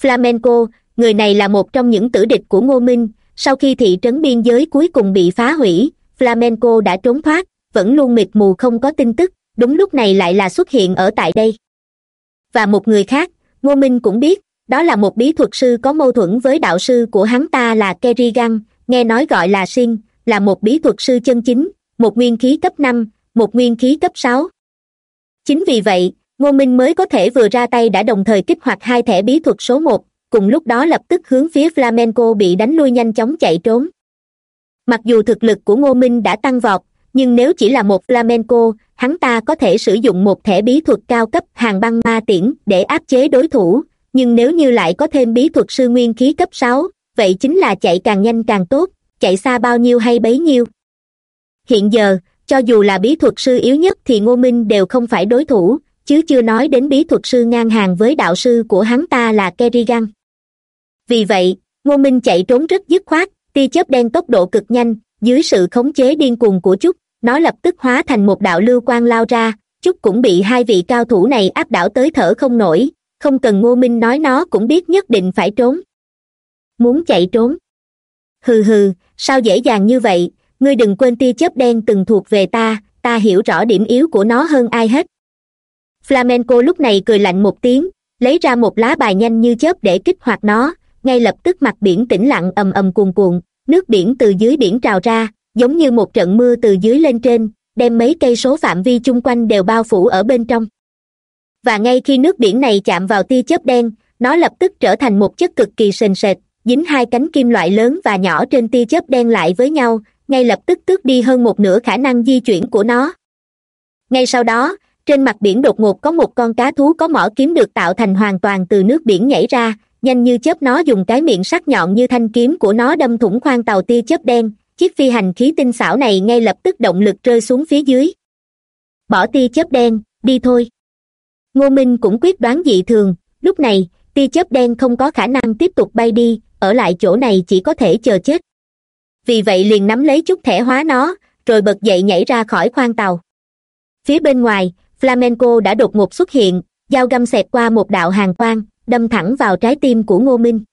Flamenco người này là một trong những tử địch của ngô minh. Sau khi thị trấn biên giới cuối cùng bị phá hủy, flamenco đã trốn thoát, vẫn luôn mịt mù không có tin tức, đúng lúc này lại là xuất hiện ở tại đây. Và một người khác, ngô minh cũng biết, đó là một bí thuật sư có mâu thuẫn với đạo sư của hắn ta là kerrigan, nghe nói gọi là sin là một bí thuật sư chân chính, một nguyên khí cấp năm, một nguyên khí cấp sáu. Chính vì vậy, ngô minh mới có thể vừa ra tay đã đồng thời kích hoạt hai thẻ bí thuật số một cùng lúc đó lập tức hướng phía flamenco bị đánh lui nhanh chóng chạy trốn. Mặc dù thực lực của ngô minh đã tăng vọt, nhưng nếu chỉ là một flamenco, hắn ta có thể sử dụng một thẻ bí thuật cao cấp hàng băng ma tiễn để áp chế đối thủ, nhưng nếu như lại có thêm bí thuật sư nguyên khí cấp sáu, vậy chính là chạy càng nhanh càng tốt, chạy xa bao nhiêu hay bấy nhiêu. Hiện giờ, cho dù là bí thuật sư yếu nhất thì ngô minh đều không phải đối thủ, chứ chưa nói đến bí thuật sư ngang hàng với đạo sư của hắn ta là kerrigan vì vậy, ngô minh chạy trốn rất dứt khoát, tia chớp đen tốc độ cực nhanh, dưới sự khống chế điên cuồng của trúc, nó lập tức hóa thành một đạo lưu quang lao ra, trúc cũng bị hai vị cao thủ này áp đảo tới thở không nổi, không cần ngô minh nói nó cũng biết nhất định phải trốn. Muốn chạy trốn? Hừ hừ, sao dễ dàng như vậy, ngươi đừng quên tia chớp đen từng thuộc về ta ta hiểu rõ điểm yếu của nó hơn ai hết. Flamenco lúc này cười lạnh một tiếng, lấy ra một lá bài nhanh như chớp để kích hoạt nó ngay lập tức mặt biển tĩnh lặng ầm ầm cuồn cuộn, nước biển từ dưới biển trào ra, giống như một trận mưa từ dưới lên trên, đem mấy cây số phạm vi chung quanh đều bao phủ ở bên trong. Và ngay khi nước biển này chạm vào tia chớp đen, nó lập tức trở thành một chất cực kỳ sền sệt, dính hai cánh kim loại lớn và nhỏ trên tia chớp đen lại với nhau, ngay lập tức tước đi hơn một nửa khả năng di chuyển của nó. Ngay sau đó, trên mặt biển đột ngột có một con cá thú có mỏ kiếm được tạo thành hoàn toàn từ nước biển nhảy ra nhanh như chớp nó dùng cái miệng sắc nhọn như thanh kiếm của nó đâm thủng khoang tàu tia chớp đen. Chiếc phi hành khí tinh xảo này ngay lập tức động lực rơi xuống phía dưới. Bỏ tia chớp đen, đi thôi. Ngô minh cũng quyết đoán dị thường. Lúc này, tia chớp đen không có khả năng tiếp tục bay đi, ở lại chỗ này chỉ có thể chờ chết. Vì vậy liền nắm lấy chút thẻ hóa nó, rồi bật dậy nhảy ra khỏi khoang tàu. Phía bên ngoài, flamenco đã đột ngột xuất hiện dao găm xẹt qua một đạo hàng quang đâm thẳng vào trái tim của ngô minh.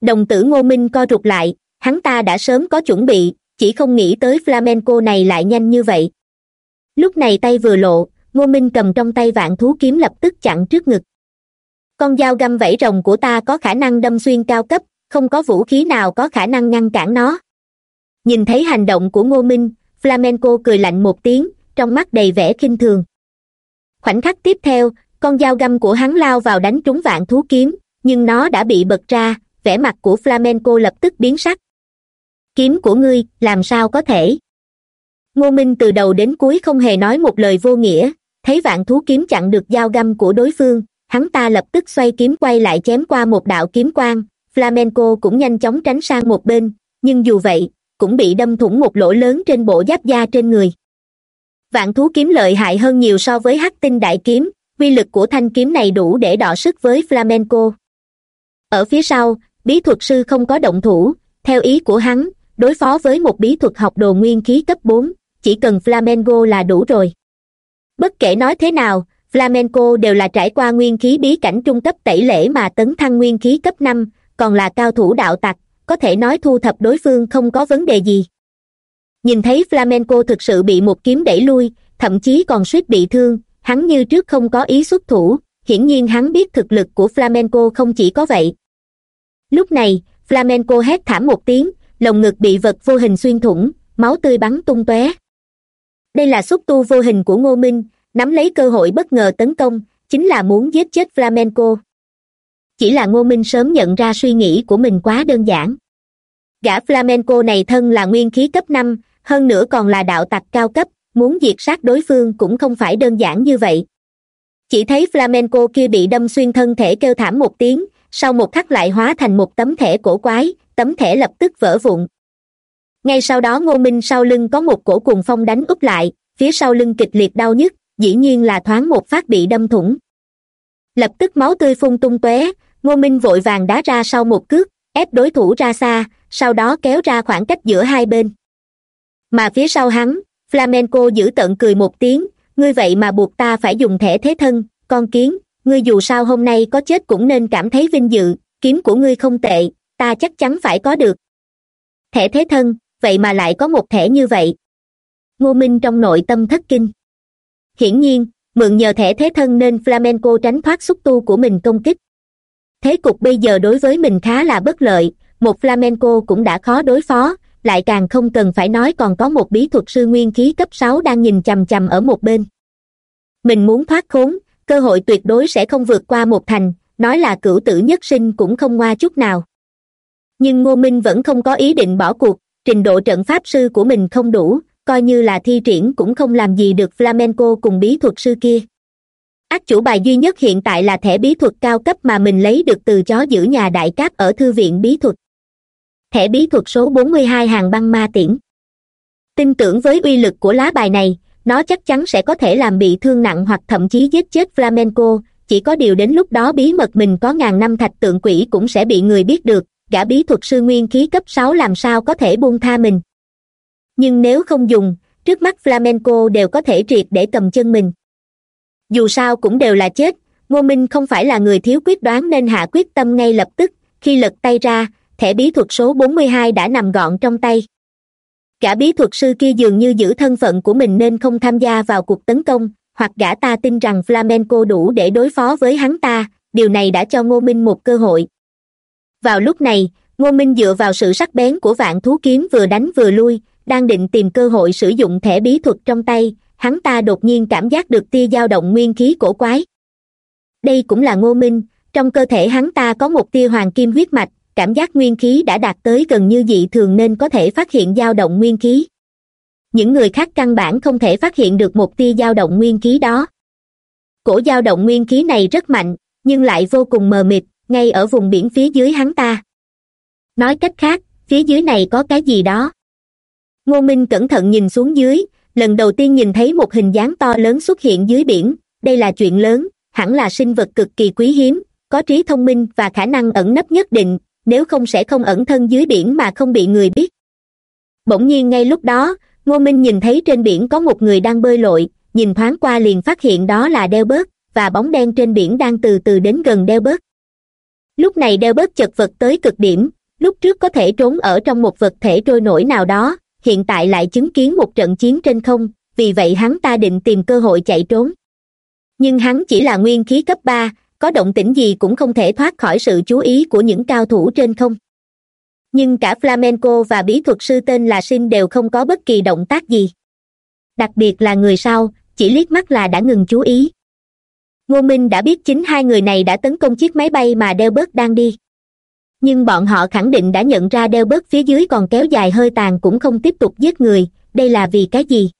Đồng tử ngô minh co rụt lại, hắn ta đã sớm có chuẩn bị, chỉ không nghĩ tới flamenco này lại nhanh như vậy. Lúc này tay vừa lộ, ngô minh cầm trong tay vạn thú kiếm lập tức chặn trước ngực. Con dao găm vẫy rồng của ta có khả năng đâm xuyên cao cấp, không có vũ khí nào có khả năng ngăn cản nó. Nhìn thấy hành động của ngô minh, flamenco cười lạnh một tiếng, trong mắt đầy vẻ khinh thường. Khoảnh khắc tiếp theo con dao găm của hắn lao vào đánh trúng vạn thú kiếm, nhưng nó đã bị bật ra, vẻ mặt của flamenco lập tức biến sắc. Kiếm của ngươi, làm sao có thể? Ngô minh từ đầu đến cuối không hề nói một lời vô nghĩa, thấy vạn thú kiếm chặn được dao găm của đối phương, hắn ta lập tức xoay kiếm quay lại chém qua một đạo kiếm quang, flamenco cũng nhanh chóng tránh sang một bên, nhưng dù vậy, cũng bị đâm thủng một lỗ lớn trên bộ giáp da trên người. Vạn thú kiếm lợi hại hơn nhiều so với hắc tinh đại kiếm uy lực của thanh kiếm này đủ để đọ sức với flamenco. Ở phía sau, bí thuật sư không có động thủ. Theo ý của hắn, đối phó với một bí thuật học đồ nguyên khí cấp bốn, chỉ cần flamenco là đủ rồi. Bất kể nói thế nào, flamenco đều là trải qua nguyên khí bí cảnh trung cấp tẩy lễ mà tấn thăng nguyên khí cấp năm, còn là cao thủ đạo tặc, có thể nói thu thập đối phương không có vấn đề gì. Nhìn thấy flamenco thực sự bị một kiếm đẩy lui, thậm chí còn suýt bị thương hắn như trước không có ý xuất thủ, hiển nhiên hắn biết thực lực của flamenco không chỉ có vậy. Lúc này, flamenco hét thảm một tiếng, lồng ngực bị vật vô hình xuyên thủng, máu tươi bắn tung tóe. Đây là xúc tu vô hình của ngô minh, nắm lấy cơ hội bất ngờ tấn công, chính là muốn giết chết flamenco. Chỉ là ngô minh sớm nhận ra suy nghĩ của mình quá đơn giản. Gã flamenco này thân là nguyên khí cấp năm, hơn nữa còn là đạo tặc cao cấp muốn diệt sát đối phương cũng không phải đơn giản như vậy. Chỉ thấy flamenco kia bị đâm xuyên thân thể kêu thảm một tiếng, sau một khắc lại hóa thành một tấm thẻ cổ quái, tấm thẻ lập tức vỡ vụn. Ngay sau đó ngô minh sau lưng có một cổ cùng phong đánh úp lại, phía sau lưng kịch liệt đau nhức, dĩ nhiên là thoáng một phát bị đâm thủng. Lập tức máu tươi phun tung tóe, ngô minh vội vàng đá ra sau một cước, ép đối thủ ra xa, sau đó kéo ra khoảng cách giữa hai bên. Mà phía sau hắn flamenco giữ tận cười một tiếng, ngươi vậy mà buộc ta phải dùng thẻ thế thân, con kiến, ngươi dù sao hôm nay có chết cũng nên cảm thấy vinh dự, kiếm của ngươi không tệ, ta chắc chắn phải có được. Thẻ thế thân, vậy mà lại có một thẻ như vậy. Ngô minh trong nội tâm thất kinh. Hiển nhiên, mượn nhờ thẻ thế thân nên flamenco tránh thoát xúc tu của mình công kích. Thế cục bây giờ đối với mình khá là bất lợi, một flamenco cũng đã khó đối phó lại càng không cần phải nói còn có một bí thuật sư nguyên khí cấp sáu đang nhìn chằm chằm ở một bên. Mình muốn thoát khốn, cơ hội tuyệt đối sẽ không vượt qua một thành, nói là cửu tử nhất sinh cũng không ngoa chút nào. Nhưng ngô minh vẫn không có ý định bỏ cuộc, trình độ trận pháp sư của mình không đủ, coi như là thi triển cũng không làm gì được flamenco cùng bí thuật sư kia. Ác chủ bài duy nhất hiện tại là thẻ bí thuật cao cấp mà mình lấy được từ chó giữ nhà đại cáp ở thư viện bí thuật thẻ bí thuật số bốn mươi hai hàng băng ma tiễn. Tin tưởng với uy lực của lá bài này, nó chắc chắn sẽ có thể làm bị thương nặng hoặc thậm chí giết chết flamenco, chỉ có điều đến lúc đó bí mật mình có ngàn năm thạch tượng quỷ cũng sẽ bị người biết được, gã bí thuật sư nguyên khí cấp sáu làm sao có thể buông tha mình. Nhưng nếu không dùng, trước mắt flamenco đều có thể triệt để cầm chân mình. Dù sao cũng đều là chết, ngô minh không phải là người thiếu quyết đoán nên hạ quyết tâm ngay lập tức, khi lật tay ra thẻ bí thuật số bốn mươi hai đã nằm gọn trong tay. Cả bí thuật sư kia dường như giữ thân phận của mình nên không tham gia vào cuộc tấn công, hoặc gã ta tin rằng flamenco đủ để đối phó với hắn ta, điều này đã cho ngô minh một cơ hội. Vào lúc này, ngô minh dựa vào sự sắc bén của vạn thú kiếm vừa đánh vừa lui, đang định tìm cơ hội sử dụng thẻ bí thuật trong tay, hắn ta đột nhiên cảm giác được tia dao động nguyên khí cổ quái. Đây cũng là ngô minh, trong cơ thể hắn ta có một tia hoàng kim huyết mạch cảm giác nguyên khí đã đạt tới gần như dị thường nên có thể phát hiện dao động nguyên khí. Những người khác căn bản không thể phát hiện được một tia dao động nguyên khí đó. Cổ dao động nguyên khí này rất mạnh, nhưng lại vô cùng mờ mịt, ngay ở vùng biển phía dưới hắn ta. Nói cách khác, phía dưới này có cái gì đó? Ngô minh cẩn thận nhìn xuống dưới, lần đầu tiên nhìn thấy một hình dáng to lớn xuất hiện dưới biển, đây là chuyện lớn, hẳn là sinh vật cực kỳ quý hiếm, có trí thông minh và khả năng ẩn nấp nhất định nếu không sẽ không ẩn thân dưới biển mà không bị người biết. Bỗng nhiên ngay lúc đó, ngô minh nhìn thấy trên biển có một người đang bơi lội, nhìn thoáng qua liền phát hiện đó là đeo bớt và bóng đen trên biển đang từ từ đến gần đeo bớt lúc này đeo bớt chật vật tới cực điểm, lúc trước có thể trốn ở trong một vật thể trôi nổi nào đó, hiện tại lại chứng kiến một trận chiến trên không, vì vậy hắn ta định tìm cơ hội chạy trốn. Nhưng hắn chỉ là nguyên khí cấp ba có động tĩnh gì cũng không thể thoát khỏi sự chú ý của những cao thủ trên không. Nhưng cả flamenco và bí thuật sư tên là sinh đều không có bất kỳ động tác gì. Đặc biệt là người sau, chỉ liếc mắt là đã ngừng chú ý. Ngô minh đã biết chính hai người này đã tấn công chiếc máy bay mà đeo bớt đang đi. Nhưng bọn họ khẳng định đã nhận ra đeo bớt phía dưới còn kéo dài hơi tàn cũng không tiếp tục giết người, đây là vì cái gì?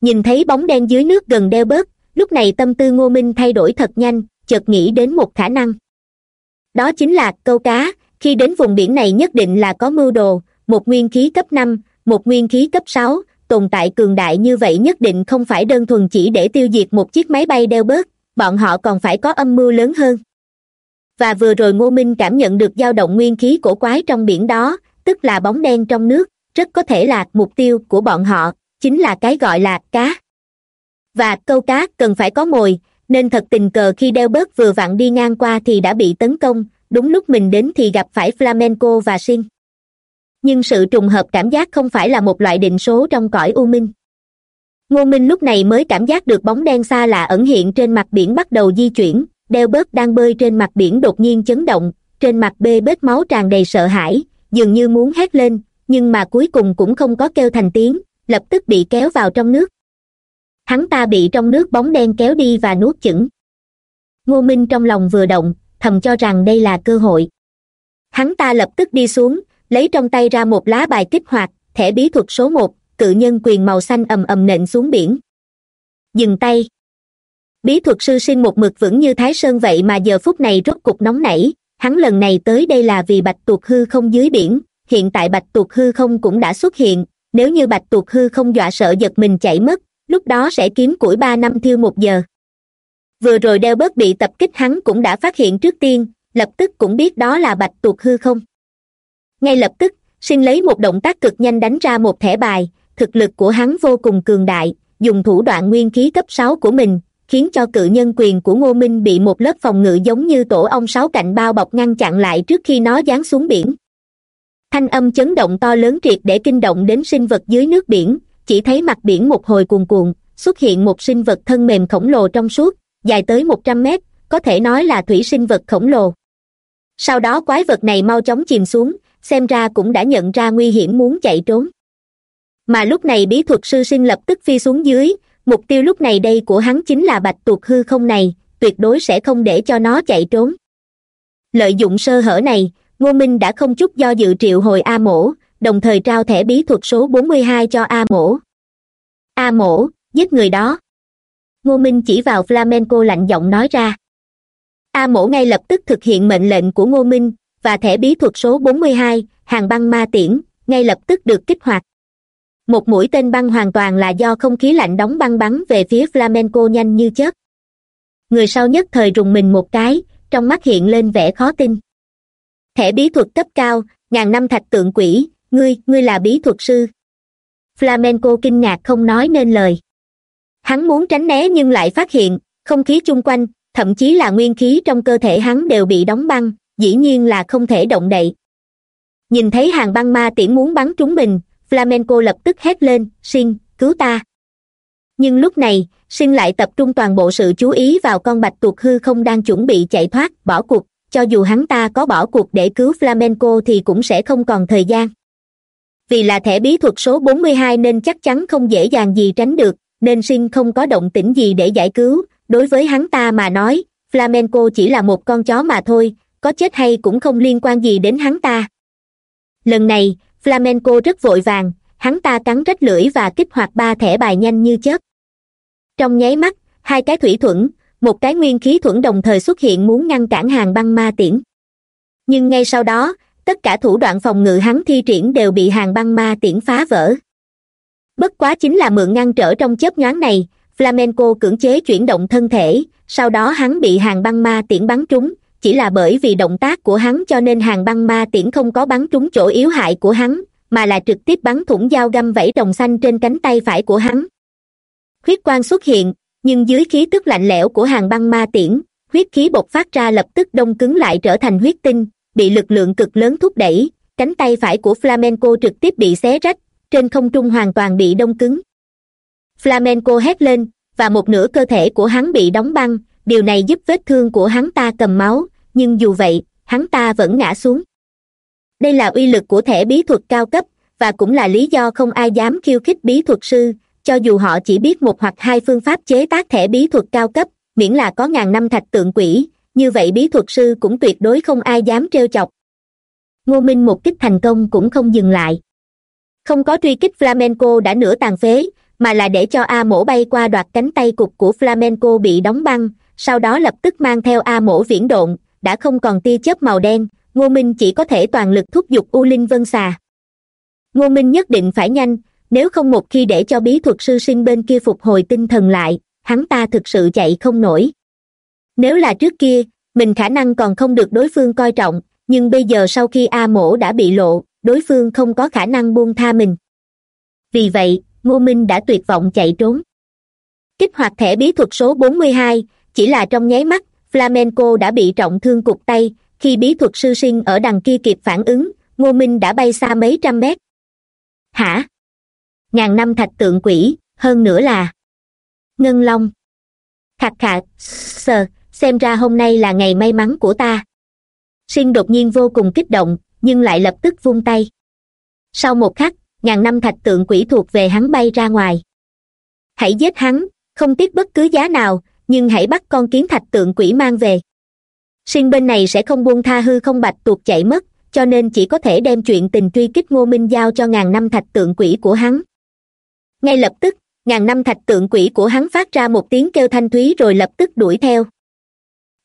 Nhìn thấy bóng đen dưới nước gần đeo bớt lúc này tâm tư ngô minh thay đổi thật nhanh chợt nghĩ đến một khả năng. Đó chính là câu cá, khi đến vùng biển này nhất định là có mưu đồ, một nguyên khí cấp năm, một nguyên khí cấp sáu, tồn tại cường đại như vậy nhất định không phải đơn thuần chỉ để tiêu diệt một chiếc máy bay đeo bớt, bọn họ còn phải có âm mưu lớn hơn. Và vừa rồi ngô minh cảm nhận được dao động nguyên khí cổ quái trong biển đó, tức là bóng đen trong nước, rất có thể là mục tiêu của bọn họ, chính là cái gọi là cá. Và câu cá cần phải có mồi nên thật tình cờ khi đeo bớt vừa vặn đi ngang qua thì đã bị tấn công, đúng lúc mình đến thì gặp phải flamenco và sin nhưng sự trùng hợp cảm giác không phải là một loại định số trong cõi u minh. Ngô minh lúc này mới cảm giác được bóng đen xa lạ ẩn hiện trên mặt biển bắt đầu di chuyển đeo bớt đang bơi trên mặt biển đột nhiên chấn động, trên mặt bê bết máu tràn đầy sợ hãi, dường như muốn hét lên, nhưng mà cuối cùng cũng không có kêu thành tiếng, lập tức bị kéo vào trong nước hắn ta bị trong nước bóng đen kéo đi và nuốt chửng. Ngô minh trong lòng vừa động, thầm cho rằng đây là cơ hội. Hắn ta lập tức đi xuống, lấy trong tay ra một lá bài kích hoạt, thẻ bí thuật số một, cự nhân quyền màu xanh ầm ầm nện xuống biển. Dừng tay. Bí thuật sư sinh một mực vững như thái sơn vậy mà giờ phút này rốt cục nóng nảy, hắn lần này tới đây là vì bạch tuộc hư không dưới biển, hiện tại bạch tuộc hư không cũng đã xuất hiện, nếu như bạch tuộc hư không dọa sợ giật mình chạy mất lúc đó sẽ kiếm củi ba năm thiêu một giờ. Vừa rồi đeo bớt bị tập kích hắn cũng đã phát hiện trước tiên, lập tức cũng biết đó là bạch tuộc hư không. Ngay lập tức, sinh lấy một động tác cực nhanh đánh ra một thẻ bài, thực lực của hắn vô cùng cường đại, dùng thủ đoạn nguyên khí cấp sáu của mình, khiến cho cự nhân quyền của ngô minh bị một lớp phòng ngự giống như tổ ong sáu cạnh bao bọc ngăn chặn lại trước khi nó giáng xuống biển. Thanh âm chấn động to lớn triệt để kinh động đến sinh vật dưới nước biển chỉ thấy mặt biển một hồi cuồn cuộn, xuất hiện một sinh vật thân mềm khổng lồ trong suốt, dài tới một trăm mét, có thể nói là thủy sinh vật khổng lồ. Sau đó quái vật này mau chóng chìm xuống, xem ra cũng đã nhận ra nguy hiểm muốn chạy trốn. Mà lúc này bí thuật sư sinh lập tức phi xuống dưới, mục tiêu lúc này đây của hắn chính là bạch tuộc hư không này, tuyệt đối sẽ không để cho nó chạy trốn. Lợi dụng sơ hở này, ngô minh đã không chút do dự triệu hồi a mổ đồng thời trao thẻ bí thuật số bốn mươi hai cho a mổ. A mổ, giết người đó. Ngô minh chỉ vào flamenco lạnh giọng nói ra. A mổ ngay lập tức thực hiện mệnh lệnh của ngô minh và thẻ bí thuật số bốn mươi hai, hàng băng ma tiễn, ngay lập tức được kích hoạt. Một mũi tên băng hoàn toàn là do không khí lạnh đóng băng bắn về phía flamenco nhanh như chớp. Người sau nhất thời rùng mình một cái, trong mắt hiện lên vẻ khó tin. Thẻ bí thuật cấp cao, ngàn năm thạch tượng quỷ ngươi ngươi là bí thuật sư. Flamenco kinh ngạc không nói nên lời. Hắn muốn tránh né nhưng lại phát hiện, không khí chung quanh, thậm chí là nguyên khí trong cơ thể hắn đều bị đóng băng, dĩ nhiên là không thể động đậy. Nhìn thấy hàng băng ma tiễn muốn bắn trúng mình, flamenco lập tức hét lên sinh cứu ta. Nhưng lúc này sinh lại tập trung toàn bộ sự chú ý vào con bạch tuộc hư không đang chuẩn bị chạy thoát, bỏ cuộc, cho dù hắn ta có bỏ cuộc để cứu flamenco thì cũng sẽ không còn thời gian vì là thẻ bí thuật số bốn mươi hai nên chắc chắn không dễ dàng gì tránh được, nên sinh không có động tĩnh gì để giải cứu. Đối với hắn ta mà nói, flamenco chỉ là một con chó mà thôi, có chết hay cũng không liên quan gì đến hắn ta. Lần này, flamenco rất vội vàng, hắn ta cắn rách lưỡi và kích hoạt ba thẻ bài nhanh như chớp. Trong nháy mắt, hai cái thủy thuẫn, một cái nguyên khí thuẫn đồng thời xuất hiện muốn ngăn cản hàng băng ma tiễn. Nhưng ngay sau đó tất cả thủ đoạn phòng ngự hắn thi triển đều bị hàng băng ma tiễn phá vỡ. Bất quá chính là mượn ngăn trở trong chớp nhoáng này, flamenco cưỡng chế chuyển động thân thể, sau đó hắn bị hàng băng ma tiễn bắn trúng, chỉ là bởi vì động tác của hắn cho nên hàng băng ma tiễn không có bắn trúng chỗ yếu hại của hắn, mà là trực tiếp bắn thủng dao găm vẫy đồng xanh trên cánh tay phải của hắn. Huyết quang xuất hiện, nhưng dưới khí tức lạnh lẽo của hàng băng ma tiễn, huyết khí bộc phát ra lập tức đông cứng lại trở thành huyết tinh bị lực lượng cực lớn thúc đẩy, cánh tay phải của flamenco trực tiếp bị xé rách, trên không trung hoàn toàn bị đông cứng. Flamenco hét lên, và một nửa cơ thể của hắn bị đóng băng, điều này giúp vết thương của hắn ta cầm máu, nhưng dù vậy, hắn ta vẫn ngã xuống. Đây là uy lực của thẻ bí thuật cao cấp, và cũng là lý do không ai dám khiêu khích bí thuật sư, cho dù họ chỉ biết một hoặc hai phương pháp chế tác thẻ bí thuật cao cấp, miễn là có ngàn năm thạch tượng quỷ như vậy bí thuật sư cũng tuyệt đối không ai dám trêu chọc. Ngô minh một kích thành công cũng không dừng lại. Không có truy kích flamenco đã nửa tàn phế, mà là để cho a mổ bay qua đoạt cánh tay cục của flamenco bị đóng băng, sau đó lập tức mang theo a mổ viễn độn, đã không còn tia chớp màu đen, ngô minh chỉ có thể toàn lực thúc giục u linh vân xà. Ngô minh nhất định phải nhanh, nếu không một khi để cho bí thuật sư sinh bên kia phục hồi tinh thần lại, hắn ta thực sự chạy không nổi nếu là trước kia, mình khả năng còn không được đối phương coi trọng, nhưng bây giờ sau khi a mổ đã bị lộ, đối phương không có khả năng buông tha mình. Vì vậy, ngô minh đã tuyệt vọng chạy trốn. Kích hoạt thẻ bí thuật số bốn mươi hai, chỉ là trong nháy mắt, flamenco đã bị trọng thương cục tay, khi bí thuật sư sinh ở đằng kia kịp phản ứng, ngô minh đã bay xa mấy trăm mét. Hả? Ngàn năm thạch tượng quỷ, hơn nữa là ngân long. Khạc khạc sờ xem ra hôm nay là ngày may mắn của ta. Sinh đột nhiên vô cùng kích động, nhưng lại lập tức vung tay. Sau một khắc, ngàn năm thạch tượng quỷ thuộc về hắn bay ra ngoài. Hãy giết hắn, không tiếc bất cứ giá nào, nhưng hãy bắt con kiến thạch tượng quỷ mang về. Sinh bên này sẽ không buông tha hư không bạch tuột chạy mất, cho nên chỉ có thể đem chuyện tình truy kích ngô minh giao cho ngàn năm thạch tượng quỷ của hắn. Ngay lập tức, ngàn năm thạch tượng quỷ của hắn phát ra một tiếng kêu thanh thúy rồi lập tức đuổi theo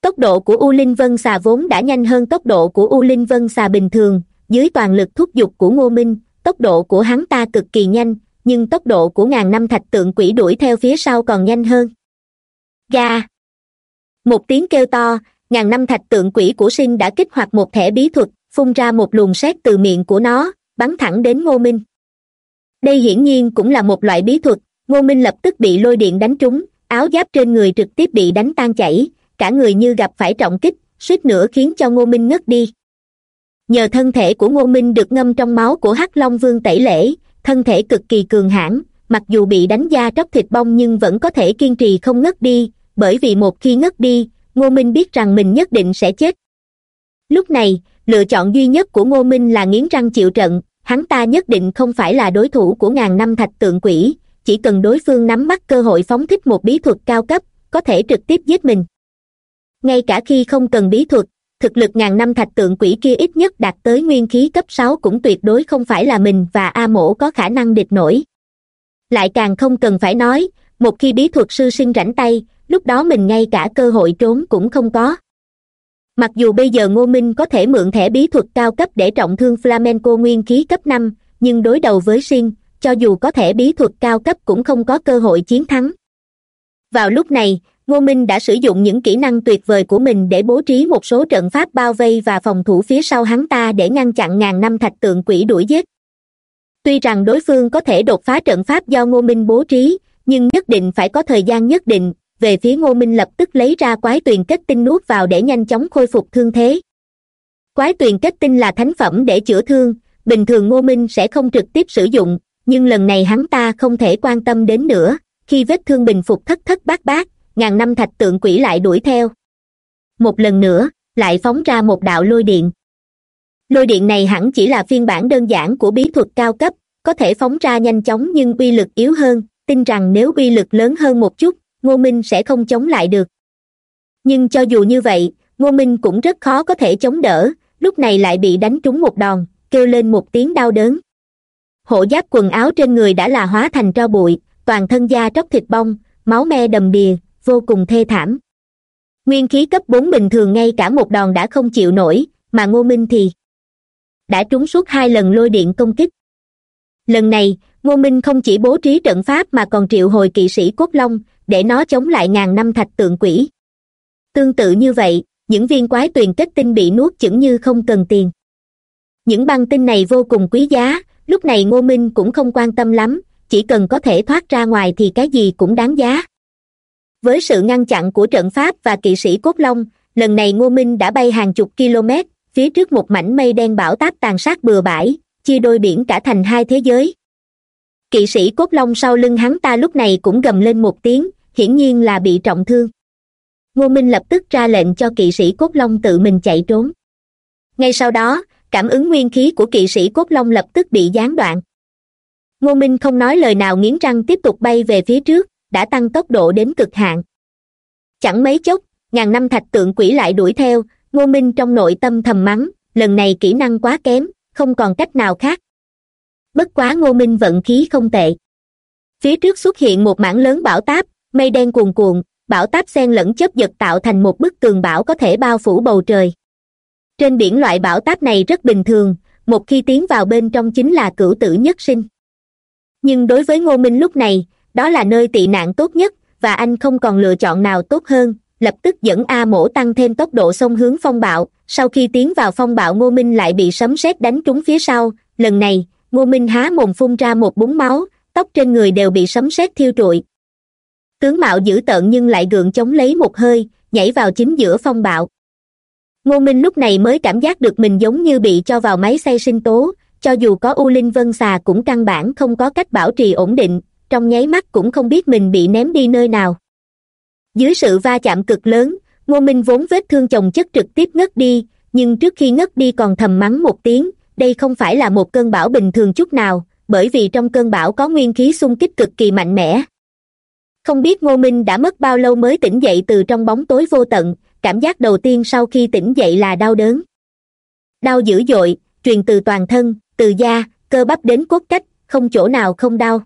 tốc độ của u linh vân xà vốn đã nhanh hơn tốc độ của u linh vân xà bình thường, dưới toàn lực thúc giục của ngô minh, tốc độ của hắn ta cực kỳ nhanh, nhưng tốc độ của ngàn năm thạch tượng quỷ đuổi theo phía sau còn nhanh hơn. Ga! Một tiếng kêu to, ngàn năm thạch tượng quỷ của sinh đã kích hoạt một thẻ bí thuật, phun ra một luồng sét từ miệng của nó, bắn thẳng đến ngô minh. Đây hiển nhiên cũng là một loại bí thuật, ngô minh lập tức bị lôi điện đánh trúng, áo giáp trên người trực tiếp bị đánh tan chảy cả người như gặp phải trọng kích, suýt nữa khiến cho ngô minh ngất đi. Nhờ thân thể của ngô minh được ngâm trong máu của hắc long vương tẩy lễ, thân thể cực kỳ cường hãn, mặc dù bị đánh da tróc thịt bong nhưng vẫn có thể kiên trì không ngất đi, bởi vì một khi ngất đi, ngô minh biết rằng mình nhất định sẽ chết. Lúc này, lựa chọn duy nhất của ngô minh là nghiến răng chịu trận, hắn ta nhất định không phải là đối thủ của ngàn năm thạch tượng quỷ, chỉ cần đối phương nắm bắt cơ hội phóng thích một bí thuật cao cấp, có thể trực tiếp giết mình ngay cả khi không cần bí thuật, thực lực ngàn năm thạch tượng quỷ kia ít nhất đạt tới nguyên khí cấp sáu cũng tuyệt đối không phải là mình và a mổ có khả năng địch nổi. Lại càng không cần phải nói, một khi bí thuật sư sinh rảnh tay, lúc đó mình ngay cả cơ hội trốn cũng không có. Mặc dù bây giờ ngô minh có thể mượn thẻ bí thuật cao cấp để trọng thương flamenco nguyên khí cấp năm, nhưng đối đầu với sinh cho dù có thẻ bí thuật cao cấp cũng không có cơ hội chiến thắng. Vào lúc này ngô minh đã sử dụng những kỹ năng tuyệt vời của mình để bố trí một số trận pháp bao vây và phòng thủ phía sau hắn ta để ngăn chặn ngàn năm thạch tượng quỷ đuổi giết. Tuy rằng đối phương có thể đột phá trận pháp do ngô minh bố trí, nhưng nhất định phải có thời gian nhất định, về phía ngô minh lập tức lấy ra quái tuyền kết tinh nuốt vào để nhanh chóng khôi phục thương thế. Quái tuyền kết tinh là thánh phẩm để chữa thương, bình thường ngô minh sẽ không trực tiếp sử dụng, nhưng lần này hắn ta không thể quan tâm đến nữa, khi vết thương bình phục thất thất bát bát ngàn năm thạch tượng quỷ lại đuổi theo. Một lần nữa, lại phóng ra một đạo lôi điện. Lôi điện này hẳn chỉ là phiên bản đơn giản của bí thuật cao cấp, có thể phóng ra nhanh chóng nhưng uy lực yếu hơn, tin rằng nếu uy lực lớn hơn một chút, ngô minh sẽ không chống lại được. Nhưng cho dù như vậy, ngô minh cũng rất khó có thể chống đỡ, lúc này lại bị đánh trúng một đòn, kêu lên một tiếng đau đớn. Hộ giáp quần áo trên người đã là hóa thành tro bụi, toàn thân da tróc thịt bong, máu me đầm đìa vô cùng thê thảm. Nguyên khí cấp bốn bình thường ngay cả một đòn đã không chịu nổi, mà ngô minh thì đã trúng suốt hai lần lôi điện công kích. Lần này, ngô minh không chỉ bố trí trận pháp mà còn triệu hồi kỵ sĩ cốt long, để nó chống lại ngàn năm thạch tượng quỷ. Tương tự như vậy, những viên quái tuyền kết tinh bị nuốt chửng như không cần tiền. Những băng tinh này vô cùng quý giá, lúc này ngô minh cũng không quan tâm lắm, chỉ cần có thể thoát ra ngoài thì cái gì cũng đáng giá với sự ngăn chặn của trận pháp và kỵ sĩ cốt long, lần này ngô minh đã bay hàng chục km, phía trước một mảnh mây đen bão táp tàn sát bừa bãi, chia đôi biển cả thành hai thế giới. Kỵ sĩ cốt long sau lưng hắn ta lúc này cũng gầm lên một tiếng, hiển nhiên là bị trọng thương. Ngô minh lập tức ra lệnh cho kỵ sĩ cốt long tự mình chạy trốn. Ngay sau đó, cảm ứng nguyên khí của kỵ sĩ cốt long lập tức bị gián đoạn. Ngô minh không nói lời nào nghiến răng tiếp tục bay về phía trước đã tăng tốc độ đến cực hạn. Chẳng mấy chốc, ngàn năm thạch tượng quỷ lại đuổi theo, ngô minh trong nội tâm thầm mắng, lần này kỹ năng quá kém, không còn cách nào khác. Bất quá ngô minh vận khí không tệ. Phía trước xuất hiện một mảng lớn bão táp, mây đen cuồn cuộn bão táp xen lẫn chớp giật tạo thành một bức tường bão có thể bao phủ bầu trời. Trên biển loại bão táp này rất bình thường, một khi tiến vào bên trong chính là cửu tử nhất sinh. Nhưng đối với ngô minh lúc này đó là nơi tị nạn tốt nhất, và anh không còn lựa chọn nào tốt hơn. Lập tức dẫn a mổ tăng thêm tốc độ xông hướng phong bạo. Sau khi tiến vào phong bạo, ngô minh lại bị sấm sét đánh trúng phía sau. Lần này, ngô minh há mồm phun ra một búng máu, tóc trên người đều bị sấm sét thiêu trụi. Tướng mạo dữ tợn nhưng lại gượng chống lấy một hơi, nhảy vào chính giữa phong bạo. Ngô minh lúc này mới cảm giác được mình giống như bị cho vào máy xay sinh tố. Cho dù có u linh vân xà cũng căn bản không có cách bảo trì ổn định trong nháy mắt cũng không biết mình bị ném đi nơi nào. Dưới sự va chạm cực lớn, ngô minh vốn vết thương chồng chất trực tiếp ngất đi, nhưng trước khi ngất đi còn thầm mắng một tiếng, đây không phải là một cơn bão bình thường chút nào, bởi vì trong cơn bão có nguyên khí xung kích cực kỳ mạnh mẽ. Không biết ngô minh đã mất bao lâu mới tỉnh dậy từ trong bóng tối vô tận, cảm giác đầu tiên sau khi tỉnh dậy là đau đớn. Đau dữ dội, truyền từ toàn thân, từ da, cơ bắp đến cốt cách, không chỗ nào không đau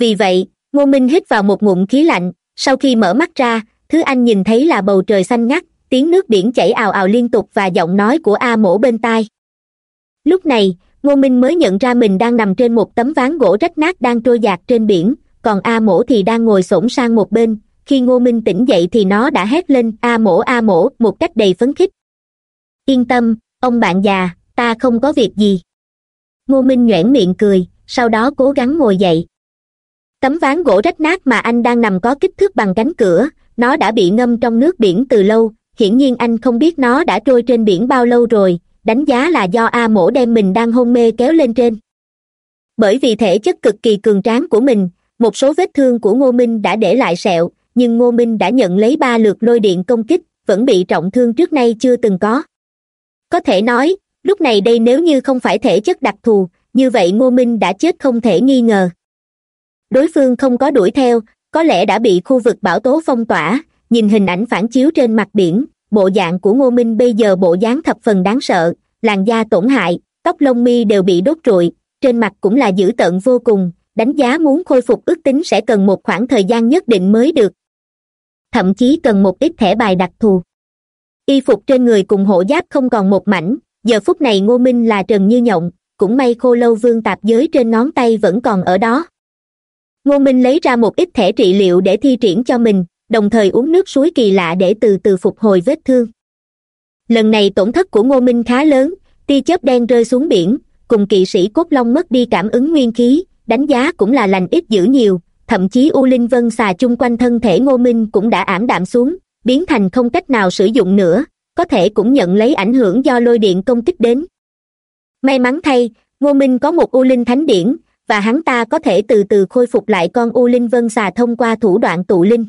vì vậy, ngô minh hít vào một ngụm khí lạnh, sau khi mở mắt ra, thứ anh nhìn thấy là bầu trời xanh ngắt, tiếng nước biển chảy ào ào liên tục và giọng nói của a mổ bên tai. Lúc này, ngô minh mới nhận ra mình đang nằm trên một tấm ván gỗ rách nát đang trôi dạt trên biển, còn a mổ thì đang ngồi s sang một bên. Khi ngô minh tỉnh dậy thì nó đã hét lên, a mổ a mổ, một cách đầy phấn khích. Yên tâm, ông bạn già, ta không có việc gì. Ngô minh nhoẻn miệng cười, sau đó cố gắng ngồi dậy tấm ván gỗ rách nát mà anh đang nằm có kích thước bằng cánh cửa, nó đã bị ngâm trong nước biển từ lâu. Hiển nhiên anh không biết nó đã trôi trên biển bao lâu rồi, đánh giá là do a mổ đem mình đang hôn mê kéo lên trên. Bởi vì thể chất cực kỳ cường tráng của mình, một số vết thương của ngô minh đã để lại sẹo, nhưng ngô minh đã nhận lấy ba lượt lôi điện công kích, vẫn bị trọng thương trước nay chưa từng có. Có thể nói, lúc này đây nếu như không phải thể chất đặc thù, như vậy ngô minh đã chết không thể nghi ngờ đối phương không có đuổi theo, có lẽ đã bị khu vực bảo tố phong tỏa. Nhìn hình ảnh phản chiếu trên mặt biển, bộ dạng của ngô minh bây giờ bộ dáng thập phần đáng sợ, làn da tổn hại, tóc lông mi đều bị đốt trụi, trên mặt cũng là dữ tợn vô cùng, đánh giá muốn khôi phục ước tính sẽ cần một khoảng thời gian nhất định mới được. Thậm chí cần một ít thẻ bài đặc thù. Y phục trên người cùng hộ giáp không còn một mảnh, giờ phút này ngô minh là trần như nhộng, cũng may khô lâu vương tạp giới trên ngón tay vẫn còn ở đó ngô minh lấy ra một ít thẻ trị liệu để thi triển cho mình, đồng thời uống nước suối kỳ lạ để từ từ phục hồi vết thương. Lần này tổn thất của ngô minh khá lớn, tia chớp đen rơi xuống biển, cùng kỵ sĩ cốt long mất đi cảm ứng nguyên khí, đánh giá cũng là lành ít dữ nhiều, thậm chí u linh vân xà chung quanh thân thể ngô minh cũng đã ảm đạm xuống, biến thành không cách nào sử dụng nữa, có thể cũng nhận lấy ảnh hưởng do lôi điện công kích đến. May mắn thay, ngô minh có một u linh thánh điển và hắn ta có thể từ từ khôi phục lại con u linh vân xà thông qua thủ đoạn tụ linh.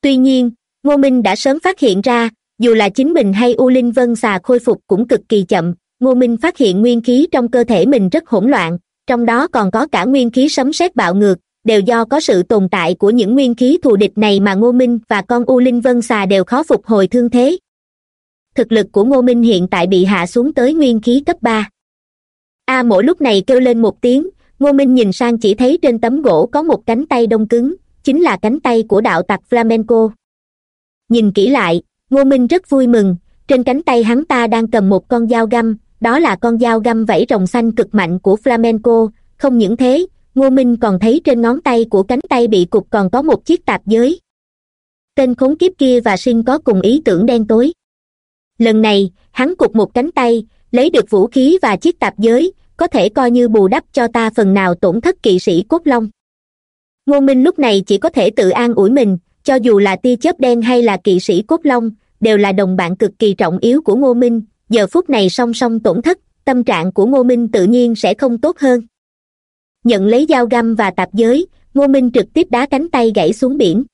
Tuy nhiên, ngô minh đã sớm phát hiện ra, dù là chính mình hay u linh vân xà khôi phục cũng cực kỳ chậm, ngô minh phát hiện nguyên khí trong cơ thể mình rất hỗn loạn, trong đó còn có cả nguyên khí sấm sét bạo ngược, đều do có sự tồn tại của những nguyên khí thù địch này mà ngô minh và con u linh vân xà đều khó phục hồi thương thế. Thực lực của ngô minh hiện tại bị hạ xuống tới nguyên khí cấp ba. A mỗi lúc này kêu lên một tiếng ngô minh nhìn sang chỉ thấy trên tấm gỗ có một cánh tay đông cứng, chính là cánh tay của đạo tặc flamenco. Nhìn kỹ lại, ngô minh rất vui mừng, trên cánh tay hắn ta đang cầm một con dao găm, đó là con dao găm vẫy rồng xanh cực mạnh của flamenco. Không những thế, ngô minh còn thấy trên ngón tay của cánh tay bị cục còn có một chiếc tạp giới. Tên khốn kiếp kia và sinh có cùng ý tưởng đen tối. Lần này, hắn cục một cánh tay, lấy được vũ khí và chiếc tạp giới có thể coi như bù đắp cho ta phần nào tổn thất kỵ sĩ cốt long. Ngô minh lúc này chỉ có thể tự an ủi mình, cho dù là tia chớp đen hay là kỵ sĩ cốt long, đều là đồng bạn cực kỳ trọng yếu của ngô minh. Giờ phút này song song tổn thất, tâm trạng của ngô minh tự nhiên sẽ không tốt hơn. Nhận lấy dao găm và tạp giới, ngô minh trực tiếp đá cánh tay gãy xuống biển.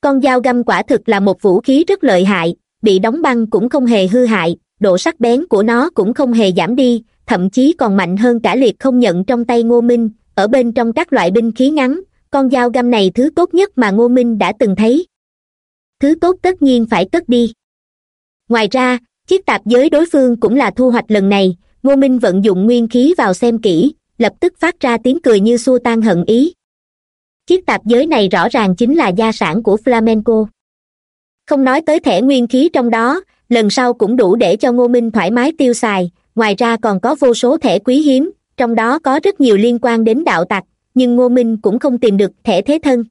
Con dao găm quả thực là một vũ khí rất lợi hại, bị đóng băng cũng không hề hư hại, độ sắc bén của nó cũng không hề giảm đi thậm chí còn mạnh hơn cả liệt không nhận trong tay ngô minh. Ở bên trong các loại binh khí ngắn, con dao găm này thứ tốt nhất mà ngô minh đã từng thấy. Thứ tốt tất nhiên phải cất đi. Ngoài ra, chiếc tạp giới đối phương cũng là thu hoạch lần này. Ngô minh vận dụng nguyên khí vào xem kỹ, lập tức phát ra tiếng cười như xua tan hận ý. Chiếc tạp giới này rõ ràng chính là gia sản của flamenco. Không nói tới thẻ nguyên khí trong đó, lần sau cũng đủ để cho ngô minh thoải mái tiêu xài ngoài ra còn có vô số thẻ quý hiếm, trong đó có rất nhiều liên quan đến đạo tặc, nhưng ngô minh cũng không tìm được thẻ thế thân.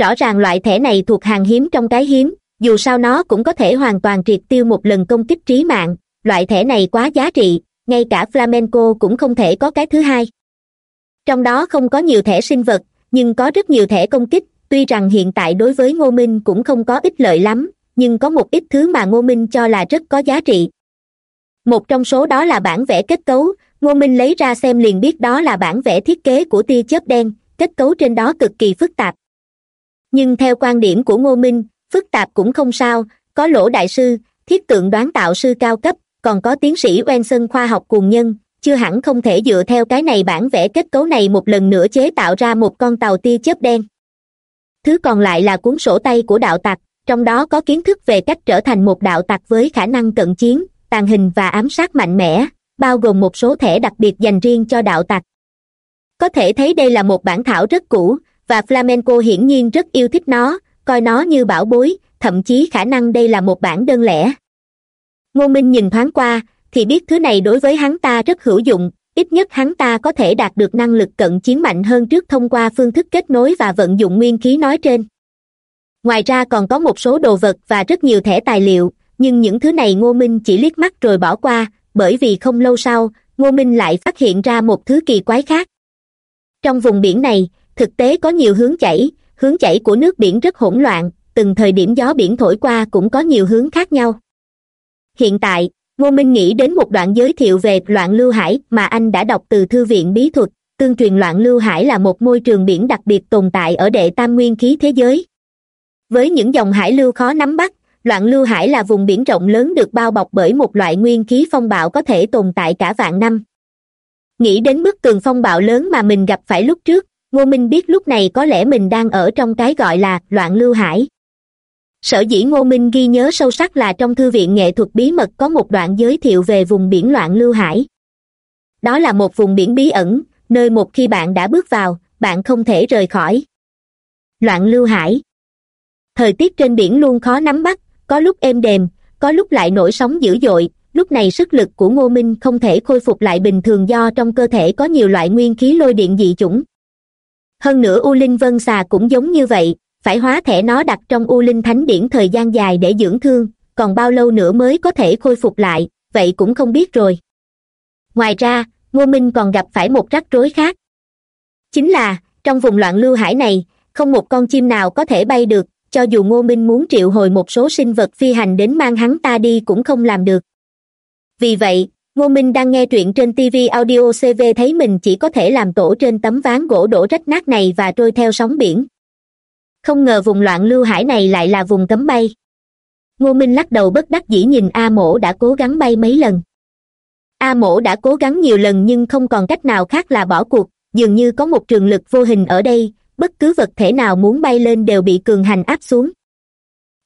Rõ ràng loại thẻ này thuộc hàng hiếm trong cái hiếm, dù sao nó cũng có thể hoàn toàn triệt tiêu một lần công kích trí mạng. Loại thẻ này quá giá trị, ngay cả flamenco cũng không thể có cái thứ hai. Trong đó không có nhiều thẻ sinh vật, nhưng có rất nhiều thẻ công kích. Tuy rằng hiện tại đối với ngô minh cũng không có ích lợi lắm, nhưng có một ít thứ mà ngô minh cho là rất có giá trị một trong số đó là bản vẽ kết cấu. Ngô minh lấy ra xem liền biết đó là bản vẽ thiết kế của tia chớp đen, kết cấu trên đó cực kỳ phức tạp. Nhưng theo quan điểm của ngô minh, phức tạp cũng không sao, có lỗ đại sư, thiết tượng đoán tạo sư cao cấp, còn có tiến sĩ oen sân khoa học cuồng nhân, chưa hẳn không thể dựa theo cái này bản vẽ kết cấu này một lần nữa chế tạo ra một con tàu tia chớp đen. Thứ còn lại là cuốn sổ tay của đạo tặc, trong đó có kiến thức về cách trở thành một đạo tặc với khả năng cận chiến tàn hình và ám sát mạnh mẽ, bao gồm một số thẻ đặc biệt dành riêng cho đạo tặc. Có thể thấy đây là một bản thảo rất cũ, và flamenco hiển nhiên rất yêu thích nó, coi nó như bảo bối, thậm chí khả năng đây là một bản đơn lẻ. Ngô minh nhìn thoáng qua, thì biết thứ này đối với hắn ta rất hữu dụng, ít nhất hắn ta có thể đạt được năng lực cận chiến mạnh hơn trước thông qua phương thức kết nối và vận dụng nguyên khí nói trên. Ngoài ra còn có một số đồ vật và rất nhiều thẻ tài liệu nhưng những thứ này ngô minh chỉ liếc mắt rồi bỏ qua, bởi vì không lâu sau, ngô minh lại phát hiện ra một thứ kỳ quái khác. Trong vùng biển này, thực tế có nhiều hướng chảy hướng chảy của nước biển rất hỗn loạn, từng thời điểm gió biển thổi qua cũng có nhiều hướng khác nhau. Hiện tại, ngô minh nghĩ đến một đoạn giới thiệu về loạn lưu hải mà anh đã đọc từ thư viện bí thuật, tương truyền loạn lưu hải là một môi trường biển đặc biệt tồn tại ở đệ tam nguyên khí thế giới. Với những dòng hải lưu khó nắm bắt loạn lưu hải là vùng biển rộng lớn được bao bọc bởi một loại nguyên khí phong bạo có thể tồn tại cả vạn năm. Nghĩ đến bức tường phong bạo lớn mà mình gặp phải lúc trước, ngô minh biết lúc này có lẽ mình đang ở trong cái gọi là loạn lưu hải. Sở dĩ ngô minh ghi nhớ sâu sắc là trong thư viện nghệ thuật bí mật có một đoạn giới thiệu về vùng biển loạn lưu hải. Đó là một vùng biển bí ẩn, nơi một khi bạn đã bước vào, bạn không thể rời khỏi. Loạn lưu hải. Thời tiết trên biển luôn khó nắm bắt có lúc êm đềm, có lúc lại nổi sóng dữ dội, lúc này sức lực của ngô minh không thể khôi phục lại bình thường do trong cơ thể có nhiều loại nguyên khí lôi điện dị chủng. Hơn nữa u linh vân xà cũng giống như vậy, phải hóa thẻ nó đặt trong u linh thánh điển thời gian dài để dưỡng thương, còn bao lâu nữa mới có thể khôi phục lại, vậy cũng không biết rồi. Ngoài ra, ngô minh còn gặp phải một rắc rối khác. Chính là, trong vùng loạn lưu hải này, không một con chim nào có thể bay được cho dù ngô minh muốn triệu hồi một số sinh vật phi hành đến mang hắn ta đi cũng không làm được. Vì vậy, ngô minh đang nghe truyện trên tv audio cv thấy mình chỉ có thể làm tổ trên tấm ván gỗ đổ rách nát này và trôi theo sóng biển. Không ngờ vùng loạn lưu hải này lại là vùng cấm bay. Ngô minh lắc đầu bất đắc dĩ nhìn a mổ đã cố gắng bay mấy lần. A mổ đã cố gắng nhiều lần nhưng không còn cách nào khác là bỏ cuộc, dường như có một trường lực vô hình ở đây bất cứ vật thể nào muốn bay lên đều bị cường hành áp xuống.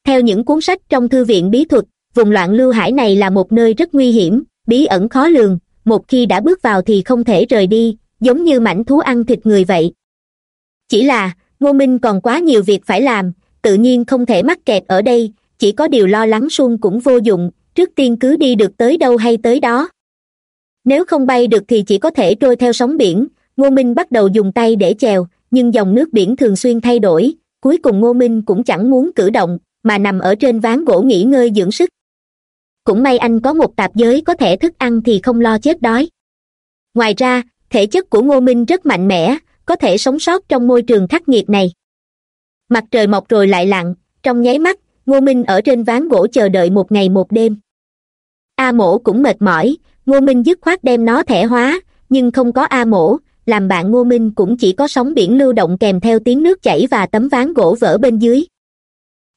Theo những cuốn sách trong thư viện bí thuật, vùng loạn lưu hải này là một nơi rất nguy hiểm, bí ẩn khó lường, một khi đã bước vào thì không thể rời đi, giống như mảnh thú ăn thịt người vậy. Chỉ là, ngô minh còn quá nhiều việc phải làm, tự nhiên không thể mắc kẹt ở đây, chỉ có điều lo lắng suông cũng vô dụng, trước tiên cứ đi được tới đâu hay tới đó. Nếu không bay được thì chỉ có thể trôi theo sóng biển, ngô minh bắt đầu dùng tay để chèo nhưng dòng nước biển thường xuyên thay đổi. Cuối cùng ngô minh cũng chẳng muốn cử động, mà nằm ở trên ván gỗ nghỉ ngơi dưỡng sức. Cũng may anh có một tạp giới có thể thức ăn thì không lo chết đói. Ngoài ra, thể chất của ngô minh rất mạnh mẽ, có thể sống sót trong môi trường khắc nghiệt này. Mặt trời mọc rồi lại lặn, trong nháy mắt, ngô minh ở trên ván gỗ chờ đợi một ngày một đêm. A mổ cũng mệt mỏi, ngô minh dứt khoát đem nó thẻ hóa, nhưng không có a mổ làm bạn ngô minh cũng chỉ có sóng biển lưu động kèm theo tiếng nước chảy và tấm ván gỗ vỡ bên dưới.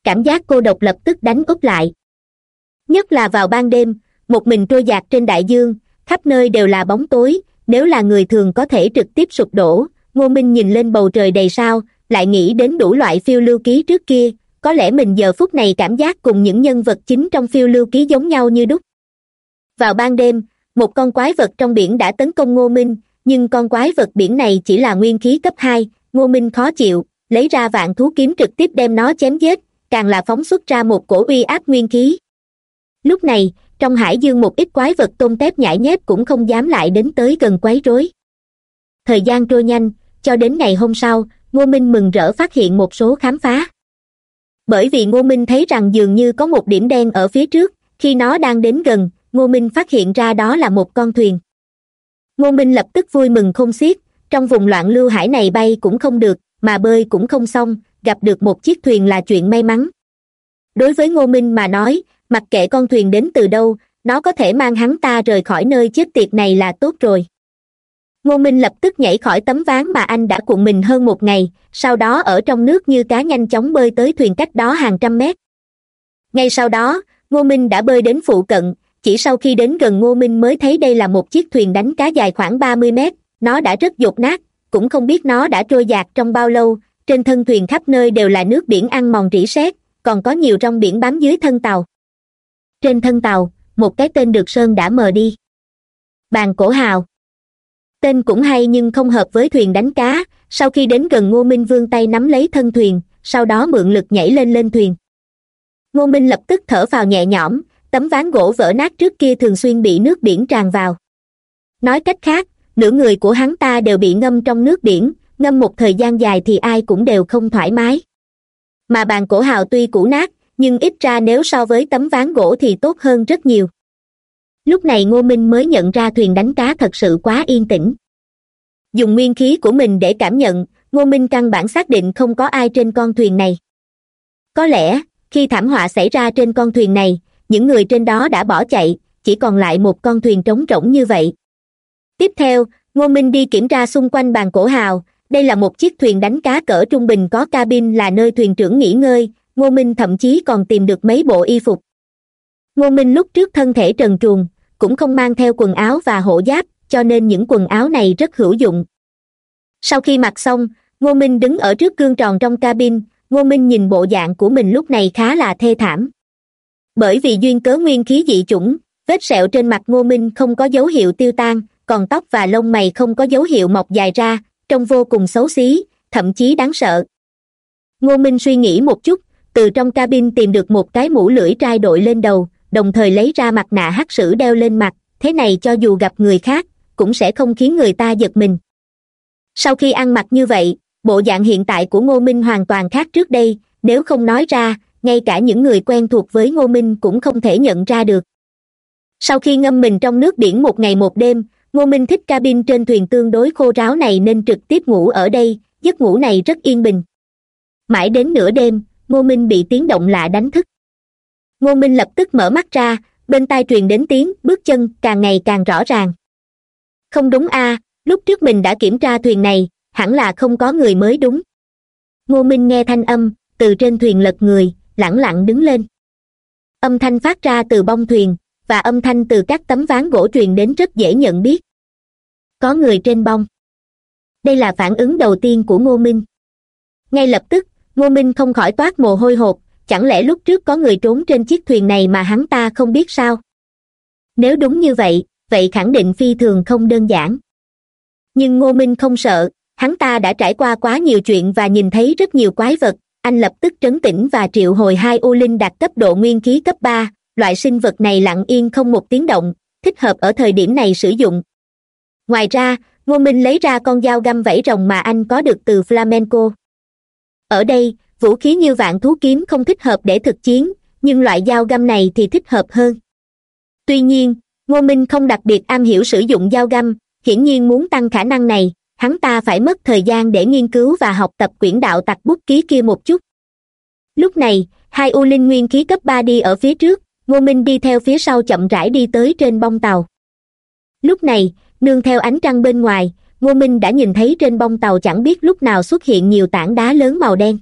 Cảm giác cô độc lập tức đánh úp lại. Nhất là vào ban đêm, một mình trôi dạt trên đại dương, khắp nơi đều là bóng tối, nếu là người thường có thể trực tiếp sụp đổ, ngô minh nhìn lên bầu trời đầy sao, lại nghĩ đến đủ loại phiêu lưu ký trước kia, có lẽ mình giờ phút này cảm giác cùng những nhân vật chính trong phiêu lưu ký giống nhau như đúc. Vào ban đêm, một con quái vật trong biển đã tấn công ngô minh nhưng con quái vật biển này chỉ là nguyên khí cấp hai, ngô minh khó chịu, lấy ra vạn thú kiếm trực tiếp đem nó chém giết, càng là phóng xuất ra một cổ uy áp nguyên khí. Lúc này, trong hải dương một ít quái vật tôm tép nhãi nhép cũng không dám lại đến tới gần quấy rối. Thời gian trôi nhanh, cho đến ngày hôm sau, ngô minh mừng rỡ phát hiện một số khám phá. Bởi vì ngô minh thấy rằng dường như có một điểm đen ở phía trước, khi nó đang đến gần, ngô minh phát hiện ra đó là một con thuyền ngô minh lập tức vui mừng không xiết. Trong vùng loạn lưu hải này bay cũng không được, mà bơi cũng không xong, gặp được một chiếc thuyền là chuyện may mắn. Đối với ngô minh mà nói, mặc kệ con thuyền đến từ đâu, nó có thể mang hắn ta rời khỏi nơi chết tiệt này là tốt rồi. Ngô minh lập tức nhảy khỏi tấm ván mà anh đã cuộn mình hơn một ngày, sau đó ở trong nước như cá nhanh chóng bơi tới thuyền cách đó hàng trăm mét. Ngay sau đó ngô minh đã bơi đến phụ cận chỉ sau khi đến gần ngô minh mới thấy đây là một chiếc thuyền đánh cá dài khoảng ba mươi mét. Nó đã rất dột nát, cũng không biết nó đã trôi dạt trong bao lâu. Trên thân thuyền khắp nơi đều là nước biển ăn mòn rỉ sét, còn có nhiều trong biển bám dưới thân tàu. Trên thân tàu, một cái tên được sơn đã mờ đi. Bàn cổ hào. Tên cũng hay nhưng không hợp với thuyền đánh cá. Sau khi đến gần ngô minh vương tay nắm lấy thân thuyền, sau đó mượn lực nhảy lên lên thuyền. Ngô minh lập tức thở vào nhẹ nhõm tấm ván gỗ vỡ nát trước kia thường xuyên bị nước biển tràn vào. Nói cách khác, nửa người của hắn ta đều bị ngâm trong nước biển, ngâm một thời gian dài thì ai cũng đều không thoải mái. Mà bàn cổ hào tuy cũ nát, nhưng ít ra nếu so với tấm ván gỗ thì tốt hơn rất nhiều. Lúc này ngô minh mới nhận ra thuyền đánh cá thật sự quá yên tĩnh. Dùng nguyên khí của mình để cảm nhận, ngô minh căn bản xác định không có ai trên con thuyền này. Có lẽ, khi thảm họa xảy ra trên con thuyền này những người trên đó đã bỏ chạy, chỉ còn lại một con thuyền trống rỗng như vậy. Tiếp theo, ngô minh đi kiểm tra xung quanh bàn cổ hào. Đây là một chiếc thuyền đánh cá cỡ trung bình có cabin là nơi thuyền trưởng nghỉ ngơi. Ngô minh thậm chí còn tìm được mấy bộ y phục. Ngô minh lúc trước thân thể trần truồng, cũng không mang theo quần áo và hộ giáp, cho nên những quần áo này rất hữu dụng. Sau khi mặc xong, ngô minh đứng ở trước gương tròn trong cabin. Ngô minh nhìn bộ dạng của mình lúc này khá là thê thảm bởi vì duyên cớ nguyên khí dị chủng, vết sẹo trên mặt ngô minh không có dấu hiệu tiêu tan, còn tóc và lông mày không có dấu hiệu mọc dài ra, trông vô cùng xấu xí, thậm chí đáng sợ. Ngô minh suy nghĩ một chút, từ trong cabin tìm được một cái mũ lưỡi trai đội lên đầu, đồng thời lấy ra mặt nạ hắc sử đeo lên mặt, thế này cho dù gặp người khác, cũng sẽ không khiến người ta giật mình. Sau khi ăn mặc như vậy, bộ dạng hiện tại của ngô minh hoàn toàn khác trước đây, nếu không nói ra ngay cả những người quen thuộc với ngô minh cũng không thể nhận ra được. Sau khi ngâm mình trong nước biển một ngày một đêm, ngô minh thích cabin trên thuyền tương đối khô ráo này nên trực tiếp ngủ ở đây, giấc ngủ này rất yên bình. Mãi đến nửa đêm, ngô minh bị tiếng động lạ đánh thức. Ngô minh lập tức mở mắt ra, bên tai truyền đến tiếng, bước chân càng ngày càng rõ ràng. Không đúng a, lúc trước mình đã kiểm tra thuyền này, hẳn là không có người mới đúng. Ngô minh nghe thanh âm, từ trên thuyền lật người lẳng lặng đứng lên. Âm thanh phát ra từ bông thuyền, và âm thanh từ các tấm ván gỗ truyền đến rất dễ nhận biết. Có người trên bông đây là phản ứng đầu tiên của ngô minh. Ngay lập tức, ngô minh không khỏi toát mồ hôi hột, chẳng lẽ lúc trước có người trốn trên chiếc thuyền này mà hắn ta không biết sao? Nếu đúng như vậy vậy khẳng định phi thường không đơn giản. Nhưng ngô minh không sợ, hắn ta đã trải qua quá nhiều chuyện và nhìn thấy rất nhiều quái vật anh lập tức trấn tĩnh và triệu hồi hai u linh đạt cấp độ nguyên khí cấp ba. Loại sinh vật này lặng yên không một tiếng động, thích hợp ở thời điểm này sử dụng. Ngoài ra, ngô minh lấy ra con dao găm vẫy rồng mà anh có được từ flamenco. Ở đây, vũ khí như vạn thú kiếm không thích hợp để thực chiến, nhưng loại dao găm này thì thích hợp hơn. Tuy nhiên, ngô minh không đặc biệt am hiểu sử dụng dao găm, hiển nhiên muốn tăng khả năng này hắn ta phải mất thời gian để nghiên cứu và học tập quyển đạo tặc bút ký kia một chút. Lúc này, hai u linh nguyên khí cấp ba đi ở phía trước, ngô minh đi theo phía sau chậm rãi đi tới trên bông tàu. Lúc này, nương theo ánh trăng bên ngoài, ngô minh đã nhìn thấy trên bông tàu chẳng biết lúc nào xuất hiện nhiều tảng đá lớn màu đen.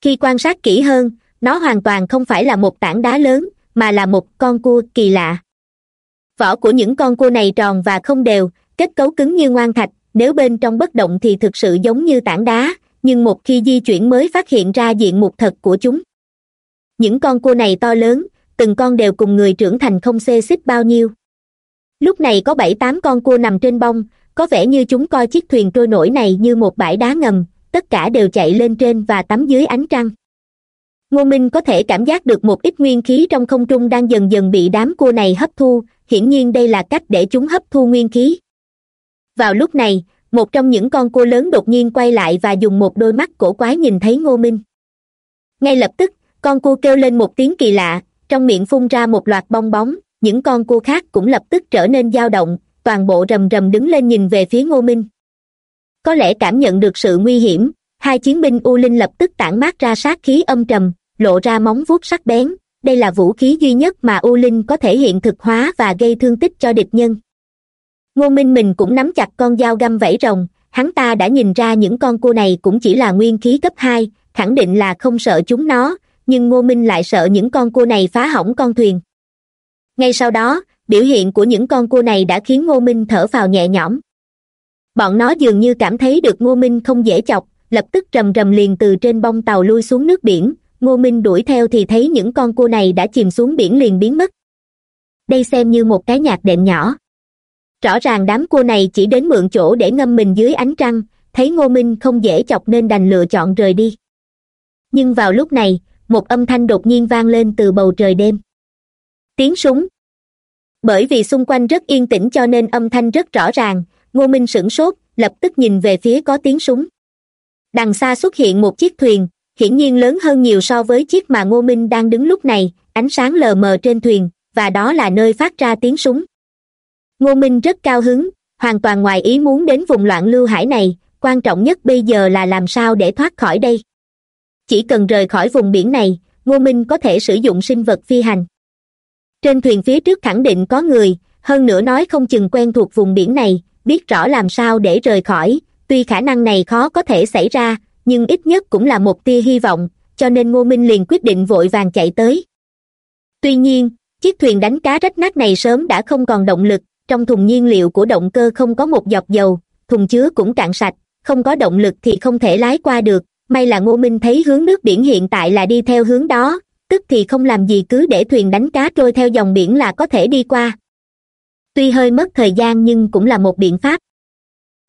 Khi quan sát kỹ hơn, nó hoàn toàn không phải là một tảng đá lớn, mà là một con cua kỳ lạ. Vỏ của những con cua này tròn và không đều, kết cấu cứng như ngoan thạch nếu bên trong bất động thì thực sự giống như tảng đá, nhưng một khi di chuyển mới phát hiện ra diện mục thật của chúng. Những con cua này to lớn, từng con đều cùng người trưởng thành không xê xích bao nhiêu. Lúc này có bảy tám con cua nằm trên bông, có vẻ như chúng coi chiếc thuyền trôi nổi này như một bãi đá ngầm, tất cả đều chạy lên trên và tắm dưới ánh trăng. Ngô minh có thể cảm giác được một ít nguyên khí trong không trung đang dần dần bị đám cua này hấp thu, hiển nhiên đây là cách để chúng hấp thu nguyên khí vào lúc này, một trong những con cua lớn đột nhiên quay lại và dùng một đôi mắt cổ quái nhìn thấy ngô minh. Ngay lập tức, con cua kêu lên một tiếng kỳ lạ, trong miệng phun ra một loạt bong bóng, những con cua khác cũng lập tức trở nên dao động, toàn bộ rầm rầm đứng lên nhìn về phía ngô minh. Có lẽ cảm nhận được sự nguy hiểm, hai chiến binh u linh lập tức tản mát ra sát khí âm trầm, lộ ra móng vuốt sắc bén, đây là vũ khí duy nhất mà u linh có thể hiện thực hóa và gây thương tích cho địch nhân ngô minh mình cũng nắm chặt con dao găm vẫy rồng, hắn ta đã nhìn ra những con cua này cũng chỉ là nguyên khí cấp hai, khẳng định là không sợ chúng nó, nhưng ngô minh lại sợ những con cua này phá hỏng con thuyền. Ngay sau đó, biểu hiện của những con cua này đã khiến ngô minh thở phào nhẹ nhõm. Bọn nó dường như cảm thấy được ngô minh không dễ chọc, lập tức rầm rầm liền từ trên bông tàu lui xuống nước biển, ngô minh đuổi theo thì thấy những con cua này đã chìm xuống biển liền biến mất. Đây xem như một cái nhạc đệm nhỏ rõ ràng đám cua này chỉ đến mượn chỗ để ngâm mình dưới ánh trăng, thấy ngô minh không dễ chọc nên đành lựa chọn rời đi. Nhưng vào lúc này, một âm thanh đột nhiên vang lên từ bầu trời đêm. Tiếng súng. Bởi vì xung quanh rất yên tĩnh cho nên âm thanh rất rõ ràng, ngô minh sửng sốt, lập tức nhìn về phía có tiếng súng. Đằng xa xuất hiện một chiếc thuyền, hiển nhiên lớn hơn nhiều so với chiếc mà ngô minh đang đứng lúc này, ánh sáng lờ mờ trên thuyền, và đó là nơi phát ra tiếng súng ngô minh rất cao hứng, hoàn toàn ngoài ý muốn đến vùng loạn lưu hải này, quan trọng nhất bây giờ là làm sao để thoát khỏi đây. Chỉ cần rời khỏi vùng biển này, ngô minh có thể sử dụng sinh vật phi hành. Trên thuyền phía trước khẳng định có người, hơn nữa nói không chừng quen thuộc vùng biển này, biết rõ làm sao để rời khỏi, tuy khả năng này khó có thể xảy ra, nhưng ít nhất cũng là một tia hy vọng, cho nên ngô minh liền quyết định vội vàng chạy tới. Tuy nhiên, chiếc thuyền đánh cá rách nát này sớm đã không còn động lực trong thùng nhiên liệu của động cơ không có một giọt dầu, thùng chứa cũng cạn sạch, không có động lực thì không thể lái qua được. May là ngô minh thấy hướng nước biển hiện tại là đi theo hướng đó, tức thì không làm gì cứ để thuyền đánh cá trôi theo dòng biển là có thể đi qua. Tuy hơi mất thời gian nhưng cũng là một biện pháp.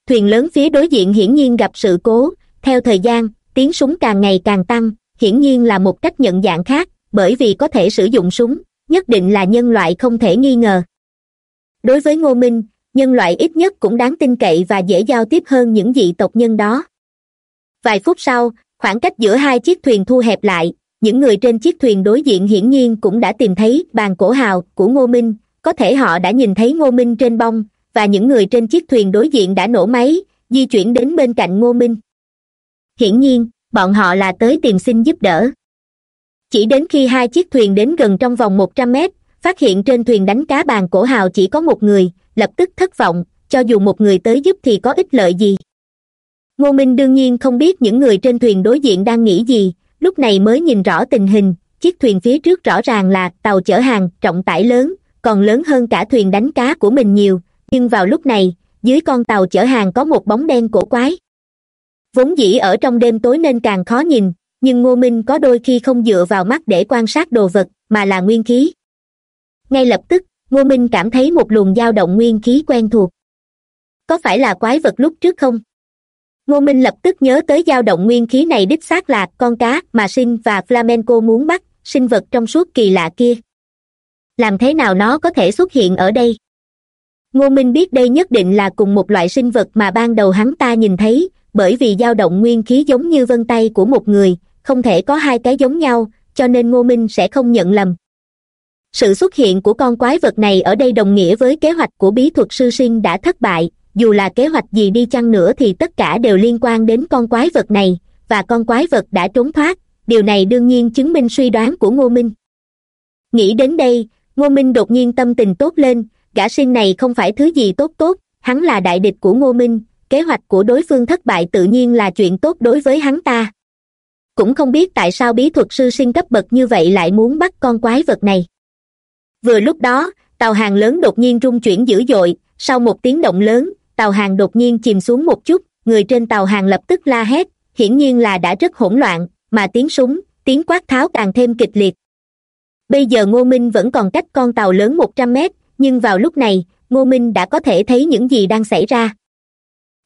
Thuyền lớn phía đối diện hiển nhiên gặp sự cố, theo thời gian, tiếng súng càng ngày càng tăng, hiển nhiên là một cách nhận dạng khác, bởi vì có thể sử dụng súng, nhất định là nhân loại không thể nghi ngờ đối với ngô minh, nhân loại ít nhất cũng đáng tin cậy và dễ giao tiếp hơn những dị tộc nhân đó. Vài phút sau, khoảng cách giữa hai chiếc thuyền thu hẹp lại, những người trên chiếc thuyền đối diện hiển nhiên cũng đã tìm thấy bàn cổ hào của ngô minh. Có thể họ đã nhìn thấy ngô minh trên bông và những người trên chiếc thuyền đối diện đã nổ máy, di chuyển đến bên cạnh ngô minh. Hiển nhiên, bọn họ là tới tìm xin giúp đỡ. Chỉ đến khi hai chiếc thuyền đến gần trong vòng một trăm mét phát hiện trên thuyền đánh cá bàn cổ hào chỉ có một người, lập tức thất vọng, cho dù một người tới giúp thì có ích lợi gì? Ngô minh đương nhiên không biết những người trên thuyền đối diện đang nghĩ gì, lúc này mới nhìn rõ tình hình, chiếc thuyền phía trước rõ ràng là tàu chở hàng, trọng tải lớn, còn lớn hơn cả thuyền đánh cá của mình nhiều, nhưng vào lúc này, dưới con tàu chở hàng có một bóng đen cổ quái. Vốn dĩ ở trong đêm tối nên càng khó nhìn, nhưng ngô minh có đôi khi không dựa vào mắt để quan sát đồ vật, mà là nguyên khí ngay lập tức, ngô minh cảm thấy một luồng dao động nguyên khí quen thuộc. Có phải là quái vật lúc trước không? Ngô minh lập tức nhớ tới dao động nguyên khí này đích xác là con cá mà sinh và flamenco muốn bắt, sinh vật trong suốt kỳ lạ kia. Làm thế nào nó có thể xuất hiện ở đây? Ngô minh biết đây nhất định là cùng một loại sinh vật mà ban đầu hắn ta nhìn thấy, bởi vì dao động nguyên khí giống như vân tay của một người, không thể có hai cái giống nhau, cho nên ngô minh sẽ không nhận lầm sự xuất hiện của con quái vật này ở đây đồng nghĩa với kế hoạch của bí thuật sư sinh đã thất bại. Dù là kế hoạch gì đi chăng nữa thì tất cả đều liên quan đến con quái vật này, và con quái vật đã trốn thoát. Điều này đương nhiên chứng minh suy đoán của ngô minh. Nghĩ đến đây, ngô minh đột nhiên tâm tình tốt lên. Gã sinh này không phải thứ gì tốt tốt, hắn là đại địch của ngô minh. Kế hoạch của đối phương thất bại tự nhiên là chuyện tốt đối với hắn ta. Cũng không biết tại sao bí thuật sư sinh cấp bậc như vậy lại muốn bắt con quái vật này vừa lúc đó, tàu hàng lớn đột nhiên rung chuyển dữ dội. Sau một tiếng động lớn, tàu hàng đột nhiên chìm xuống một chút. Người trên tàu hàng lập tức la hét. Hiển nhiên là đã rất hỗn loạn, mà tiếng súng, tiếng quát tháo càng thêm kịch liệt. Bây giờ ngô minh vẫn còn cách con tàu lớn một trăm mét, nhưng vào lúc này, ngô minh đã có thể thấy những gì đang xảy ra.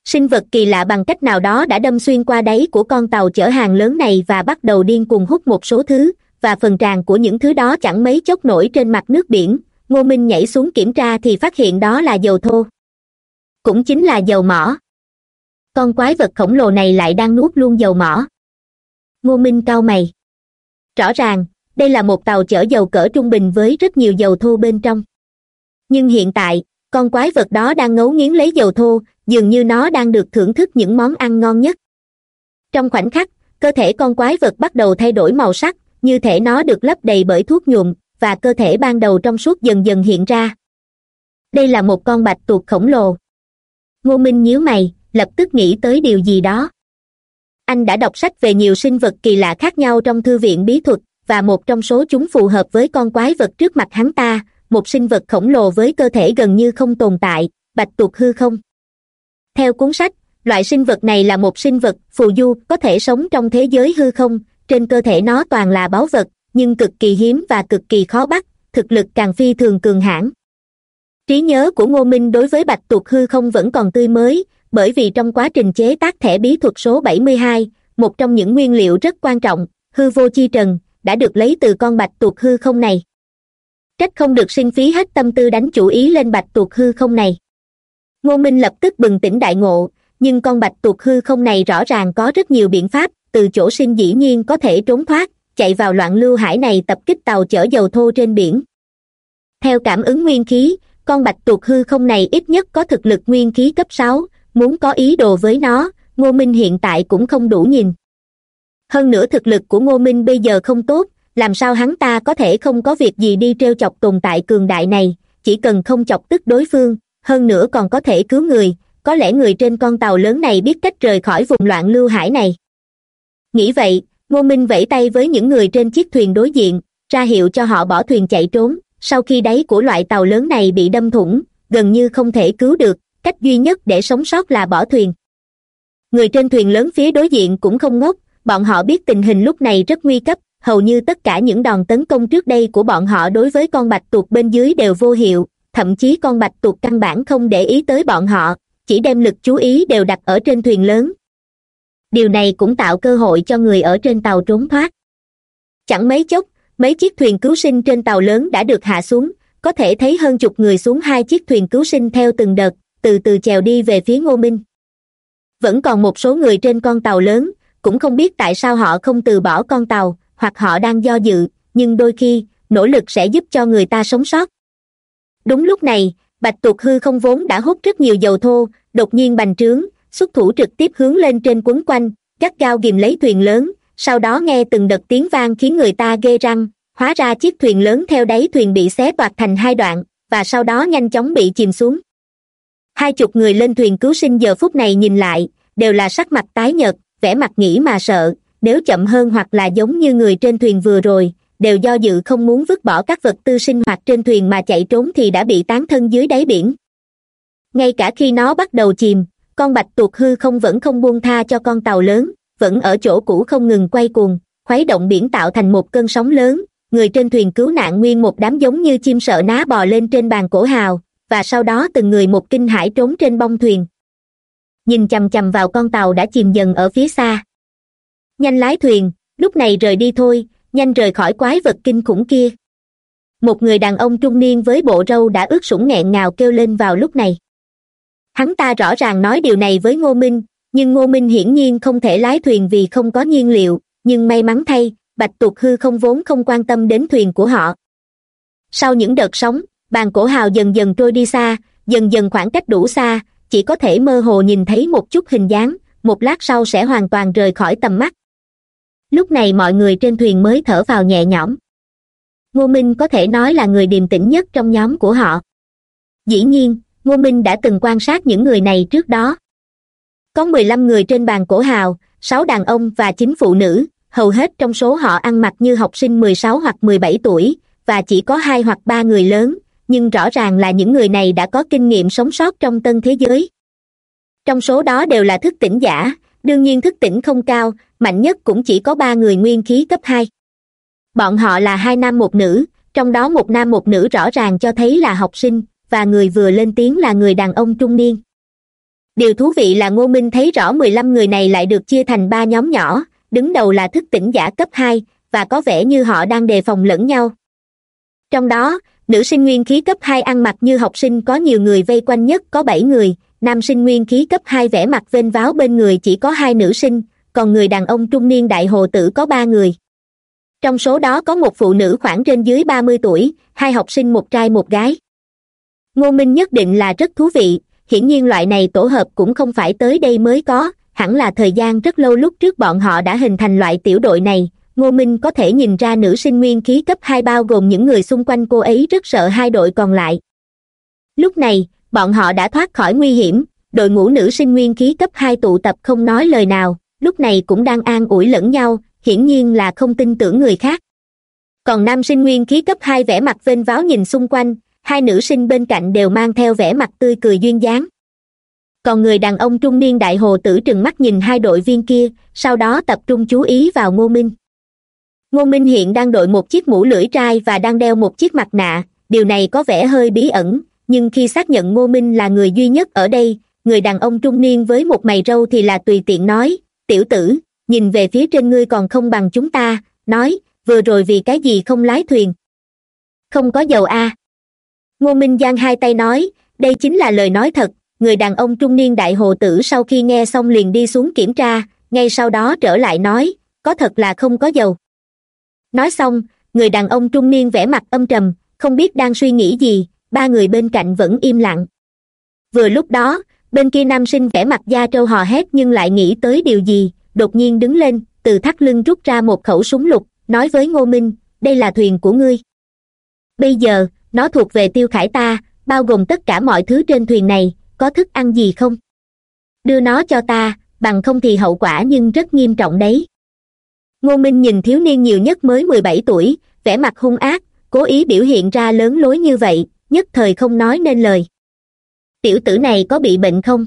Sinh vật kỳ lạ bằng cách nào đó đã đâm xuyên qua đáy của con tàu chở hàng lớn này và bắt đầu điên cuồng hút một số thứ và phần tràn của những thứ đó chẳng mấy chốc nổi trên mặt nước biển. Ngô minh nhảy xuống kiểm tra thì phát hiện đó là dầu thô. Cũng chính là dầu mỏ. Con quái vật khổng lồ này lại đang nuốt luôn dầu mỏ. Ngô minh cau mày. Rõ ràng, đây là một tàu chở dầu cỡ trung bình với rất nhiều dầu thô bên trong. Nhưng hiện tại, con quái vật đó đang ngấu nghiến lấy dầu thô, dường như nó đang được thưởng thức những món ăn ngon nhất. Trong khoảnh khắc, cơ thể con quái vật bắt đầu thay đổi màu sắc như thể nó được lấp đầy bởi thuốc nhuộm, và cơ thể ban đầu trong suốt dần dần hiện ra. Đây là một con bạch tuộc khổng lồ. Ngô minh nhíu mày, lập tức nghĩ tới điều gì đó. Anh đã đọc sách về nhiều sinh vật kỳ lạ khác nhau trong thư viện bí thuật, và một trong số chúng phù hợp với con quái vật trước mặt hắn ta, một sinh vật khổng lồ với cơ thể gần như không tồn tại, bạch tuộc hư không. Theo cuốn sách, loại sinh vật này là một sinh vật phù du, có thể sống trong thế giới hư không trên cơ thể nó toàn là báu vật nhưng cực kỳ hiếm và cực kỳ khó bắt thực lực càng phi thường cường hãn. Trí nhớ của ngô minh đối với bạch tuộc hư không vẫn còn tươi mới bởi vì trong quá trình chế tác thẻ bí thuật số 72, một trong những nguyên liệu rất quan trọng hư vô chi trần đã được lấy từ con bạch tuộc hư không này. Trách không được sinh phí hết tâm tư đánh chủ ý lên bạch tuộc hư không này. Ngô minh lập tức bừng tỉnh đại ngộ nhưng con bạch tuộc hư không này rõ ràng có rất nhiều biện pháp từ chỗ sinh dĩ nhiên có thể trốn thoát, chạy vào loạn lưu hải này tập kích tàu chở dầu thô trên biển. Theo cảm ứng nguyên khí, con bạch tuộc hư không này ít nhất có thực lực nguyên khí cấp sáu, muốn có ý đồ với nó, ngô minh hiện tại cũng không đủ nhìn. Hơn nữa thực lực của ngô minh bây giờ không tốt, làm sao hắn ta có thể không có việc gì đi t chọc tồn tại cường đại này, chỉ cần không chọc tức đối phương, hơn nữa còn có thể cứu người, có lẽ người trên con tàu lớn này biết cách rời khỏi vùng loạn lưu hải này nghĩ vậy, ngô minh vẫy tay với những người trên chiếc thuyền đối diện, ra hiệu cho họ bỏ thuyền chạy trốn. Sau khi đáy của loại tàu lớn này bị đâm thủng, gần như không thể cứu được, cách duy nhất để sống sót là bỏ thuyền. Người trên thuyền lớn phía đối diện cũng không ngốc, bọn họ biết tình hình lúc này rất nguy cấp, hầu như tất cả những đòn tấn công trước đây của bọn họ đối với con bạch tuộc bên dưới đều vô hiệu, thậm chí con bạch tuộc căn bản không để ý tới bọn họ, chỉ đem lực chú ý đều đặt ở trên thuyền lớn điều này cũng tạo cơ hội cho người ở trên tàu trốn thoát. Chẳng mấy chốc, mấy chiếc thuyền cứu sinh trên tàu lớn đã được hạ xuống, có thể thấy hơn chục người xuống hai chiếc thuyền cứu sinh theo từng đợt, từ từ chèo đi về phía ngô minh. Vẫn còn một số người trên con tàu lớn, cũng không biết tại sao họ không từ bỏ con tàu, hoặc họ đang do dự, nhưng đôi khi, nỗ lực sẽ giúp cho người ta sống sót. Đúng lúc này, bạch tuộc hư không vốn đã hút rất nhiều dầu thô, đột nhiên bành trướng xuất thủ trực tiếp hướng lên trên quấn quanh, gắt gao ghìm lấy thuyền lớn, sau đó nghe từng đợt tiếng vang khiến người ta ghê răng, hóa ra chiếc thuyền lớn theo đáy thuyền bị xé toạc thành hai đoạn, và sau đó nhanh chóng bị chìm xuống. Hai chục người lên thuyền cứu sinh giờ phút này nhìn lại, đều là sắc mặt tái nhợt, vẻ mặt nghĩ mà sợ, nếu chậm hơn hoặc là giống như người trên thuyền vừa rồi, đều do dự không muốn vứt bỏ các vật tư sinh hoạt trên thuyền mà chạy trốn thì đã bị tán thân dưới đáy biển. Ngay cả khi nó bắt đầu chìm con bạch tuộc hư không vẫn không buông tha cho con tàu lớn, vẫn ở chỗ cũ không ngừng quay cuồng, khuấy động biển tạo thành một cơn sóng lớn, người trên thuyền cứu nạn nguyên một đám giống như chim sợ ná bò lên trên bàn cổ hào, và sau đó từng người một kinh hãi trốn trên bông thuyền. Nhìn chằm chằm vào con tàu đã chìm dần ở phía xa. Nhanh lái thuyền, lúc này rời đi thôi, nhanh rời khỏi quái vật kinh khủng kia. Một người đàn ông trung niên với bộ râu đã ướt sũng nghẹn ngào kêu lên vào lúc này hắn ta rõ ràng nói điều này với ngô minh, nhưng ngô minh hiển nhiên không thể lái thuyền vì không có nhiên liệu, nhưng may mắn thay, bạch tuộc hư không vốn không quan tâm đến thuyền của họ. Sau những đợt sóng, bàn cổ hào dần dần trôi đi xa, dần dần khoảng cách đủ xa, chỉ có thể mơ hồ nhìn thấy một chút hình dáng, một lát sau sẽ hoàn toàn rời khỏi tầm mắt. Lúc này mọi người trên thuyền mới thở vào nhẹ nhõm. Ngô minh có thể nói là người điềm tĩnh nhất trong nhóm của họ. Dĩ nhiên ngô minh đã từng quan sát những người này trước đó. Có mười lăm người trên bàn cổ hào, sáu đàn ông và chín phụ nữ, hầu hết trong số họ ăn mặc như học sinh mười sáu hoặc mười bảy tuổi, và chỉ có hai hoặc ba người lớn, nhưng rõ ràng là những người này đã có kinh nghiệm sống sót trong tân thế giới. Trong số đó đều là thức tỉnh giả, đương nhiên thức tỉnh không cao, mạnh nhất cũng chỉ có ba người nguyên khí cấp hai. Bọn họ là hai nam một nữ, trong đó một nam một nữ rõ ràng cho thấy là học sinh và người vừa lên tiếng là người đàn ông trung niên. Điều thú vị là ngô minh thấy rõ mười lăm người này lại được chia thành ba nhóm nhỏ, đứng đầu là thức tỉnh giả cấp hai, và có vẻ như họ đang đề phòng lẫn nhau. Trong đó, nữ sinh nguyên khí cấp hai ăn mặc như học sinh, có nhiều người vây quanh nhất có bảy người, nam sinh nguyên khí cấp hai vẽ mặt vênh váo bên người chỉ có hai nữ sinh, còn người đàn ông trung niên đại hồ tử có ba người. Trong số đó có một phụ nữ khoảng trên dưới ba mươi tuổi, hai học sinh, một trai, một gái ngô minh nhất định là rất thú vị, hiển nhiên loại này tổ hợp cũng không phải tới đây mới có, hẳn là thời gian rất lâu lúc trước bọn họ đã hình thành loại tiểu đội này. Ngô minh có thể nhìn ra nữ sinh nguyên khí cấp hai bao gồm những người xung quanh cô ấy rất sợ hai đội còn lại. Lúc này, bọn họ đã thoát khỏi nguy hiểm, đội ngũ nữ sinh nguyên khí cấp hai tụ tập không nói lời nào, lúc này cũng đang an ủi lẫn nhau, hiển nhiên là không tin tưởng người khác. Còn nam sinh nguyên khí cấp hai vẻ mặt vênh váo nhìn xung quanh hai nữ sinh bên cạnh đều mang theo vẻ mặt tươi cười duyên dáng. Còn người đàn ông trung niên đại hồ tử trừng mắt nhìn hai đội viên kia, sau đó tập trung chú ý vào ngô minh. Ngô minh hiện đang đội một chiếc mũ lưỡi trai và đang đeo một chiếc mặt nạ, điều này có vẻ hơi bí ẩn, nhưng khi xác nhận ngô minh là người duy nhất ở đây, người đàn ông trung niên với một mày râu thì là tùy tiện nói, tiểu tử, nhìn về phía trên ngươi còn không bằng chúng ta, nói, vừa rồi vì cái gì không lái thuyền? Không có dầu a ngô minh giang hai tay nói, đây chính là lời nói thật, người đàn ông trung niên đại hồ tử sau khi nghe xong liền đi xuống kiểm tra, ngay sau đó trở lại nói, có thật là không có dầu. Nói xong, người đàn ông trung niên vẻ mặt âm trầm, không biết đang suy nghĩ gì, ba người bên cạnh vẫn im lặng. Vừa lúc đó, bên kia nam sinh vẻ mặt da trâu hò hét nhưng lại nghĩ tới điều gì, đột nhiên đứng lên, từ thắt lưng rút ra một khẩu súng lục, nói với ngô minh, đây là thuyền của ngươi. Bây giờ nó thuộc về tiêu khải ta, bao gồm tất cả mọi thứ trên thuyền này, có thức ăn gì không? Đưa nó cho ta, bằng không thì hậu quả nhưng rất nghiêm trọng đấy. Ngô minh nhìn thiếu niên nhiều nhất mới mười bảy tuổi, vẻ mặt hung ác, cố ý biểu hiện ra lớn lối như vậy, nhất thời không nói nên lời. Tiểu tử này có bị bệnh không?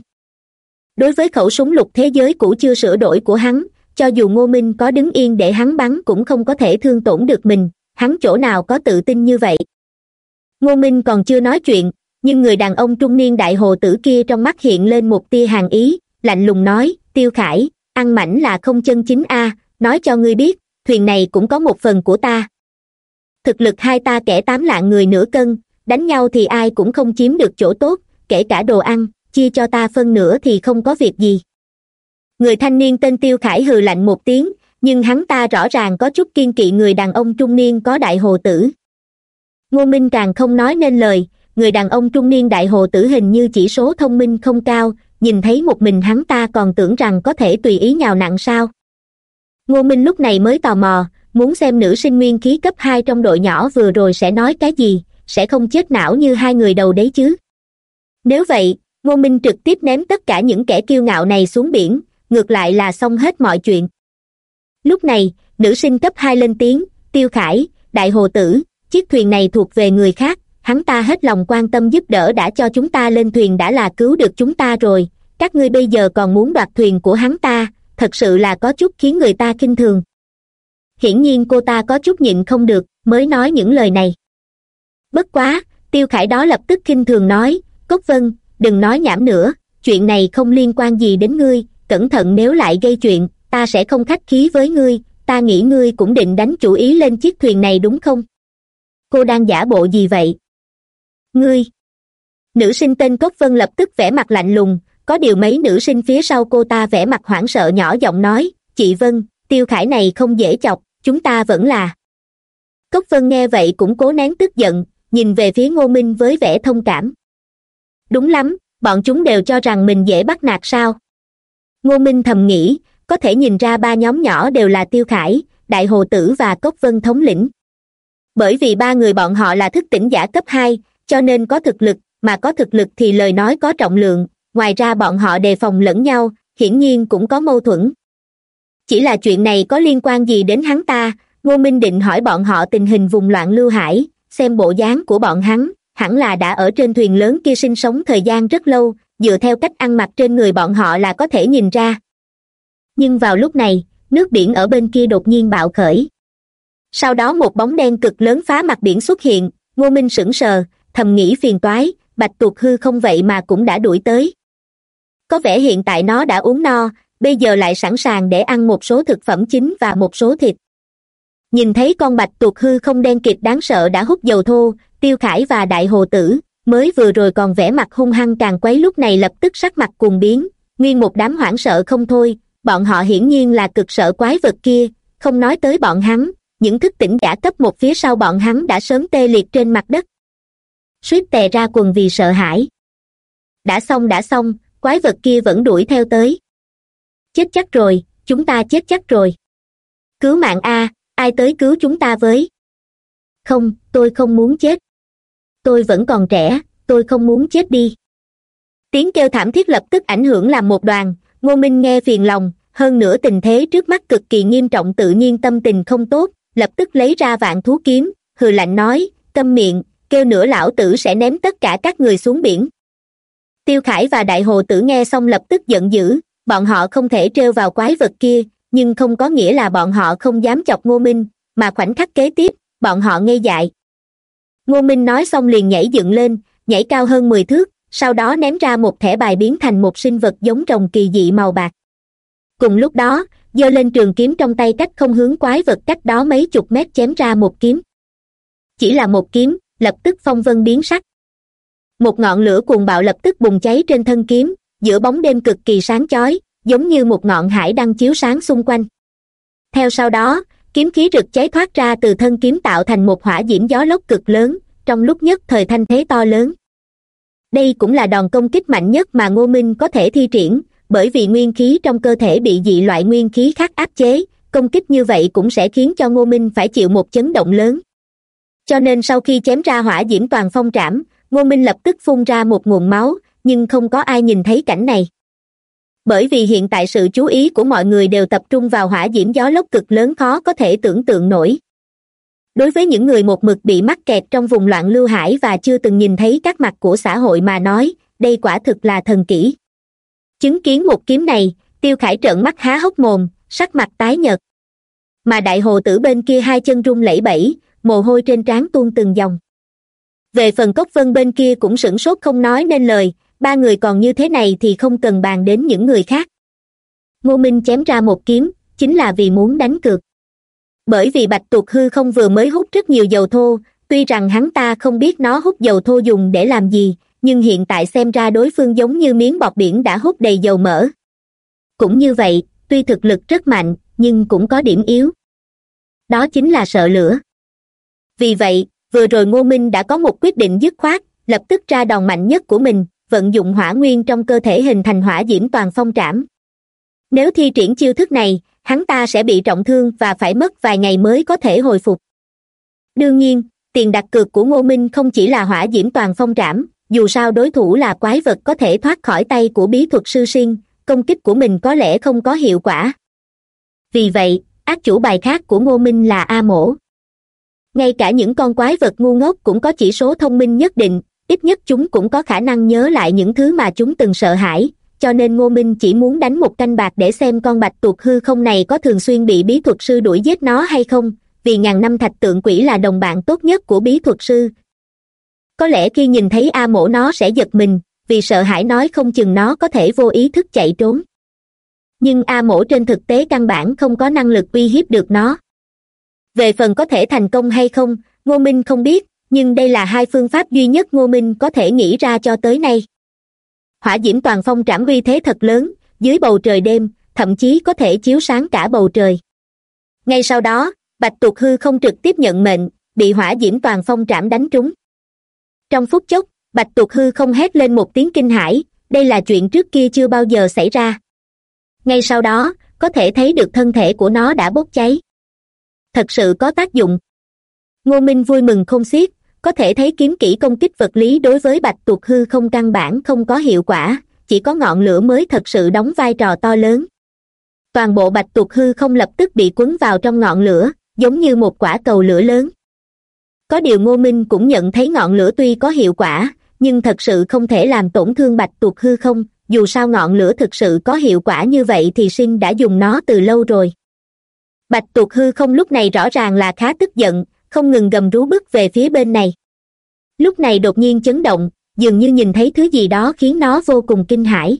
Đối với khẩu súng lục thế giới cũ chưa sửa đổi của hắn, cho dù ngô minh có đứng yên để hắn bắn cũng không có thể thương tổn được mình, hắn chỗ nào có tự tin như vậy? Ngô minh còn chưa nói chuyện, nhưng người đàn ông trung niên đại hồ tử kia trong mắt hiện lên một tia hàng ý, lạnh lùng nói, tiêu khải, ăn mảnh là không chân chính a, nói cho ngươi biết, thuyền này cũng có một phần của ta. Thực lực hai ta kẻ tám lạng người nửa cân, đánh nhau thì ai cũng không chiếm được chỗ tốt, kể cả đồ ăn, chia cho ta phân nửa thì không có việc gì. Người thanh niên tên tiêu khải hừ lạnh một tiếng, nhưng hắn ta rõ ràng có chút kiên kỵ người đàn ông trung niên có đại hồ tử ngô minh càng không nói nên lời, người đàn ông trung niên đại hồ tử hình như chỉ số thông minh không cao, nhìn thấy một mình hắn ta còn tưởng rằng có thể tùy ý nhào nặng sao. Ngô minh lúc này mới tò mò, muốn xem nữ sinh nguyên khí cấp hai trong đội nhỏ vừa rồi sẽ nói cái gì, sẽ không chết não như hai người đầu đấy chứ. Nếu vậy, ngô minh trực tiếp ném tất cả những kẻ kiêu ngạo này xuống biển, ngược lại là xong hết mọi chuyện. Lúc này, nữ sinh cấp hai lên tiếng, tiêu khải, đại hồ tử chiếc thuyền này thuộc về người khác, hắn ta hết lòng quan tâm giúp đỡ đã cho chúng ta lên thuyền đã là cứu được chúng ta rồi. Các ngươi bây giờ còn muốn đoạt thuyền của hắn ta, thật sự là có chút khiến người ta kinh thường. Hiển nhiên cô ta có chút nhịn không được, mới nói những lời này. Bất quá, tiêu khải đó lập tức kinh thường nói, cốc vân, đừng nói nhảm nữa, chuyện này không liên quan gì đến ngươi, cẩn thận nếu lại gây chuyện, ta sẽ không khách khí với ngươi, ta nghĩ ngươi cũng định đánh chủ ý lên chiếc thuyền này đúng không? Cô đang giả bộ gì vậy? Ngươi! Nữ sinh tên cốc vân lập tức vẻ mặt lạnh lùng, có điều mấy nữ sinh phía sau cô ta vẻ mặt hoảng sợ nhỏ giọng nói, chị vân, tiêu khải này không dễ chọc, chúng ta vẫn là. Cốc vân nghe vậy cũng cố nén tức giận, nhìn về phía ngô minh với vẻ thông cảm. Đúng lắm, bọn chúng đều cho rằng mình dễ bắt nạt sao? Ngô minh thầm nghĩ, có thể nhìn ra ba nhóm nhỏ đều là tiêu khải, đại hồ tử và cốc vân thống lĩnh bởi vì ba người bọn họ là thức tỉnh giả cấp hai, cho nên có thực lực, mà có thực lực thì lời nói có trọng lượng. Ngoài ra bọn họ đề phòng lẫn nhau, hiển nhiên cũng có mâu thuẫn. Chỉ là chuyện này có liên quan gì đến hắn ta? Ngô minh định hỏi bọn họ tình hình vùng loạn lưu hải, xem bộ dáng của bọn hắn. Hẳn là đã ở trên thuyền lớn kia sinh sống thời gian rất lâu, dựa theo cách ăn mặc trên người bọn họ là có thể nhìn ra. Nhưng vào lúc này, nước biển ở bên kia đột nhiên bạo khởi sau đó một bóng đen cực lớn phá mặt biển xuất hiện, ngô minh sững sờ, thầm nghĩ phiền toái, bạch tuộc hư không vậy mà cũng đã đuổi tới. Có vẻ hiện tại nó đã uống no, bây giờ lại sẵn sàng để ăn một số thực phẩm chính và một số thịt. Nhìn thấy con bạch tuộc hư không đen kịt đáng sợ đã hút dầu thô, tiêu khải và đại hồ tử, mới vừa rồi còn vẻ mặt hung hăng càng quấy lúc này lập tức sắc mặt cuồng biến, nguyên một đám hoảng sợ không thôi, bọn họ hiển nhiên là cực sợ quái vật kia, không nói tới bọn hắn những thức tỉnh giả cấp một phía sau bọn hắn đã sớm tê liệt trên mặt đất. Suýt tè ra quần vì sợ hãi. Đã xong đã xong, quái vật kia vẫn đuổi theo tới. Chết chắc rồi, chúng ta chết chắc rồi. Cứu mạng a, ai tới cứu chúng ta với? Không, tôi không muốn chết. Tôi vẫn còn trẻ, tôi không muốn chết đi. Tiếng kêu thảm thiết lập tức ảnh hưởng làm một đoàn, ngô minh nghe phiền lòng, hơn nữa tình thế trước mắt cực kỳ nghiêm trọng tự nhiên tâm tình không tốt lập tức lấy ra vạn thú kiếm, hừ lạnh nói, câm miệng, kêu nữa lão tử sẽ ném tất cả các người xuống biển. Tiêu khải và đại hồ tử nghe xong lập tức giận dữ, bọn họ không thể trêu vào quái vật kia, nhưng không có nghĩa là bọn họ không dám chọc ngô minh, mà khoảnh khắc kế tiếp, bọn họ ngây dại. Ngô minh nói xong liền nhảy dựng lên, nhảy cao hơn mười thước, sau đó ném ra một thẻ bài biến thành một sinh vật giống rồng kỳ dị màu bạc. Cùng lúc đó giơ lên trường kiếm trong tay cách không hướng quái vật cách đó mấy chục mét chém ra một kiếm. Chỉ là một kiếm, lập tức phong vân biến sắc. Một ngọn lửa cuồng bạo lập tức bùng cháy trên thân kiếm, giữa bóng đêm cực kỳ sáng chói, giống như một ngọn hải đang chiếu sáng xung quanh. Theo sau đó, kiếm khí rực cháy thoát ra từ thân kiếm tạo thành một hỏa diễm gió lốc cực lớn, trong lúc nhất thời thanh thế to lớn. Đây cũng là đòn công kích mạnh nhất mà ngô minh có thể thi triển bởi vì nguyên khí trong cơ thể bị dị loại nguyên khí khác áp chế, công kích như vậy cũng sẽ khiến cho ngô minh phải chịu một chấn động lớn. Cho nên sau khi chém ra hỏa diễm toàn phong trảm, ngô minh lập tức phun ra một nguồn máu, nhưng không có ai nhìn thấy cảnh này. Bởi vì hiện tại sự chú ý của mọi người đều tập trung vào hỏa diễm gió lốc cực lớn khó có thể tưởng tượng nổi. Đối với những người một mực bị mắc kẹt trong vùng loạn lưu hải và chưa từng nhìn thấy các mặt của xã hội mà nói, đây quả thực là thần kỹ chứng kiến một kiếm này, tiêu khải trợn mắt há hốc mồm, sắc mặt tái nhợt. Mà đại hồ tử bên kia hai chân run lẩy bẩy, mồ hôi trên trán tuôn từng dòng. Về phần cốc vân bên kia cũng sửng sốt không nói nên lời, ba người còn như thế này thì không cần bàn đến những người khác. Ngô minh chém ra một kiếm, chính là vì muốn đánh cược. Bởi vì bạch tuộc hư không vừa mới hút rất nhiều dầu thô, tuy rằng hắn ta không biết nó hút dầu thô dùng để làm gì nhưng hiện tại xem ra đối phương giống như miếng bọt biển đã hút đầy dầu mỡ. Cũng như vậy, tuy thực lực rất mạnh, nhưng cũng có điểm yếu. Đó chính là sợ lửa. Vì vậy, vừa rồi ngô minh đã có một quyết định dứt khoát, lập tức ra đòn mạnh nhất của mình, vận dụng hỏa nguyên trong cơ thể hình thành hỏa diễm toàn phong trảm. Nếu thi triển chiêu thức này, hắn ta sẽ bị trọng thương và phải mất vài ngày mới có thể hồi phục. Đương nhiên, tiền đặt cược của ngô minh không chỉ là hỏa diễm toàn phong trảm dù sao đối thủ là quái vật có thể thoát khỏi tay của bí thuật sư sinh công kích của mình có lẽ không có hiệu quả. Vì vậy ác chủ bài khác của ngô minh là a mổ. Ngay cả những con quái vật ngu ngốc cũng có chỉ số thông minh nhất định, ít nhất chúng cũng có khả năng nhớ lại những thứ mà chúng từng sợ hãi, cho nên ngô minh chỉ muốn đánh một canh bạc để xem con bạch tuộc hư không này có thường xuyên bị bí thuật sư đuổi giết nó hay không, vì ngàn năm thạch tượng quỷ là đồng bạn tốt nhất của bí thuật sư có lẽ khi nhìn thấy a mổ nó sẽ giật mình, vì sợ hãi nói không chừng nó có thể vô ý thức chạy trốn. Nhưng a mổ trên thực tế căn bản không có năng lực uy hiếp được nó. Về phần có thể thành công hay không, ngô minh không biết, nhưng đây là hai phương pháp duy nhất ngô minh có thể nghĩ ra cho tới nay. Hỏa diễm toàn phong trảm uy thế thật lớn, dưới bầu trời đêm, thậm chí có thể chiếu sáng cả bầu trời. Ngay sau đó, bạch tuộc hư không trực tiếp nhận mệnh, bị hỏa diễm toàn phong trảm đánh trúng trong phút chốc, bạch tuộc hư không hét lên một tiếng kinh hãi, đây là chuyện trước kia chưa bao giờ xảy ra. Ngay sau đó, có thể thấy được thân thể của nó đã bốc cháy. Thật sự có tác dụng. Ngô minh vui mừng không xiết, có thể thấy kiếm kỹ công kích vật lý đối với bạch tuộc hư không căn bản không có hiệu quả, chỉ có ngọn lửa mới thật sự đóng vai trò to lớn. Toàn bộ bạch tuộc hư không lập tức bị quấn vào trong ngọn lửa, giống như một quả cầu lửa lớn có điều ngô minh cũng nhận thấy ngọn lửa tuy có hiệu quả, nhưng thật sự không thể làm tổn thương bạch tuộc hư không. Dù sao ngọn lửa thực sự có hiệu quả như vậy thì sinh đã dùng nó từ lâu rồi. Bạch tuộc hư không lúc này rõ ràng là khá tức giận, không ngừng gầm rú bức về phía bên này. Lúc này đột nhiên chấn động, dường như nhìn thấy thứ gì đó khiến nó vô cùng kinh hãi.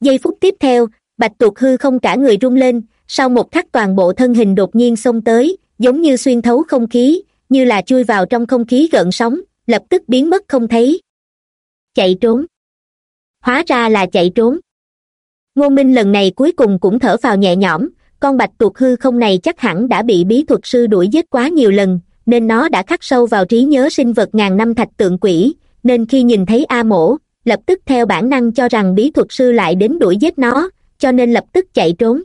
Giây phút tiếp theo, bạch tuộc hư không cả người rung lên, sau một khắc toàn bộ thân hình đột nhiên xông tới, giống như xuyên thấu không khí như là chui vào trong không khí gợn sóng, lập tức biến mất không thấy. Chạy trốn. Hóa ra là chạy trốn. Ngô minh lần này cuối cùng cũng thở vào nhẹ nhõm, con bạch tuộc hư không này chắc hẳn đã bị bí thuật sư đuổi giết quá nhiều lần, nên nó đã khắc sâu vào trí nhớ sinh vật ngàn năm thạch tượng quỷ, nên khi nhìn thấy a mổ, lập tức theo bản năng cho rằng bí thuật sư lại đến đuổi giết nó, cho nên lập tức chạy trốn.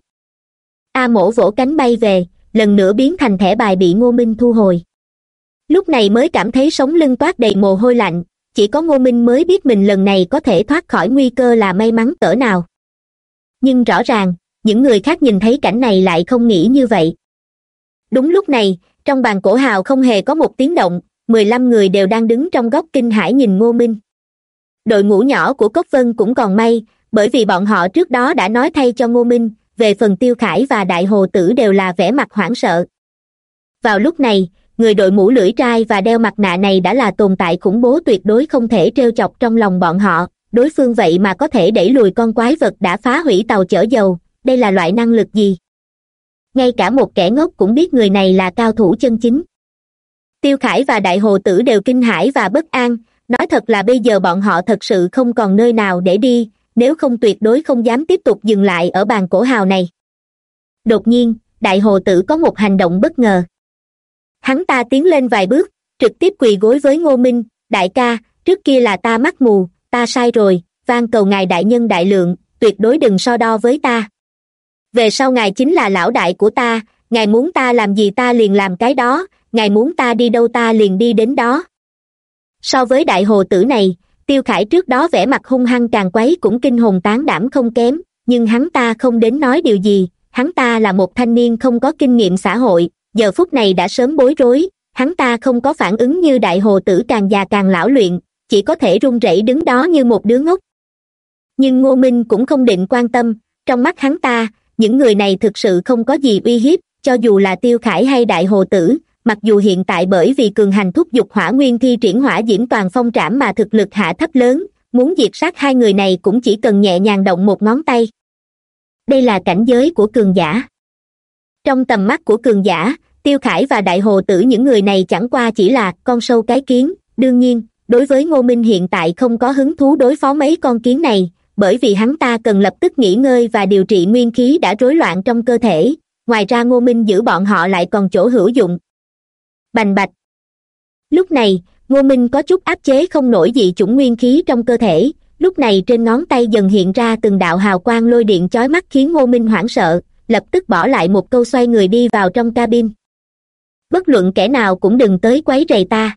A mổ vỗ cánh bay về, lần nữa biến thành thẻ bài bị ngô minh thu hồi lúc này mới cảm thấy sống lưng toát đầy mồ hôi lạnh, chỉ có ngô minh mới biết mình lần này có thể thoát khỏi nguy cơ là may mắn cỡ nào. Nhưng rõ ràng, những người khác nhìn thấy cảnh này lại không nghĩ như vậy. Đúng lúc này, trong bàn cổ hào không hề có một tiếng động, mười lăm người đều đang đứng trong góc kinh hãi nhìn ngô minh. Đội ngũ nhỏ của cốc vân cũng còn may, bởi vì bọn họ trước đó đã nói thay cho ngô minh, về phần tiêu khải và đại hồ tử đều là vẻ mặt hoảng sợ. Vào lúc này người đội mũ lưỡi trai và đeo mặt nạ này đã là tồn tại khủng bố tuyệt đối không thể trêu chọc trong lòng bọn họ. Đối phương vậy mà có thể đẩy lùi con quái vật đã phá hủy tàu chở dầu. Đây là loại năng lực gì? Ngay cả một kẻ ngốc cũng biết người này là cao thủ chân chính. Tiêu khải và đại hồ tử đều kinh hãi và bất an. Nói thật là bây giờ bọn họ thật sự không còn nơi nào để đi, nếu không tuyệt đối không dám tiếp tục dừng lại ở bàn cổ hào này. Đột nhiên, đại hồ tử có một hành động bất ngờ hắn ta tiến lên vài bước, trực tiếp quỳ gối với ngô minh, đại ca, trước kia là ta mắt mù, ta sai rồi, van cầu ngài đại nhân đại lượng, tuyệt đối đừng so đo với ta. Về sau ngài chính là lão đại của ta, ngài muốn ta làm gì ta liền làm cái đó, ngài muốn ta đi đâu ta liền đi đến đó. So với đại hồ tử này, tiêu khải trước đó vẻ mặt hung hăng càng quấy cũng kinh hồn tán đảm không kém, nhưng hắn ta không đến nói điều gì, hắn ta là một thanh niên không có kinh nghiệm xã hội giờ phút này đã sớm bối rối, hắn ta không có phản ứng như đại hồ tử càng già càng lão luyện, chỉ có thể run rẩy đứng đó như một đứa ngốc. Nhưng ngô minh cũng không định quan tâm, trong mắt hắn ta, những người này thực sự không có gì uy hiếp, cho dù là tiêu khải hay đại hồ tử, mặc dù hiện tại bởi vì cường hành thúc giục hỏa nguyên thi triển hỏa diễm toàn phong trảm mà thực lực hạ thấp lớn, muốn diệt sát hai người này cũng chỉ cần nhẹ nhàng động một ngón tay. Đây là cảnh giới của cường giả. Trong tầm mắt của cường giả tiêu khải và đại hồ tử, những người này chẳng qua chỉ là con sâu cái kiến. Đương nhiên, đối với ngô minh hiện tại không có hứng thú đối phó mấy con kiến này, bởi vì hắn ta cần lập tức nghỉ ngơi và điều trị nguyên khí đã rối loạn trong cơ thể. Ngoài ra ngô minh giữ bọn họ lại còn chỗ hữu dụng. Bành bạch. Lúc này, ngô minh có chút áp chế không nổi dị chủng nguyên khí trong cơ thể. Lúc này trên ngón tay dần hiện ra từng đạo hào quang lôi điện chói mắt khiến ngô minh hoảng sợ, lập tức bỏ lại một câu xoay người đi vào trong cabin bất luận kẻ nào cũng đừng tới quấy rầy ta.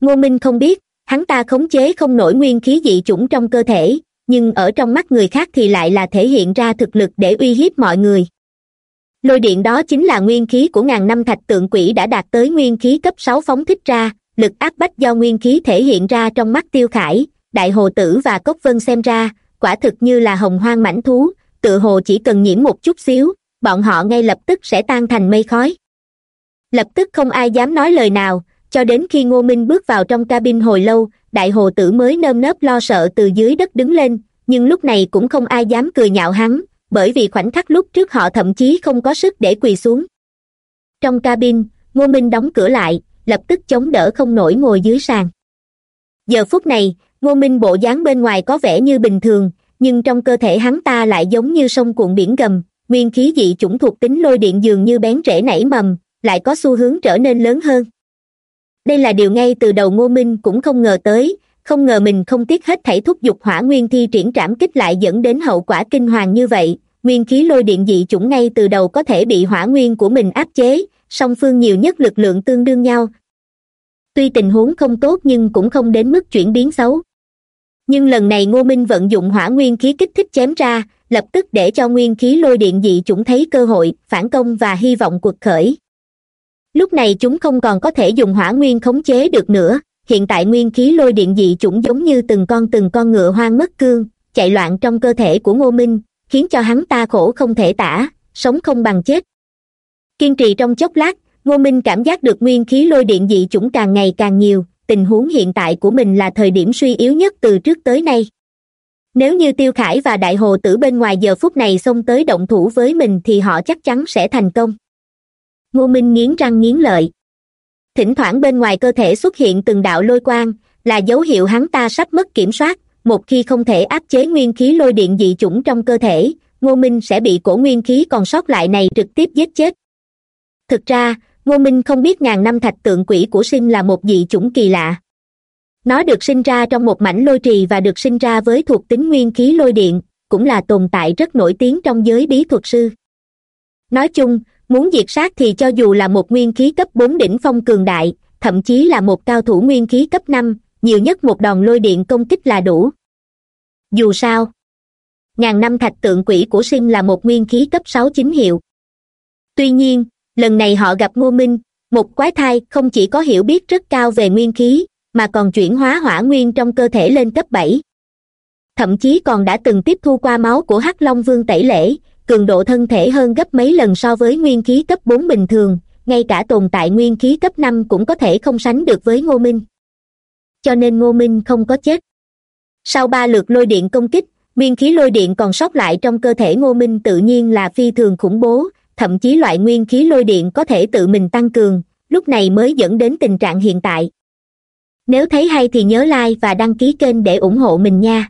Ngô minh không biết, hắn ta khống chế không nổi nguyên khí dị chủng trong cơ thể, nhưng ở trong mắt người khác thì lại là thể hiện ra thực lực để uy hiếp mọi người. Lôi điện đó chính là nguyên khí của ngàn năm thạch tượng quỷ đã đạt tới nguyên khí cấp sáu phóng thích ra, lực áp bách do nguyên khí thể hiện ra trong mắt tiêu khải, đại hồ tử và cốc vân xem ra, quả thực như là hồng hoang mảnh thú, tựa hồ chỉ cần nhiễm một chút xíu, bọn họ ngay lập tức sẽ tan thành mây khói lập tức không ai dám nói lời nào, cho đến khi ngô minh bước vào trong cabin hồi lâu, đại hồ tử mới nơm nớp lo sợ từ dưới đất đứng lên, nhưng lúc này cũng không ai dám cười nhạo hắn, bởi vì khoảnh khắc lúc trước họ thậm chí không có sức để quỳ xuống. Trong cabin, ngô minh đóng cửa lại, lập tức chống đỡ không nổi ngồi dưới sàn. Giờ phút này, ngô minh bộ dáng bên ngoài có vẻ như bình thường, nhưng trong cơ thể hắn ta lại giống như sông cuộn biển gầm, nguyên khí dị chủng thuộc tính lôi điện dường như bén rễ nảy mầm lại có xu hướng trở nên lớn hơn. Đây là điều ngay từ đầu ngô minh cũng không ngờ tới, không ngờ mình không tiếc hết thảy thúc giục hỏa nguyên thi triển trảm kích lại dẫn đến hậu quả kinh hoàng như vậy. Nguyên khí lôi điện dị chủng ngay từ đầu có thể bị hỏa nguyên của mình áp chế, song phương nhiều nhất lực lượng tương đương nhau. Tuy tình huống không tốt nhưng cũng không đến mức chuyển biến xấu. Nhưng lần này ngô minh vận dụng hỏa nguyên khí kích thích chém ra, lập tức để cho nguyên khí lôi điện dị chủng thấy cơ hội, phản công và hy vọng cuộc khởi lúc này chúng không còn có thể dùng hỏa nguyên khống chế được nữa. Hiện tại nguyên khí lôi điện dị chủng giống như từng con từng con ngựa hoang mất cương, chạy loạn trong cơ thể của ngô minh, khiến cho hắn ta khổ không thể tả, sống không bằng chết. Kiên trì trong chốc lát, ngô minh cảm giác được nguyên khí lôi điện dị chủng càng ngày càng nhiều, tình huống hiện tại của mình là thời điểm suy yếu nhất từ trước tới nay. Nếu như tiêu khải và đại hồ tử bên ngoài giờ phút này xông tới động thủ với mình thì họ chắc chắn sẽ thành công ngô minh nghiến răng nghiến lợi. Thỉnh thoảng bên ngoài cơ thể xuất hiện từng đạo lôi quang, là dấu hiệu hắn ta sắp mất kiểm soát, một khi không thể áp chế nguyên khí lôi điện dị chủng trong cơ thể, ngô minh sẽ bị cổ nguyên khí còn sót lại này trực tiếp giết chết. Thực ra, ngô minh không biết ngàn năm thạch tượng quỷ của sinh là một dị chủng kỳ lạ. Nó được sinh ra trong một mảnh lôi trì và được sinh ra với thuộc tính nguyên khí lôi điện, cũng là tồn tại rất nổi tiếng trong giới bí thuật sư. Nói chung muốn diệt sát thì cho dù là một nguyên khí cấp bốn đỉnh phong cường đại, thậm chí là một cao thủ nguyên khí cấp năm, nhiều nhất một đòn lôi điện công kích là đủ. Dù sao, ngàn năm thạch tượng quỷ của sinh là một nguyên khí cấp sáu chính hiệu. Tuy nhiên, lần này họ gặp ngô minh, một quái thai không chỉ có hiểu biết rất cao về nguyên khí, mà còn chuyển hóa hỏa nguyên trong cơ thể lên cấp bảy. Thậm chí còn đã từng tiếp thu qua máu của hắc long vương tẩy lễ cường độ thân thể hơn gấp mấy lần so với nguyên khí cấp bốn bình thường, ngay cả tồn tại nguyên khí cấp năm cũng có thể không sánh được với ngô minh. Cho nên ngô minh không có chết. Sau ba lượt lôi điện công kích, nguyên khí lôi điện còn sót lại trong cơ thể ngô minh tự nhiên là phi thường khủng bố, thậm chí loại nguyên khí lôi điện có thể tự mình tăng cường, lúc này mới dẫn đến tình trạng hiện tại. Nếu thấy hay thì nhớ like và đăng ký kênh để ủng hộ mình nha.